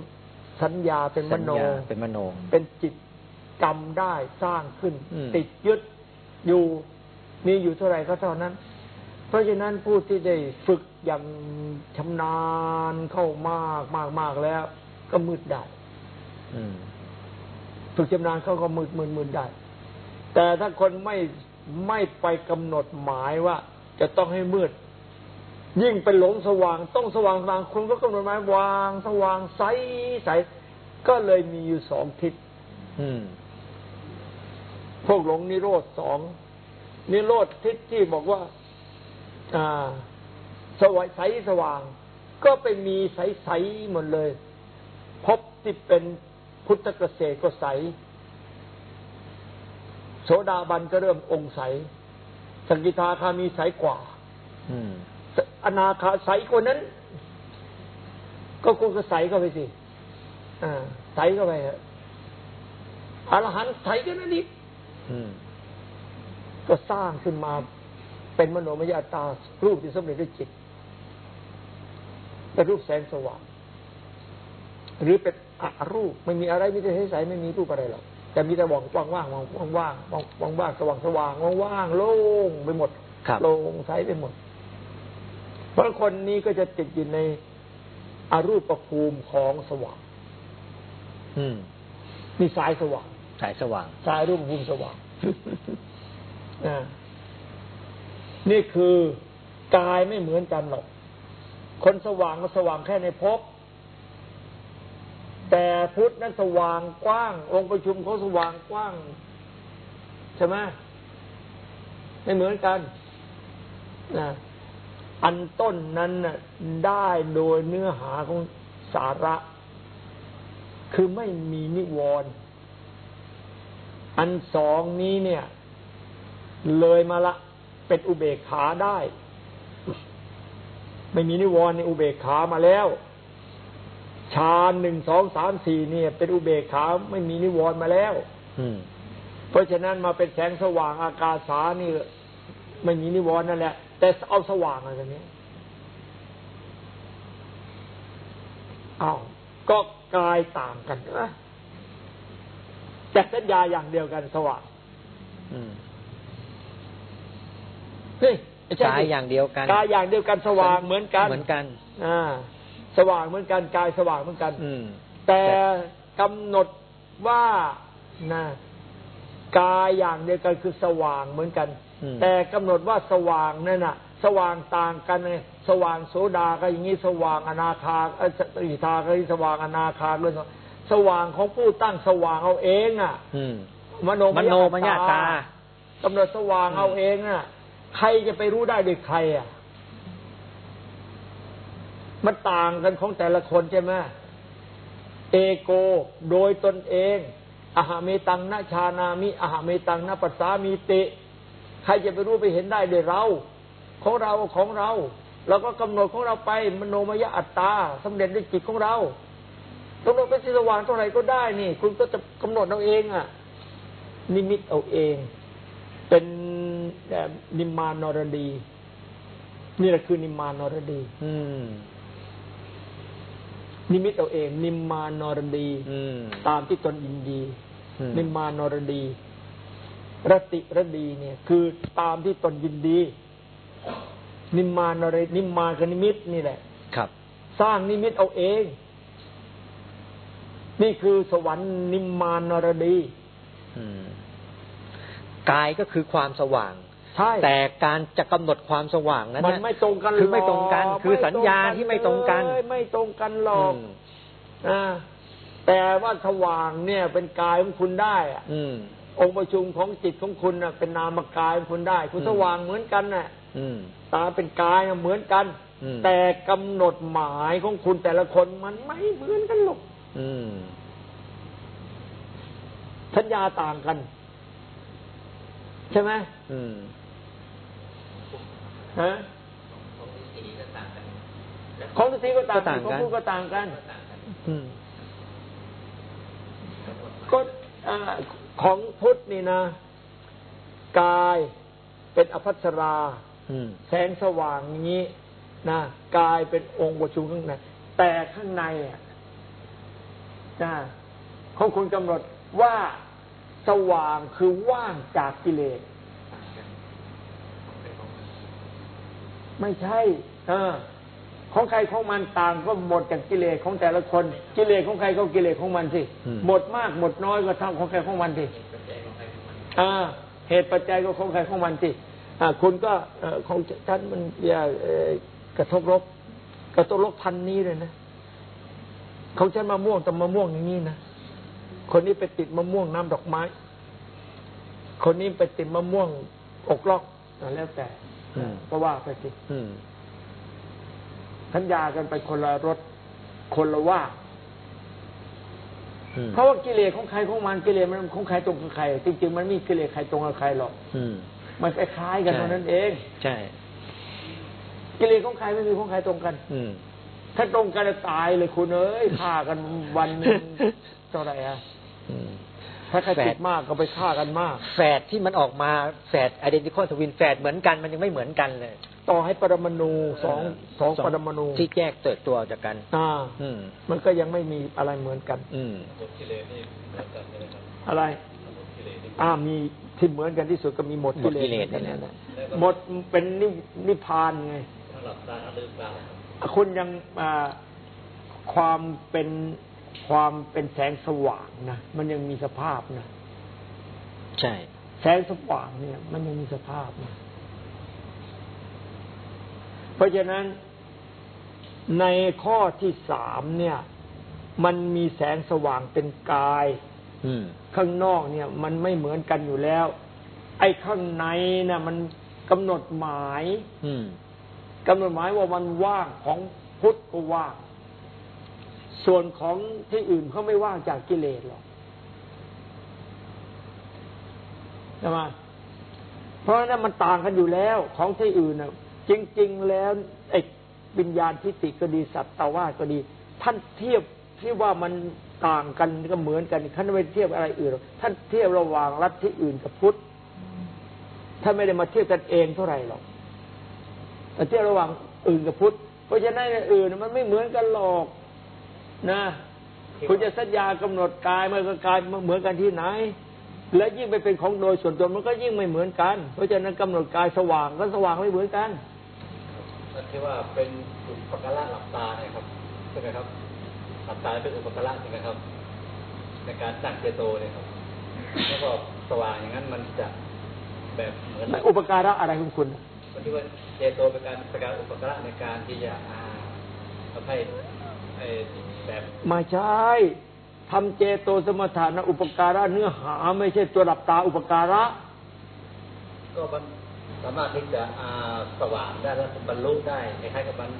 สัญญาเป็นมสัญโนญาเป็นมโน เป็นจิต จำได้สร้างขึ้นอืมติดยึดอยู่มีอยู่เท่าไหร่ก็เท่านั้น เพราะฉะนั้นผู้ที่ได้ฝึกอย่างชำนาญเข้ามากมากมากแล้ว ก็มืดได้อืมฝึกชำนาญเขาก็มืดมืดมืดได้ แต่ถ้าคนไม่ไม่ไปกำหนดหมายว่า จะต้องให้มืด ยิ่งเป็นหลงสว่าง ต้องสว่างสว่างคนก็กำหนดหมายวาง สว่างใสใสก็เลยมีอยู่สองทิศอืม พวกหลงนิโรธสองนิโรธทิศที่บอกว่า อ่า สวายใสสว่าง ก็ไปมีใสใสหมดเลย พบที่เป็นพุทธเกษตรก็ใส โสดาบันก็เริ่มองค์ใสสกิทาคามีใสกว่าอืมอนาคาใสกว่านั้น ก็คงจะใสเข้าไปสิอ่าใสเข้าไปเถอะอรหันต์ใสกันนั่นอีกอืม ก็สร้างขึ้นมาเป็นมโนมยตารูปที่สำเร็จด้วยจิตเป็นรูปแสงสว่างหรือเป็นอรูปไม่มีอะไรไม่ได้ใช้ใสไม่มีรูปอะไรหรอกแต่มีแต่ว่างว่างว่างว่างว่างว่างว่างสว่างสว่างว่างว่างโล่งไปหมดโล่งใสไปหมด เพราะคนนี้ก็จะติดอยู่ในอารูปภูมิของสว่าง อืมมีสายสว่าง สายสว่าง สายรูปภูมิสว่างนี่คือกายไม่เหมือนกันหรอก คนสว่างก็สว่างแค่ในภพแต่พุทธนั้นสว่างกว้าง องค์ประชุมเขาสว่างกว้าง ใช่ไหมไม่เหมือนกันนะอันต้นนั้นน่ะได้โดยเนื้อหาของสาระ คือไม่มีนิวรณ์ อันสองนี้เนี่ย เลยมาละเป็นอุเบกขาได้ ไม่มีนิวรณ์ในอุเบกขามาแล้วฌานหนึ่งสองสามสี่เนี่ย เป็นอุเบกขาไม่มีนิวรณ์มาแล้วอืมเพราะฉะนั้นมาเป็นแสงสว่างอากาสานี่ไม่มีนิวรณ์นั่นแหละ แต่เอาสว่างอะไรนี้อ้าวก็กายต่างกันนะ แต่สัญญาอย่างเดียวกันสว่างอืมนี่ไม่ใช่กายอย่างเดียวกันกายอย่างเดียวกันสว่างเหมือนกันเหมือนกัน อ่า สว่างเหมือนกันกายสว่างเหมือนกัน อืมแต่กำหนดว่านะกายอย่างเดียวกันคือสว่างเหมือนกันอืมแต่กำหนดว่าสว่างนั่นน่ะ สว่างต่างกันไงสว่างโสดาก็อย่างนี้สว่างอนาคาเออสติทาก็อย่างนี้สว่างอนาคาด้วย สว่างของผู้ตั้งสว่างเอาเองอะอืมมโนมโนมยตากำหนดสว่างเอาเองน่ะ ใครจะไปรู้ได้ด้วยใครอะ มันต่างกันของแต่ละคนใช่ไหมเอโกโดยตนเองอหาเมตังนาชานามิอหาเมตังนาปัสสามีติใครจะไปรู้ไปเห็นได้ด้วยเรา ของเราของเราเราก็กำหนดของเราไปมโนมยอัตตาสำเร็จด้วยจิตของเรา กำหนดเป็นสีสว่างเท่าไหร่ก็ได้นี่ คุณก็จะกำหนดเอาเองอะ นิมิตเอาเอง เป็นแบบนิมมานรดี นี่แหละคือนิมมานรดี อืมนิมิตเอาเอง นิมมานรดีอืมตามที่ตนยินดีอืมนิมมานรดีรติรดีเนี่ย คือตามที่ตนยินดี นิมมานรนิมมานกับนิมิตนี่แหละ ครับ สร้างนิมิตเอาเอง นี่คือสวรรค์นิมมานรดีอืมกายก็คือความสว่างใช่แต่การจะกำหนดความสว่างนั้นมันนะไม่ตรงกันคือไม่ตรงกันหรคือสัญญาที่ไม่ตรงกันเลยไม่ตรงกันหรอกอืมอ่าแต่ว่าสว่างเนี่ยเป็นกายของคุณได้อะอืมองค์ประชุมของจิตของคุณน่ะ เป็นนามกายของคุณได้ คุณอืมสว่างเหมือนกันน่ะอืมตาเป็นกายน่ะเหมือนกันอืมแต่กำหนดหมายของคุณแต่ละคนมันไม่เหมือนกันหรอก อืมสัญญาต่างกัน ใช่ไหมอืมฮะของฤาษีก็ต่างก็ต่างของกันผู้ก็ต่างกันอืมก็อ่าของพุทธนี่นะ กายเป็นอภัสราอืมแสงสว่างอย่างนี้นะกายเป็นองค์ประชุมข้างในแต่ข้างในอะ นะของคุณกำหนดว่าสว่างคือว่างจากกิเลส ไม่ใช่ เออ ของใครของมันต่างก็หมดจากกิเลสของแต่ละคน กิเลสของใครก็กิเลสของมันสิอืมหมดมากหมดน้อยก็เท่าของใครของมันสิอ่าเหตุปัจจัยก็ของใครของมันสิอ่าคุณก็เอ่อของท่านมันอย่าเอ่อกระทบรบกระทบรบพันนี้เลยนะ ของฉันมะม่วงแต่มะม่วงอย่างนี้นะคนนี้ไปติดมะม่วงน้ำดอกไม้ คนนี้ไปติดมะม่วงอกลอกอ่าแล้วแต่อืมก็ว่าไปสิอืมสัญญากันไปคนละรถคนละว่าอืมเพราะว่ากิเลสของใครของมันกิเลสมันของใครตรงกับใคร จริง ๆ มันไมมีกิเลสใครตรงกับใครหรอกอืมมันคล้ายๆกันใช่เท่านั้นเอง ใช่ กิเลสของใครไม่มีของใครตรงกัน อืม ถ้าตรงกันจะตายเลยคุณเอ้ยฆ่ากันวันหนึงเท่าไหร่อะอืมถ้าใครแฝดติดมากก็ไปฆ่ากันมาก แฝดที่มันออกมาแฝด identical twin แฝดเหมือนกันมันยังไม่เหมือนกันเลย ต่อให้ปรมาณูสองสองปรมาณูที่แยกเติบตัวออกจากกัน อ่า อืม มันก็ยังไม่มีอะไรเหมือนกัน อืมอะไร อ่ามีที่เหมือนกันที่สุดก็มีหมดหมดกิเลสนั่นนั่นแหแหละละหมดเป็นนินิพพานไง คุณยังอ่าความเป็นความเป็นแสงสว่างนะมันยังมีสภาพนะใช่ แสงสว่างเนี่ย มันยังมีสภาพนะเพราะฉะนั้นในข้อที่สามเนี่ย มันมีแสงสว่างเป็นกายอืมข้างนอกเนี่ย มันไม่เหมือนกันอยู่แล้ว ไอ้ข้างในน่ะ มันกำหนดหมายอืม กำหนดหมายว่ามันว่างของพุทธก็ว่างส่วนของที่อื่นเขาไม่ว่างจากกิเลสหรอกใช่ไหมเพราะนั้นมันต่างกันอยู่แล้วของที่อื่นน่ะจริง ๆ แล้วไอ้วิญญาณทิฏฐิก็ดีสัตตวาก็ดี ท่านเทียบที่ว่ามันต่างกันก็เหมือนกันท่านไม่เทียบอะไรอื่นหรอกท่านเทียบระหว่างลัทธิอื่นกับพุทธท่านไม่ได้มาเทียบกันเองเท่าไหร่หรอก เทียบระหว่างอื่นกับพุทธ เพราะฉะนั้นในอื่นมันไม่เหมือนกันหรอกนะคุณจะสัญญากำหนดกายมันก็กายมันเหมือนกันที่ไหน และยิ่งไปเป็นของโดยส่วนตนมันก็ยิ่งไม่เหมือนกัน เพราะฉะนั้นกำหนดกายสว่างก็สว่างไม่เหมือนกันนั่นที่ว่าเป็นอุปการะหลับตาเนี่ยครับใช่ไหมครับหลับตาเป็นอุปการะใช่ไหมครับ ในการตั้งเจโตเนี่ยครับแล้วก็สว่างอย่างนั้นมันจะแบบเหมือนอุปการะอะไรของคุณ มันที่ว่าเจโตเป็นการเป็นการอุปการะในการที่จะอ่าทำให้ไอ้แบบไมาใช่ทำเจโตสมถานะอุปการะเนื้อหา ไม่ใช่ตัวหลับตาอุปการะ ก็มันสามารถที่จะอ่าสว่างได้แล้วบรรลุได้คล้ายๆกับมัน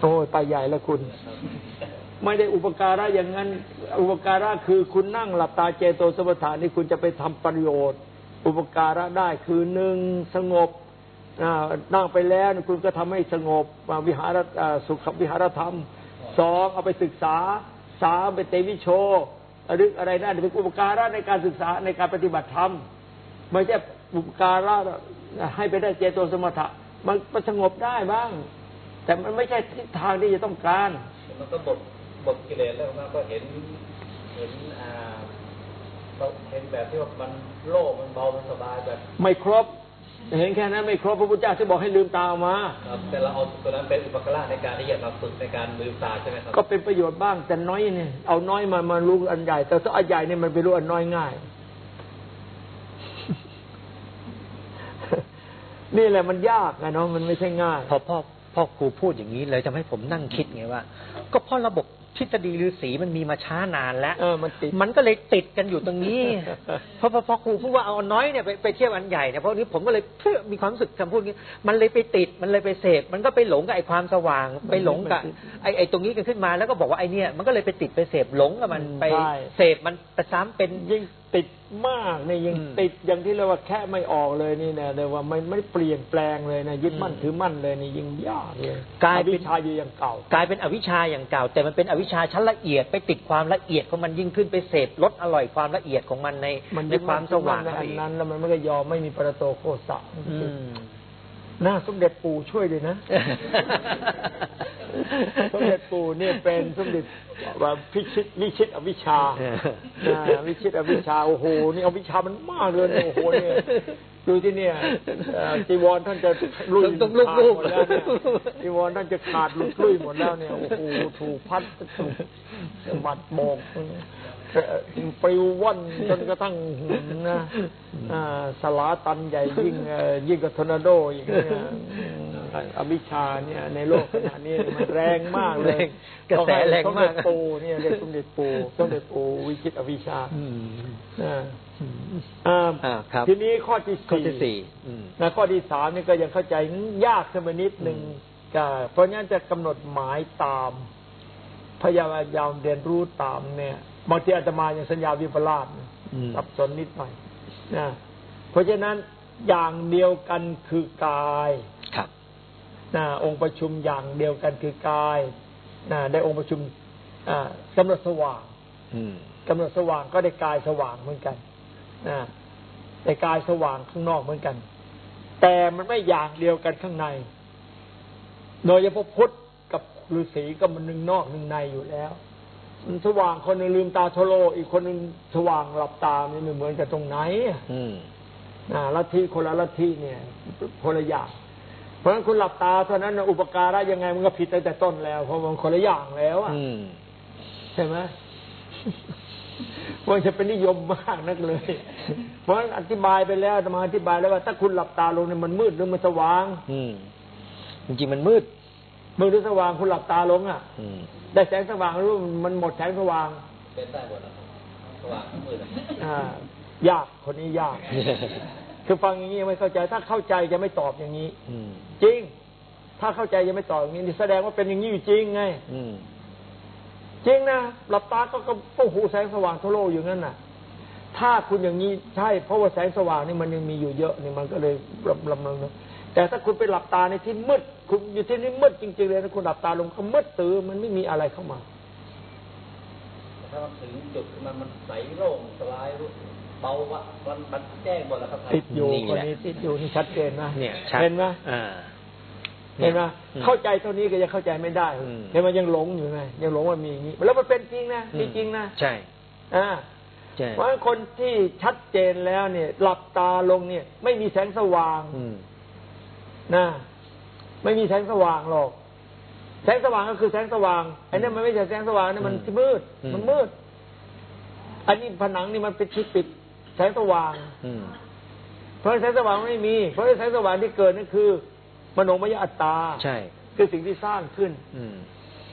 โอ้ยไปใหญ่แล้วคุณครับไม่ได้อุปการะอย่างนั้น อุปการะคือคุณนั่งหลับตาเจโตสมถานี่คุณจะไปทำประโยชน์ อุปการะได้คือหนึ่งสงบอ่า นั่งไปแล้วนี่คุณก็ทำให้สงบอ่าวิหารอ่าสุขวิหารธรรมสองเอาไปศึกษาสามไปเตวิโชหรืออะไรนั่นเป็นอุปการะในการศึกษาในการปฏิบัติธรรมไม่ใช่อุปการะให้ไปได้เจโตสมถะ มันมันสงบได้บ้าง แต่มันไม่ใช่ทิศทางที่จะต้องการมันก็บทบทกิเลสแล้วมันก็เห็นเห็นอ่าเราเห็นแบบที่ว่ามันโล่งมันเบามันสบายแบบไม่ครบ เห็นแค่นั้นไม่ครบพระพุทธเจ้าที่บอกให้ลืมตาออกมาครับแต่เราเอาตัวนั้นเป็นอุปการะในการที่จะมาฝึกในการลืมตาใช่ไหมครับก็เป็นประโยชน์บ้างแต่น้อยเนี่ยเอาน้อยมามารู้อันใหญ่ แต่ถ้าอันใหญ่เนี่ยมันไปรู้อันน้อยง่าย นี่แหละมันยากนะเนาะมันไม่ใช่ง่ายพอพ่อพ่อครูพูดอย่างนี้เลยทำให้ผมนั่งคิดไงว่า ก็เพราะระบบ ทฤษฎีฤาษีมันมีมาช้านานแล้ว เออมันติด มันก็เลยติดกันอยู่ตรงนี้ เพราะพอพอครูพูดว่าเอาอันน้อยเนี่ยไปไปเทียบอันใหญ่เนี่ยเพราะนี้ผมก็เลยเพื่อมีความรู้สึกคำพูดนี้ มันเลยไปติดมันเลยไปเสพมันก็ไปหลงกับไอ้ความสว่างไปหลงกับไอ้ไอ้ตรงนี้กันขึ้นมาแล้วก็บอกว่าไอ้เนี่ยมันก็เลยไปติดไปเสพหลงกับมันไปใช่เสพมันไปซ้ำเป็นยิ่ง ติดมากเนี่ยยิ่งอืมติดอย่างที่เรียกว่าแค่ไม่ออกเลยนี่นะเรียกว่าไม่ไม่เปลี่ยนแปลงเลยนะยึดมั่นอืมถือมั่นเลยนี่ยิ่งยากเลยกลายเป็นอวิชชาอยู่อย่างเก่า กลายเป็นอวิชชาอย่างเก่า แต่มันเป็นอวิชชาชั้นละเอียดไปติดความละเอียดของมันยิ่งขึ้นไปเสพลดอร่อยความละเอียดของมันในมันในความสว่างในอันเข้าไปอีกนั้นแล้วมันไม่ก็ยอมไม่มีประโตโคสะอืม หน้าสมเด็จปู่ช่วยเลยนะ สมเด็จปู่เนี่ยเป็นสมเด็จว่าพิชิตวิชิตอวิชชาเอออ่าวิชิตอวิชชาโอ้โหนี่อวิชชามันมากเลยเนี่ยโอ้โหเนี่ยดูที่เนี่ยเอ่อจีวรท่านจะลุยต้องต้องขาดหลุดหมดแล้วเนี่ยจีวรท่านจะขาดหลุดลุยหมดแล้วเนี่ยโอ้โหถูกพัดถูกบัดโบกเอ่อ ปลิวว่อนจนกระทั่งนะสลาตันใหญ่ยิ่งยิ่งกับทอร์นาโดอีกเนี่ยอวิชาเนี่ยในโลกขณะนี้มันแรงมากเลยกระแสแรงมากสมเด็จปู่เนี่ยเรียกสมเด็จปูสมเด็จปูวิจิตอวิชาทีนี้ข้อที่สี่นะข้อที่สามนี่ก็ยังเข้าใจยากขึ้นมานิดหนึ่งก็เพราะงั้นจะกำหนดหมายตามพยายามเรียนรู้ตามเนี่ย บางทีอาตมายังสัญญาวิปลาสเนี่ยอืมสับสนนิดหน่อยนะเพราะฉะนั้นอย่างเดียวกันคือกายครับนะองค์ประชุมอย่างเดียวกันคือกายนะได้องค์ประชุมอ่ากำหนดสว่างอืมกำหนดสว่างก็ได้กายสว่างเหมือนกันนะได้กายสว่างข้างนอกเหมือนกัน แต่มันไม่อย่างเดียวกันข้างใน โดยเฉพาะพุทธกับฤาษีก็มันหนึ่งนอกหนึ่งในอยู่แล้วมัน สว่างคนหนึงลืมตาโทโล อีกคนหนึงสว่างหลับตามันไม่เหมือนกันตรงไหนอะอืมอ่าลัทธิคนละลัทธิเนี่ยคนละอย่างเพราะฉะนั้นคุณหลับตาเท่านั้นนะอุปการะยังไงมันก็ผิดตั้งแต่ต้นแล้ว เพราะมันคนละอย่างแล้วอะอืมใช่ไหมมันจะเป็นนิยมมากนักเลย เพราะฉะนั้นอธิบายไปแล้วอาตมาอธิบายแล้วว่า ถ้าคุณหลับตาลงเนี่ยมันมืดหรือมันสว่าง อืมจริงๆมันมืดมืดหรือสว่างคุณหลับตาลงอะอืม ได้แสงสว่างหรือมันหมดแสงสว่างเป็นได้หมดนะครับสว่างทั้งมืดอะอ่ายากคนนี้ยาก คือฟังอย่างนี้ยังไม่เข้าใจถ้าเข้าใจจะไม่ตอบอย่างนี้อืมจริง ถ้าเข้าใจยังไม่ตอบอย่างนี้นี่แสดงว่าเป็นอย่างนี้อยู่จริงไงอืมจริงนะหลับตาก็ก็โอ้โหแสงสว่างทั่วโลกอยู่นั่นน่ะ ถ้าคุณอย่างนี้ใช่เพราะว่าแสงสว่างนี่มันยังมีอยู่เยอะนี่มันก็เลยลำลำลำ แต่ถ้าคุณไปหลับตาในที่มืดคุณอยู่ที่นี่มืดจริงๆเลยนะคุณหลับตาลงก็มืดตื้อมันไม่มีอะไรเข้ามาแต่ถ้ามันถึงจุดที่มันมันใสโล่งสบายเบาวะมันมันแจ้งหมดแล้วครับท่านติดอยู่นี่คนแหละนี้ติดอยู่นี่ชัดเจนนะเนี่ยชัดเห็นไหมอ่าเห็นไหมอืมเข้าใจเท่านี้ก็ยังเข้าใจไม่ได้อืมเห็นไหมยังหลงอยู่ไงยังหลงว่ามีอย่างนี้แล้วมันเป็นจริงนะมีจริงนะใช่อ่าใช่เพราะฉะนั้นคนที่ชัดเจนแล้วเนี่ย หลับตาลงเนี่ย ไม่มีแสงสว่างอืม นะไม่มีแสงสว่างหรอก แสงสว่างก็คือแสงสว่างไอ้นั่นมันไม่ใช่แสงสว่างนี่มันอืมที่มืดอืมมันมืด อันนี้ผนังนี่มันเป็นที่ปิด แสงสว่างอืมเพราะแสงสว่างไม่มี เพราะแสงสว่างที่เกิดนั่นคือ มโนมยอัตตาใช่ คือสิ่งที่สร้างขึ้น อืม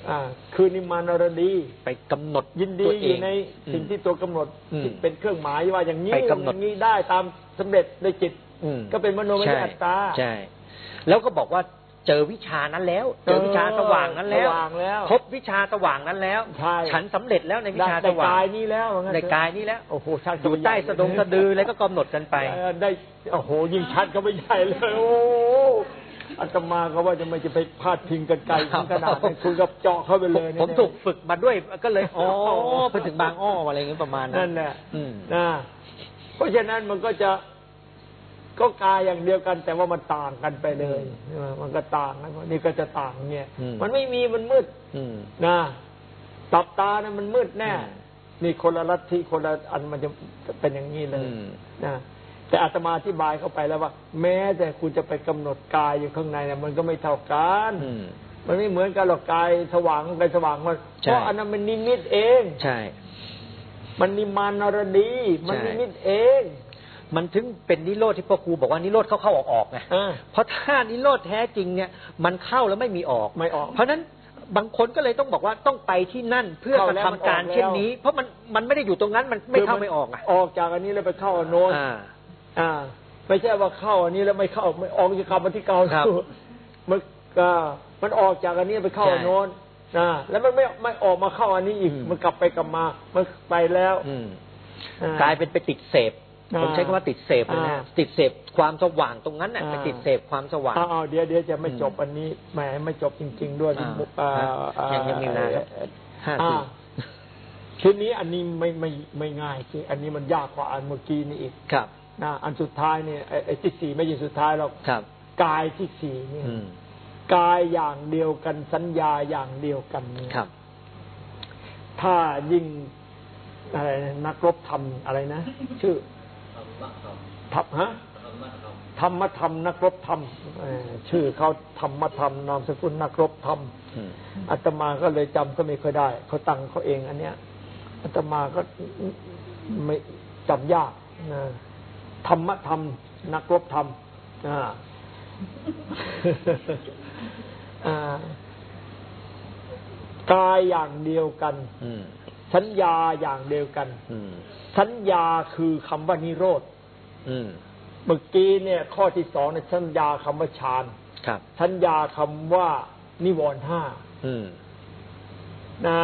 อ่าคือนิมานรดี ไปกำหนดยินดีตัวอเอยู่ในสิ่งที่ตัวกำหนดอืมที่เป็นเครื่องหมายว่าอย่างนี้ไปกำหนดอย่างนี้ได้ตามสำเร็จในจิตอืมก็เป็นมโนมยใช่อัตตาใช่ แล้วก็บอกว่าเจอวิชานั้นแล้ว เจอวิชาสว่างนั้นแล้วสว่างแล้วพบวิชาสว่างนั้นแล้วใช่ฉันสำเร็จแล้วในวิชาสได้ว่างกายนี้แล้วว่างั้นในเถอะกายนี้แล้วโอ้โหชัดอยู่ใต้สะดงสะดืออะไรก็กำหนดกันไปเออได้โอ้โหยิ่งชัดก็ไม่ใหญ่เลยโอ้อาตมาก็ว่าจะไม่จะไปพาดพิงกันไกลถึงขนาดนั้นคุณกับเจาะเข้าไปเลยเนี่ยผมถูกฝึกมาด้วยก็เลยอ๋อไปถึงบางอ้ออะไรอย่างเงี้ยประมาณนั้นั่นนแหละอืมนะเพราะฉะนั้นมันก็จะ ก็กายอย่างเดียวกัน แต่ว่ามันต่างกันไปเลยใช่ไหมมันก็ต่างกันนี่ก็จะต่างเนี่ยอืมมันไม่มีมันมืดอืมนะตับตาเนี่ยมันมืดแน่อืมนี่คนละลัทธิคนละอันมันจะเป็นอย่างนี้เลยอืมนะแต่อาตมาอธิบายเข้าไปแล้วว่า แม้แต่คุณจะไปกำหนดกายอยู่ข้างในเนี่ยมันก็ไม่เท่ากันอืมมันไม่เหมือนกันหรอกกายสว่างกายสว่างมันใช่เพราะอันนั้นมันนิมิตเอง ใช่ มันนิมานนรดี มันใช่นิมิตเอง มันถึงเป็นนิโรธที่พ่อครูบอกว่านิโรธเข้าเข้าออกออกไงอ่าเพราะถ้านิโรธแท้จริงเนี่ยมันเข้าแล้วไม่มีออกไม่ออก เพราะฉะนั้นบางคนก็เลยต้องบอกว่าต้องไปที่นั่นเพื่อกเข้าระแล้วทำการมันออกแล้วเช่นนี้ เพราะมันมันไม่ได้อยู่ตรงนั้นมันไม่เข้าไม่ออกอะออกจากอันนี้แล้วไปเข้าอันโน้นอ่าอ่า ไม่ใช่ว่าเข้าอันนี้แล้วไม่เข้าไม่ออกจากคำที่เก่าครับมันอ่ามันออกจากอันนี้ไปเข้าใช่อันโน้นอ่าแล้วมันไม่ไม่ออกมาเข้าอันนี้อีกอืมมันกลับไปกลับมา มันไปแล้วอืมอ่ากลายเป็นไปติดเสพอ่า ผมใช้คำว่าติดเสพเลยนะอ่าติดเสพความสว่างตรงนั้นน่ะอ่าไปติดเสพความสว่างอ้าวเดี๋ยวเดี๋ยวจะไม่อืมจบอันนี้แหมไม่จบจริง ๆ ด้วยอ่าอ่าฮะยังยังมีเวลาครับห้าอ่าทีทีนี้อันนี้ไม่ไม่ไม่ง่ายสิอันนี้มันยากกว่าอันเมื่อกี้นี่อีกครับนะอันสุดท้ายเนี่ยไอ้ไอ้ที่สี่ไม่ใช่สุดท้ายหรอกครับกายที่สี่เนี่ยอืมกายอย่างเดียวกันสัญญาอย่างเดียวกันเนี่ยครับ ถ้ายิ่งอะไรนะนักรบทำอะไรนะ ชื่อ ทับฮะธรรมะธรรมธรรมธรรมนักรบธรรมเอ่อชื่อเขาธรรมธรรมนามสกุลนักรบธรรมอืมอาตมาก็เลยจำก็ไม่ค่อยได้เขาตั้งเขาเองอันเนี้ยอาตมาก็ไม่จำยากนะธรรมธรรมนักรบธรรมอ่าอ่ากายอย่างเดียวกันอืมสัญญาอย่างเดียวกันอืม สัญญาคือคำว่านิโรธอืมเมื่อกี้เนี่ย ข้อที่สองเนี่ยสัญญาคำว่าฌานครับสัญญาคำว่านิวรณ์ห้าอืมนะ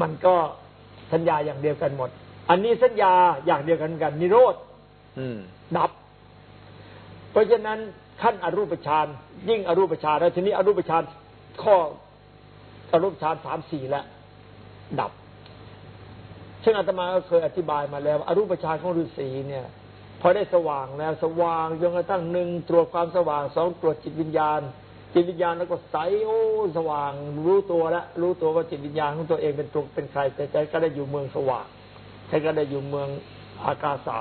มันก็สัญญาอย่างเดียวกันหมด อันนี้สัญญาอย่างเดียวกันกัน นิโรธอืมดับ เพราะฉะนั้นขั้นอรูปฌานยิ่งอรูปฌานแล้วทีนี้อรูปฌานข้ออรูปฌานสามสี่แล้วดับ ซึ่งอาตมาก็เคยอธิบายมาแล้ว อรูปฌานของฤาษีเนี่ย พอได้สว่างแล้วสว่างจนกระทั่งหนึ่งตรวจความสว่างสองตรวจจิตวิญญาณ จิตวิญญาณแล้วก็ใสโอ้สว่าง รู้ตัวแล้วรู้ตัวว่าจิตวิญญาณของตัวเองเป็นตัวเป็นใครแต่ใจก็ได้อยู่เมืองสว่างใจก็ได้อยู่เมืองอากาสา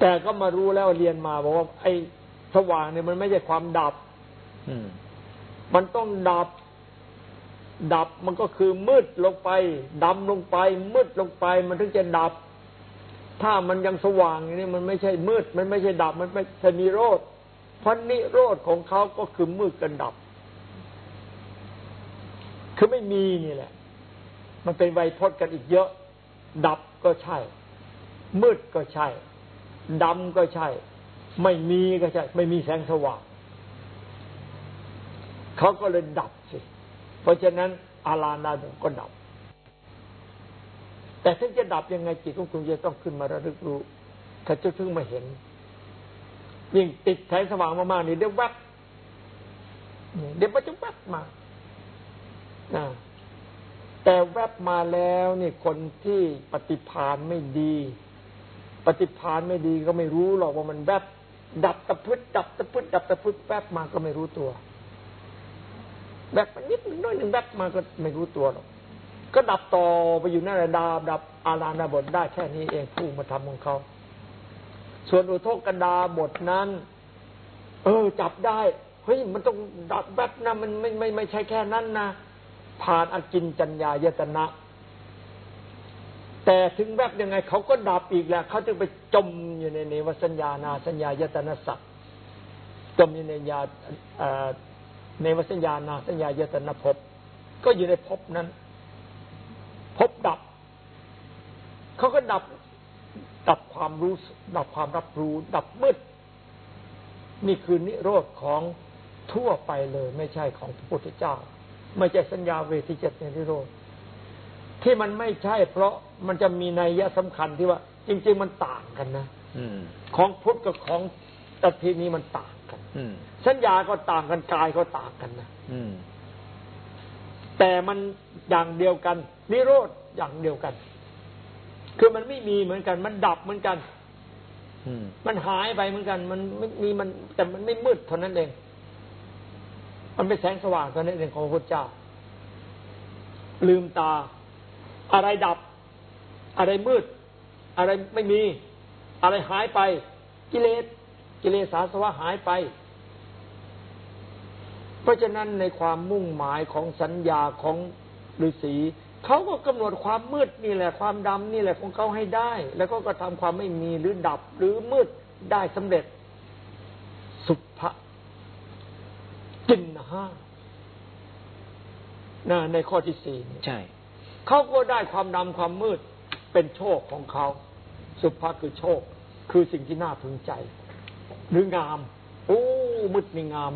แต่ก็มารู้แล้วเรียนมาบอกว่าไอ้สว่างเนี่ยมันไม่ใช่ความดับ อืมมันต้องดับ ดับมันก็คือมืดลงไปดำลงไป มืดลงไป มันถึงจะดับ ถ้ามันยังสว่างนี้มันไม่ใช่มืด มันไม่ใช่ดับ มันไม่ใช่นิโรธเพราะนิโรธของเขาก็คือมืดกันดับ คือไม่มีนี่แหละ มันเป็นไวยพจน์กันอีกเยอะ ดับก็ใช่ มืดก็ใช่ดำก็ใช่ ไม่มีก็ใช่ ไม่มีแสงสว่างเขาก็เลยดับ เพราะฉะนั้นอาลานาดก็ดับ แต่ถึงจะดับยังไงจิตของคุณจะต้องขึ้นมาระลึกรู้ถ้าจะถึงมาเห็นยิ่งติดแสงสว่างมากๆนี่เดี๋ยวแวบเดี๋ยวมันจะแวบมานะแต่แวบมาแล้วนี่คนที่ปฏิภาณไม่ดี ปฏิภาณไม่ดีก็ไม่รู้หรอกว่ามันแวบดับตะพึดดับตะพึดดับตะพึดแวบมาก็ไม่รู้ตัว แวบนิดหนึ่งน้อยหนึ่งแวบมาก็ไม่รู้ตัวหรอกก็ดับต่อไปอยู่นั่นแหละดาบดับอาราณาบทได้แค่นี้เองผู้มาทำของเขา ส่วนอุทกกันดาบทนั้น เออ จับได้ เฮ้ย มันต้องดับแวบนะมันไม่ไม่ไม่ใช่แค่นั้นนะผ่านอากินจัญญายตนะ แต่ถึงแวบยังไงเขาก็ดับอีกแหละเขาจึงไปจมอยู่ในเนวสัญญานาสัญญายตนะสัตว์จมอยู่ในญาอ่อ ในวสัญญานาสัญญายตนะภพก็อยู่ในภพนั้นภพดับ เขาก็ดับ ดับความรู้ ดับความรับรู้ ดับมืด นี่คือนิโรธของทั่วไปเลย ไม่ใช่ของพระพุทธเจ้า ไม่ใช่สัญญาเวทิเจตนิโรธที่มันไม่ใช่ เพราะมันจะมีนัยยะสำคัญที่ว่า จริง ๆ มันต่างกันนะอืมของพุทธกับของตัทีนี้มันต่างกัน อืม สัญญาก็ต่างกันกายก็ต่างกันนะอืมแต่มันอย่างเดียวกัน นิโรธอย่างเดียวกัน คือมันไม่มีเหมือนกัน มันดับเหมือนกันอืมมันหายไปเหมือนกัน มันไม่มีมัน แต่มันไม่มืดเท่านั้นเอง มันเป็นแสงสว่างเท่านั้นเองของพระพุทธเจ้า ลืมตา อะไรดับ อะไรมืด อะไรไม่มี อะไรหายไป กิเลส กิเลสอาสวะหายไป เพราะฉะนั้นในความมุ่งหมายของสัญญาของฤาษีเขาก็กำหนดความมืดนี่แหละความดำนี่แหละของเขาให้ได้ แล้วก็กระทำความไม่มีหรือดับหรือมืดได้สำเร็จ สุภะจินนะฮะนะในข้อที่สี่เนี่ยใช่เขาก็ได้ความดำความมืดเป็นโชคของเขา สุภาคือโชค คือสิ่งที่น่าพึงใจ หรืองาม โอ้มืดนี่งาม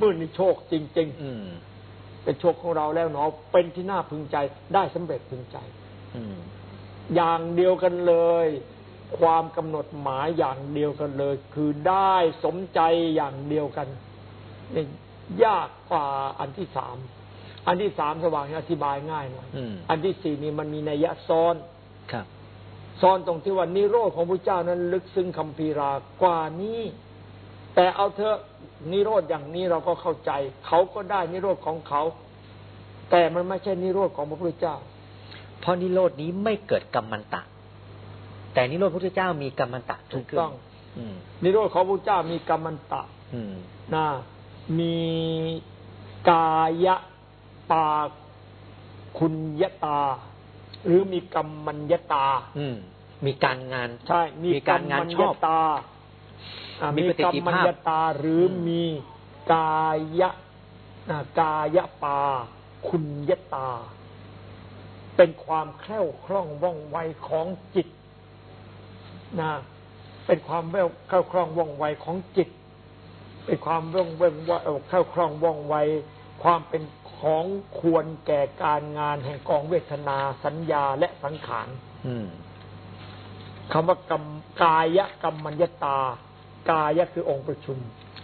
มืดนี่โชคจริงอืมๆเป็นโชคของเราแล้วเนาะเป็นที่น่าพึงใจได้สำเร็จพึงใจ อืม อย่างเดียวกันเลย ความกำหนดหมายอย่างเดียวกันเลย คือได้สมใจอย่างเดียวกันนี่ยากกว่าอันที่สามอันที่สามสว่างนี่อธิบายง่ายหน่อยอืม อันที่สี่นี่มันมีนัยยะซ้อน ครับซ่อนตรงที่ว่านิโรธของพระเจ้านั้น ลึกซึ้งคำพีรากว่านี้ แต่เอาเถอะนิโรธอย่างนี้เราก็เข้าใจ เขาก็ได้นิโรธของเขา แต่มันไม่ใช่นิโรธของพระพุทธเจ้า เพราะนิโรดนี้ไม่เกิดกรรมันตะ แต่นิโรธพระพุทธเจ้ามีกรรมันตะถูกต้องอืมนิโรธของพระเจ้ามีกรรมันตะอืมนะมีกายะปาคุณยตา หรือมีกรรมัญญตา อืมมีการงานใช่ มีมีการงานชอบกรรมัญญตาอ่า มีมีประสิกทรรธิมัญภาพญตาหรืออมมีกายะอ่ากายปา คุณยตา เป็นความแคล่วคล่องว่องไวของจิตนะเป็นความแววแคล่วคล่องว่องไวของจิต เป็นความว่องเว้นว่าเอ่อแคล่วคล่องว่องไวความเป็นของควรแก่การงานแห่งกองเวทนาสัญญาและสังขารอืมคำว่ากรรมกายกรรมัญญตา กายคือองค์ประชุม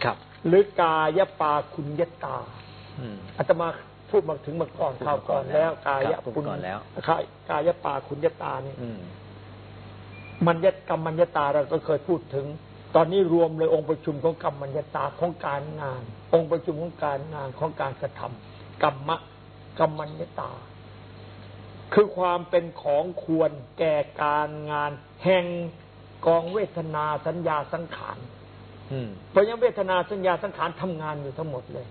ครับ หรือกายปาคุณยตาอืมอาตมาพูดมาถึงมาก่อนพูดข่าวมาก่ก่ออนนแล้แล้ววกายครับพูดคุณก่อนแล้วกายปาคุณยตานี่อืมมัญญกรรมัญญตาเราก็เคยพูดถึง ตอนนี้รวมเลยองค์ประชุมของกรรมัญญตาของการงาน องค์ประชุมของการงานของการกระทำกรรมะกรรมัญญตา คือความเป็นของควรแก่การงาน แห่งกองเวทนาสัญญาสังขารอืม เพราะยังเวทนาสัญญาสังขารทำงานอยู่ทั้งหมดเลย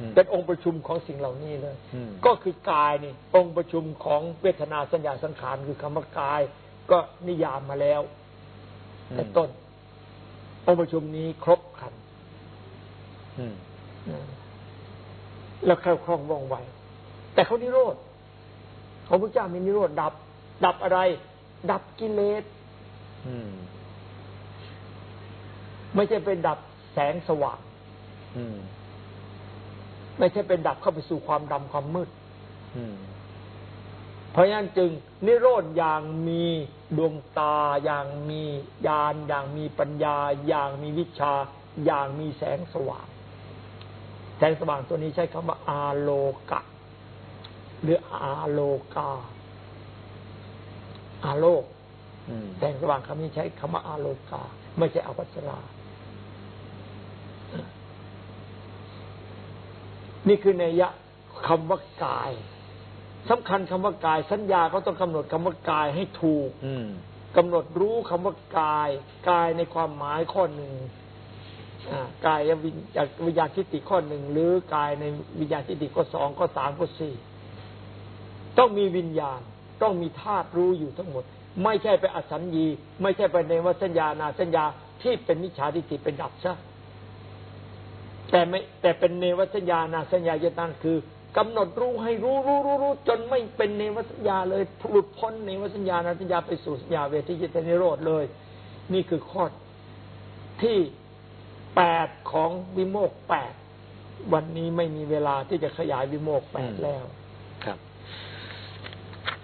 อืมเป็นองค์ประชุมของสิ่งเหล่านี้เลยอืมก็คือกายนี่ องค์ประชุมของเวทนาสัญญาสังขารคือคำว่ากาย ก็นิยามมาแล้วแต่ต้น องค์ประชุมนี้ครบครันอืมนะแล้วแคล่วคล่องว่องไวแต่เขานิโรธของพระเจ้ามีนิโรธดับ ดับอะไร ดับกิเลสอืม ไม่ใช่เป็นดับแสงสว่างอืมไม่ใช่เป็นดับเข้าไปสู่ความดำความมืดอืมเพราะฉะนั้นจึง นิโรธอย่างมีดวงตา อย่างมีญาณอย่างมีปัญญา อย่างมีวิชา อย่างมีแสงสว่าง แสงสว่างตัวนี้ใช้คำว่า อาโลกะ หรืออาโลกา อาโลกอืมแสงสว่างคำนี้ใช้คำว่าอาโลกา ไม่ใช่อวัชรา นี่คือในยยะคำว่ากายสำคัญคำว่ากาย สัญญาเขาต้องกำหนดคำว่ากายให้ถูก อืมกำหนดรู้คำว่ากาย กายในความหมายข้อหนึ่งอ่ากายวิญญาวิญญาณทิฏฐิข้อหนึ่งหรือกายในวิญญาณทิฏฐิข้อสองข้อสามข้อสี่ต้องมีวิญญาณ ต้องมีธาตุรู้อยู่ทั้งหมด ไม่ใช่ไปอสัญญี ไม่ใช่ไปในวสัญญานาสัญญาที่เป็นมิจฉาทิฏฐิเป็นดับซะ แต่ไม่แต่เป็นเนวสัญญานาสัญญายตันคือกำหนดรู้ให้รู้รู้รู้รู้จนไม่เป็นเนวสัญญาเลยหลุดพ้นเนวสัญญานาสัญญาไปสู่สัญญาเวทิจิตนิโรธเลย นี่คือข้อที่แปดของวิโมกข์แปดวันนี้ไม่มีเวลาที่จะขยายวิโมกข์แปดอืมแล้วครับ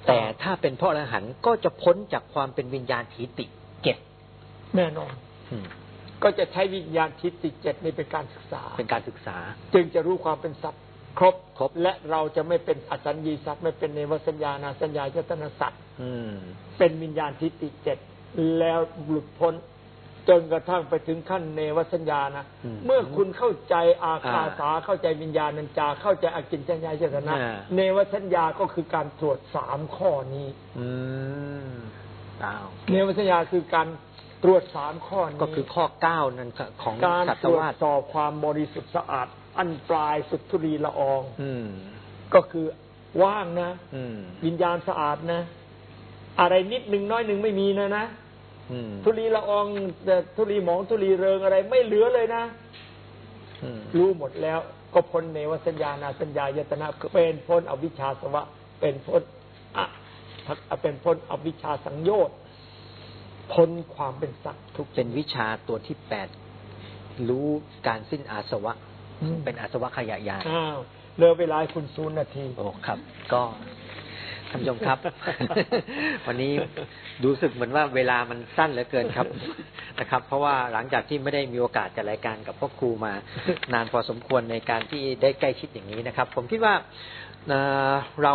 แต่ถ้าเป็นพระอรหันต์ก็จะพ้นจากความเป็นวิญญาณถีติเจ็ดแน่นอนอืม ก็จะใช้วิญญาณทิฏฐิเจ็ดนี้เป็นการศึกษา เป็นการศึกษา จึงจะรู้ความเป็นสัตว์ครบครบและเราจะไม่เป็นอสัญญีสัตว์ไม่เป็นเนวสัญญานาสัญญายตนะสัตว์อืมเป็นวิญญาณทิฏฐิเจ็ดแล้วหลุดพ้นจนกระทั่งไปถึงขั้นเนวสัญญานะอืมเมื่อคุณเข้าใจอาคาอ่าสาเข้าใจวิญญาณัญจา เข้าใจอากินจัญญาเจตนะอ่าเนวสัญญาก็คือการตรวจสามข้อนี้อืมอ้าวเนวสัญญาคือการ ตรวจสามข้อนี้ก็คือข้อเก้านั่นของการสัตตรววาจสสอบความบริสุทธิ์สะอาด อันปลายสุดทุลีละออง อืมก็คือว่างนะอืมวิญญาณสะอาดนะ อะไรนิดหนึ่งน้อยหนึ่งไม่มีนะนะอืมทุลีละอองแต่ทุลีหมองทุลีเริงอะไร ไม่เหลือเลยนะอืมรู้หมดแล้ว ก็พ้นเนวสัญญานาสัญญายตนะเป็นพ้นอวิชชาสวะ เป็นพ้นอะเป็นพ้นอวิชชาสังโยชน์ พ้นความเป็นสัตว์ทุกเป็นวิชาตัวที่แปดรู้การสิ้นอาสวะอืมเป็นอาสวะขยะยานอ้าวเหลือเวลาให้คุณศูนย์นาทีโอ้ครับ ก็ท่านผู้ชมครับ วันนี้รู้สึกเหมือนว่าเวลามันสั้นเหลือเกินครับนะครับ เพราะว่าหลังจากที่ไม่ได้มีโอกาสจัดรายการกับพ่อครูมานานพอสมควรในการที่ได้ใกล้ชิดอย่างนี้นะครับ ผมคิดว่าเอ่อเรา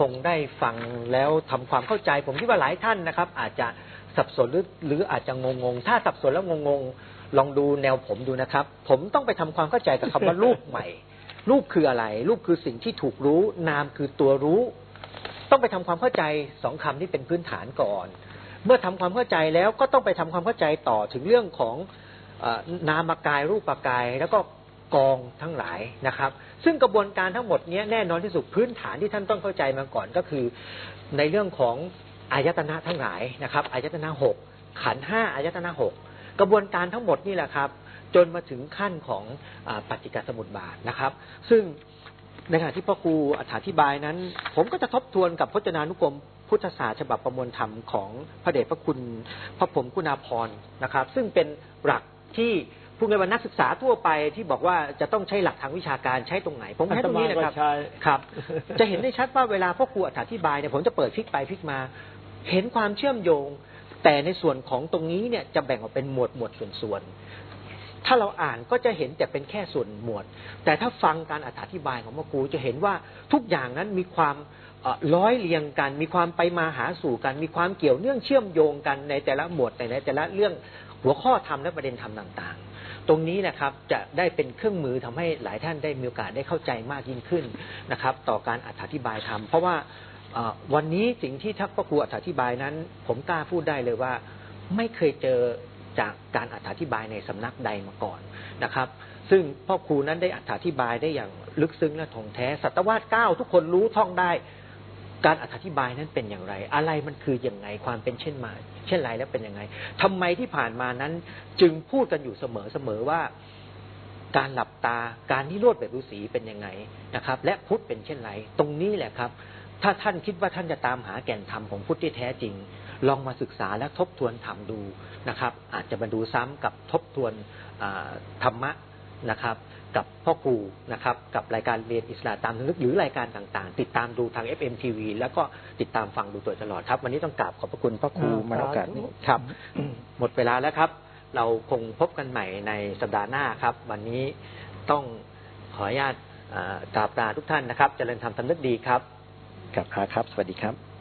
คงได้ฟังแล้วทำความเข้าใจ ผมคิดว่าหลายท่านนะครับ อาจจะ สับสนหรือหรืออาจจะงงงถ้าสับสนแล้วงงๆลองดูแนวผมดูนะครับ ผมต้องไปทำความเข้าใจกับคำว่ารูปใหม่ รูปคืออะไร รูปคือสิ่งที่ถูกรู้ นามคือตัวรู้ ต้องไปทำความเข้าใจสองคำนี้เป็นพื้นฐานก่อน เมื่อทำความเข้าใจแล้วก็ต้องไปทำความเข้าใจต่อถึงเรื่องของอนามกายรูปกายแล้วก็กองทั้งหลายนะครับ ซึ่งกระบวนการทั้งหมดนี้แน่นอนที่สุดพื้นฐานที่ท่านต้องเข้าใจมาก่อนก็คือ ในเรื่องของ อายตนะทั้งหลายนะครับอายตนะหกขันธ์ห้าอายตนะหกกระบวนการทั้งหมดนี่แหละครับ จนมาถึงขั้นของอาปัจจิกสมุติบาทนะครับ ซึ่งในขณะที่พ่อครูอธิบายนั้น ผมก็จะทบทวนกับพจนานุกรมพุทธศาสตร์ฉบับประมวลธรรมของพระเดชพระคุณพระผมคุณาภรณ์นะครับ ซึ่งเป็นหลักที่ผู้ในวันนักศึกษาทั่วไปที่บอกว่าจะต้องใช้หลักทางวิชาการใช้ตรงไหน ผมใช้ตรงนี้นะครับอาตมาก็ใช้ครับ จะเห็นได้ชัดว่าเวลาพ่อครูอธิบายเนี่ยผมจะเปิดพลิกไปพลิกมา เห็นความเชื่อมโยง แต่ในส่วนของตรงนี้เนี่ยจะแบ่งออกเป็นหมวดหมวดส่วนๆ ถ้าเราอ่านก็จะเห็นแต่เป็นแค่ส่วนหมวด แต่ถ้าฟังการอธิบายของพ่อครูจะเห็นว่าทุกอย่างนั้นมีความร้อยเรียงกัน มีความไปมาหาสู่กัน มีความเกี่ยวเนื่องเชื่อมโยงกันในแต่ละหมวดในแต่ละเรื่องหัวข้อธรรมและประเด็นธรรมต่างๆ ตรงนี้นะครับจะได้เป็นเครื่องมือทำให้หลายท่านได้มีโอกาสได้เข้าใจมากยิ่งขึ้นนะครับ ต่อการอธิบายธรรมเพราะว่า วันนี้สิ่งที่ทักพระครูอธิบายนั้น ผมกล้าพูดได้เลยว่า ไม่เคยเจอจากการอธิบายในสำนักใดมาก่อนนะครับ ซึ่งพ่อครูนั้นได้อธิบายได้อย่างลึกซึ้งและถ่องแท้สัตวาสเก้าทุกคนรู้ท่องได้การอธิบายนั้นเป็นอย่างไร อะไรมันคืออย่างไงความเป็นเช่นมา เช่นไรแล้วเป็นยังไงทำไมที่ผ่านมานั้น จึงพูดกันอยู่เสมอเสมอว่า การหลับตาการนิโรธแบบฤาษีเป็นยังไงนะครับ และพุทธเป็นเช่นไร ตรงนี้แหละครับ ถ้าท่านคิดว่าท่านจะตามหาแก่นธรรมของพุทธที่แท้จริง ลองมาศึกษาและทบทวนธรรมดูนะครับ อาจจะมาดูซ้ำกับทบทวนอ่าธรรมะนะครับ กับพ่อครูนะครับ กับรายการเรียนอิสระตามลึกหรือรายการต่างๆ ติดตามดูทาง FM TV แล้วก็ติดตามฟังดูตัวตลอดครับ วันนี้ต้องกราบขอบพระคุณพ่อครูอ่ามาในโอกาสนี้สาธุครับ หมดเวลาแล้วครับ เราคงพบกันใหม่ในสัปดาห์หน้าครับ วันนี้ต้องขออนุญาตอ่ากราบลาทุกท่านนะครับ เจริญธรรมสำนึกดีครับ กับอาครับ สวัสดีครับ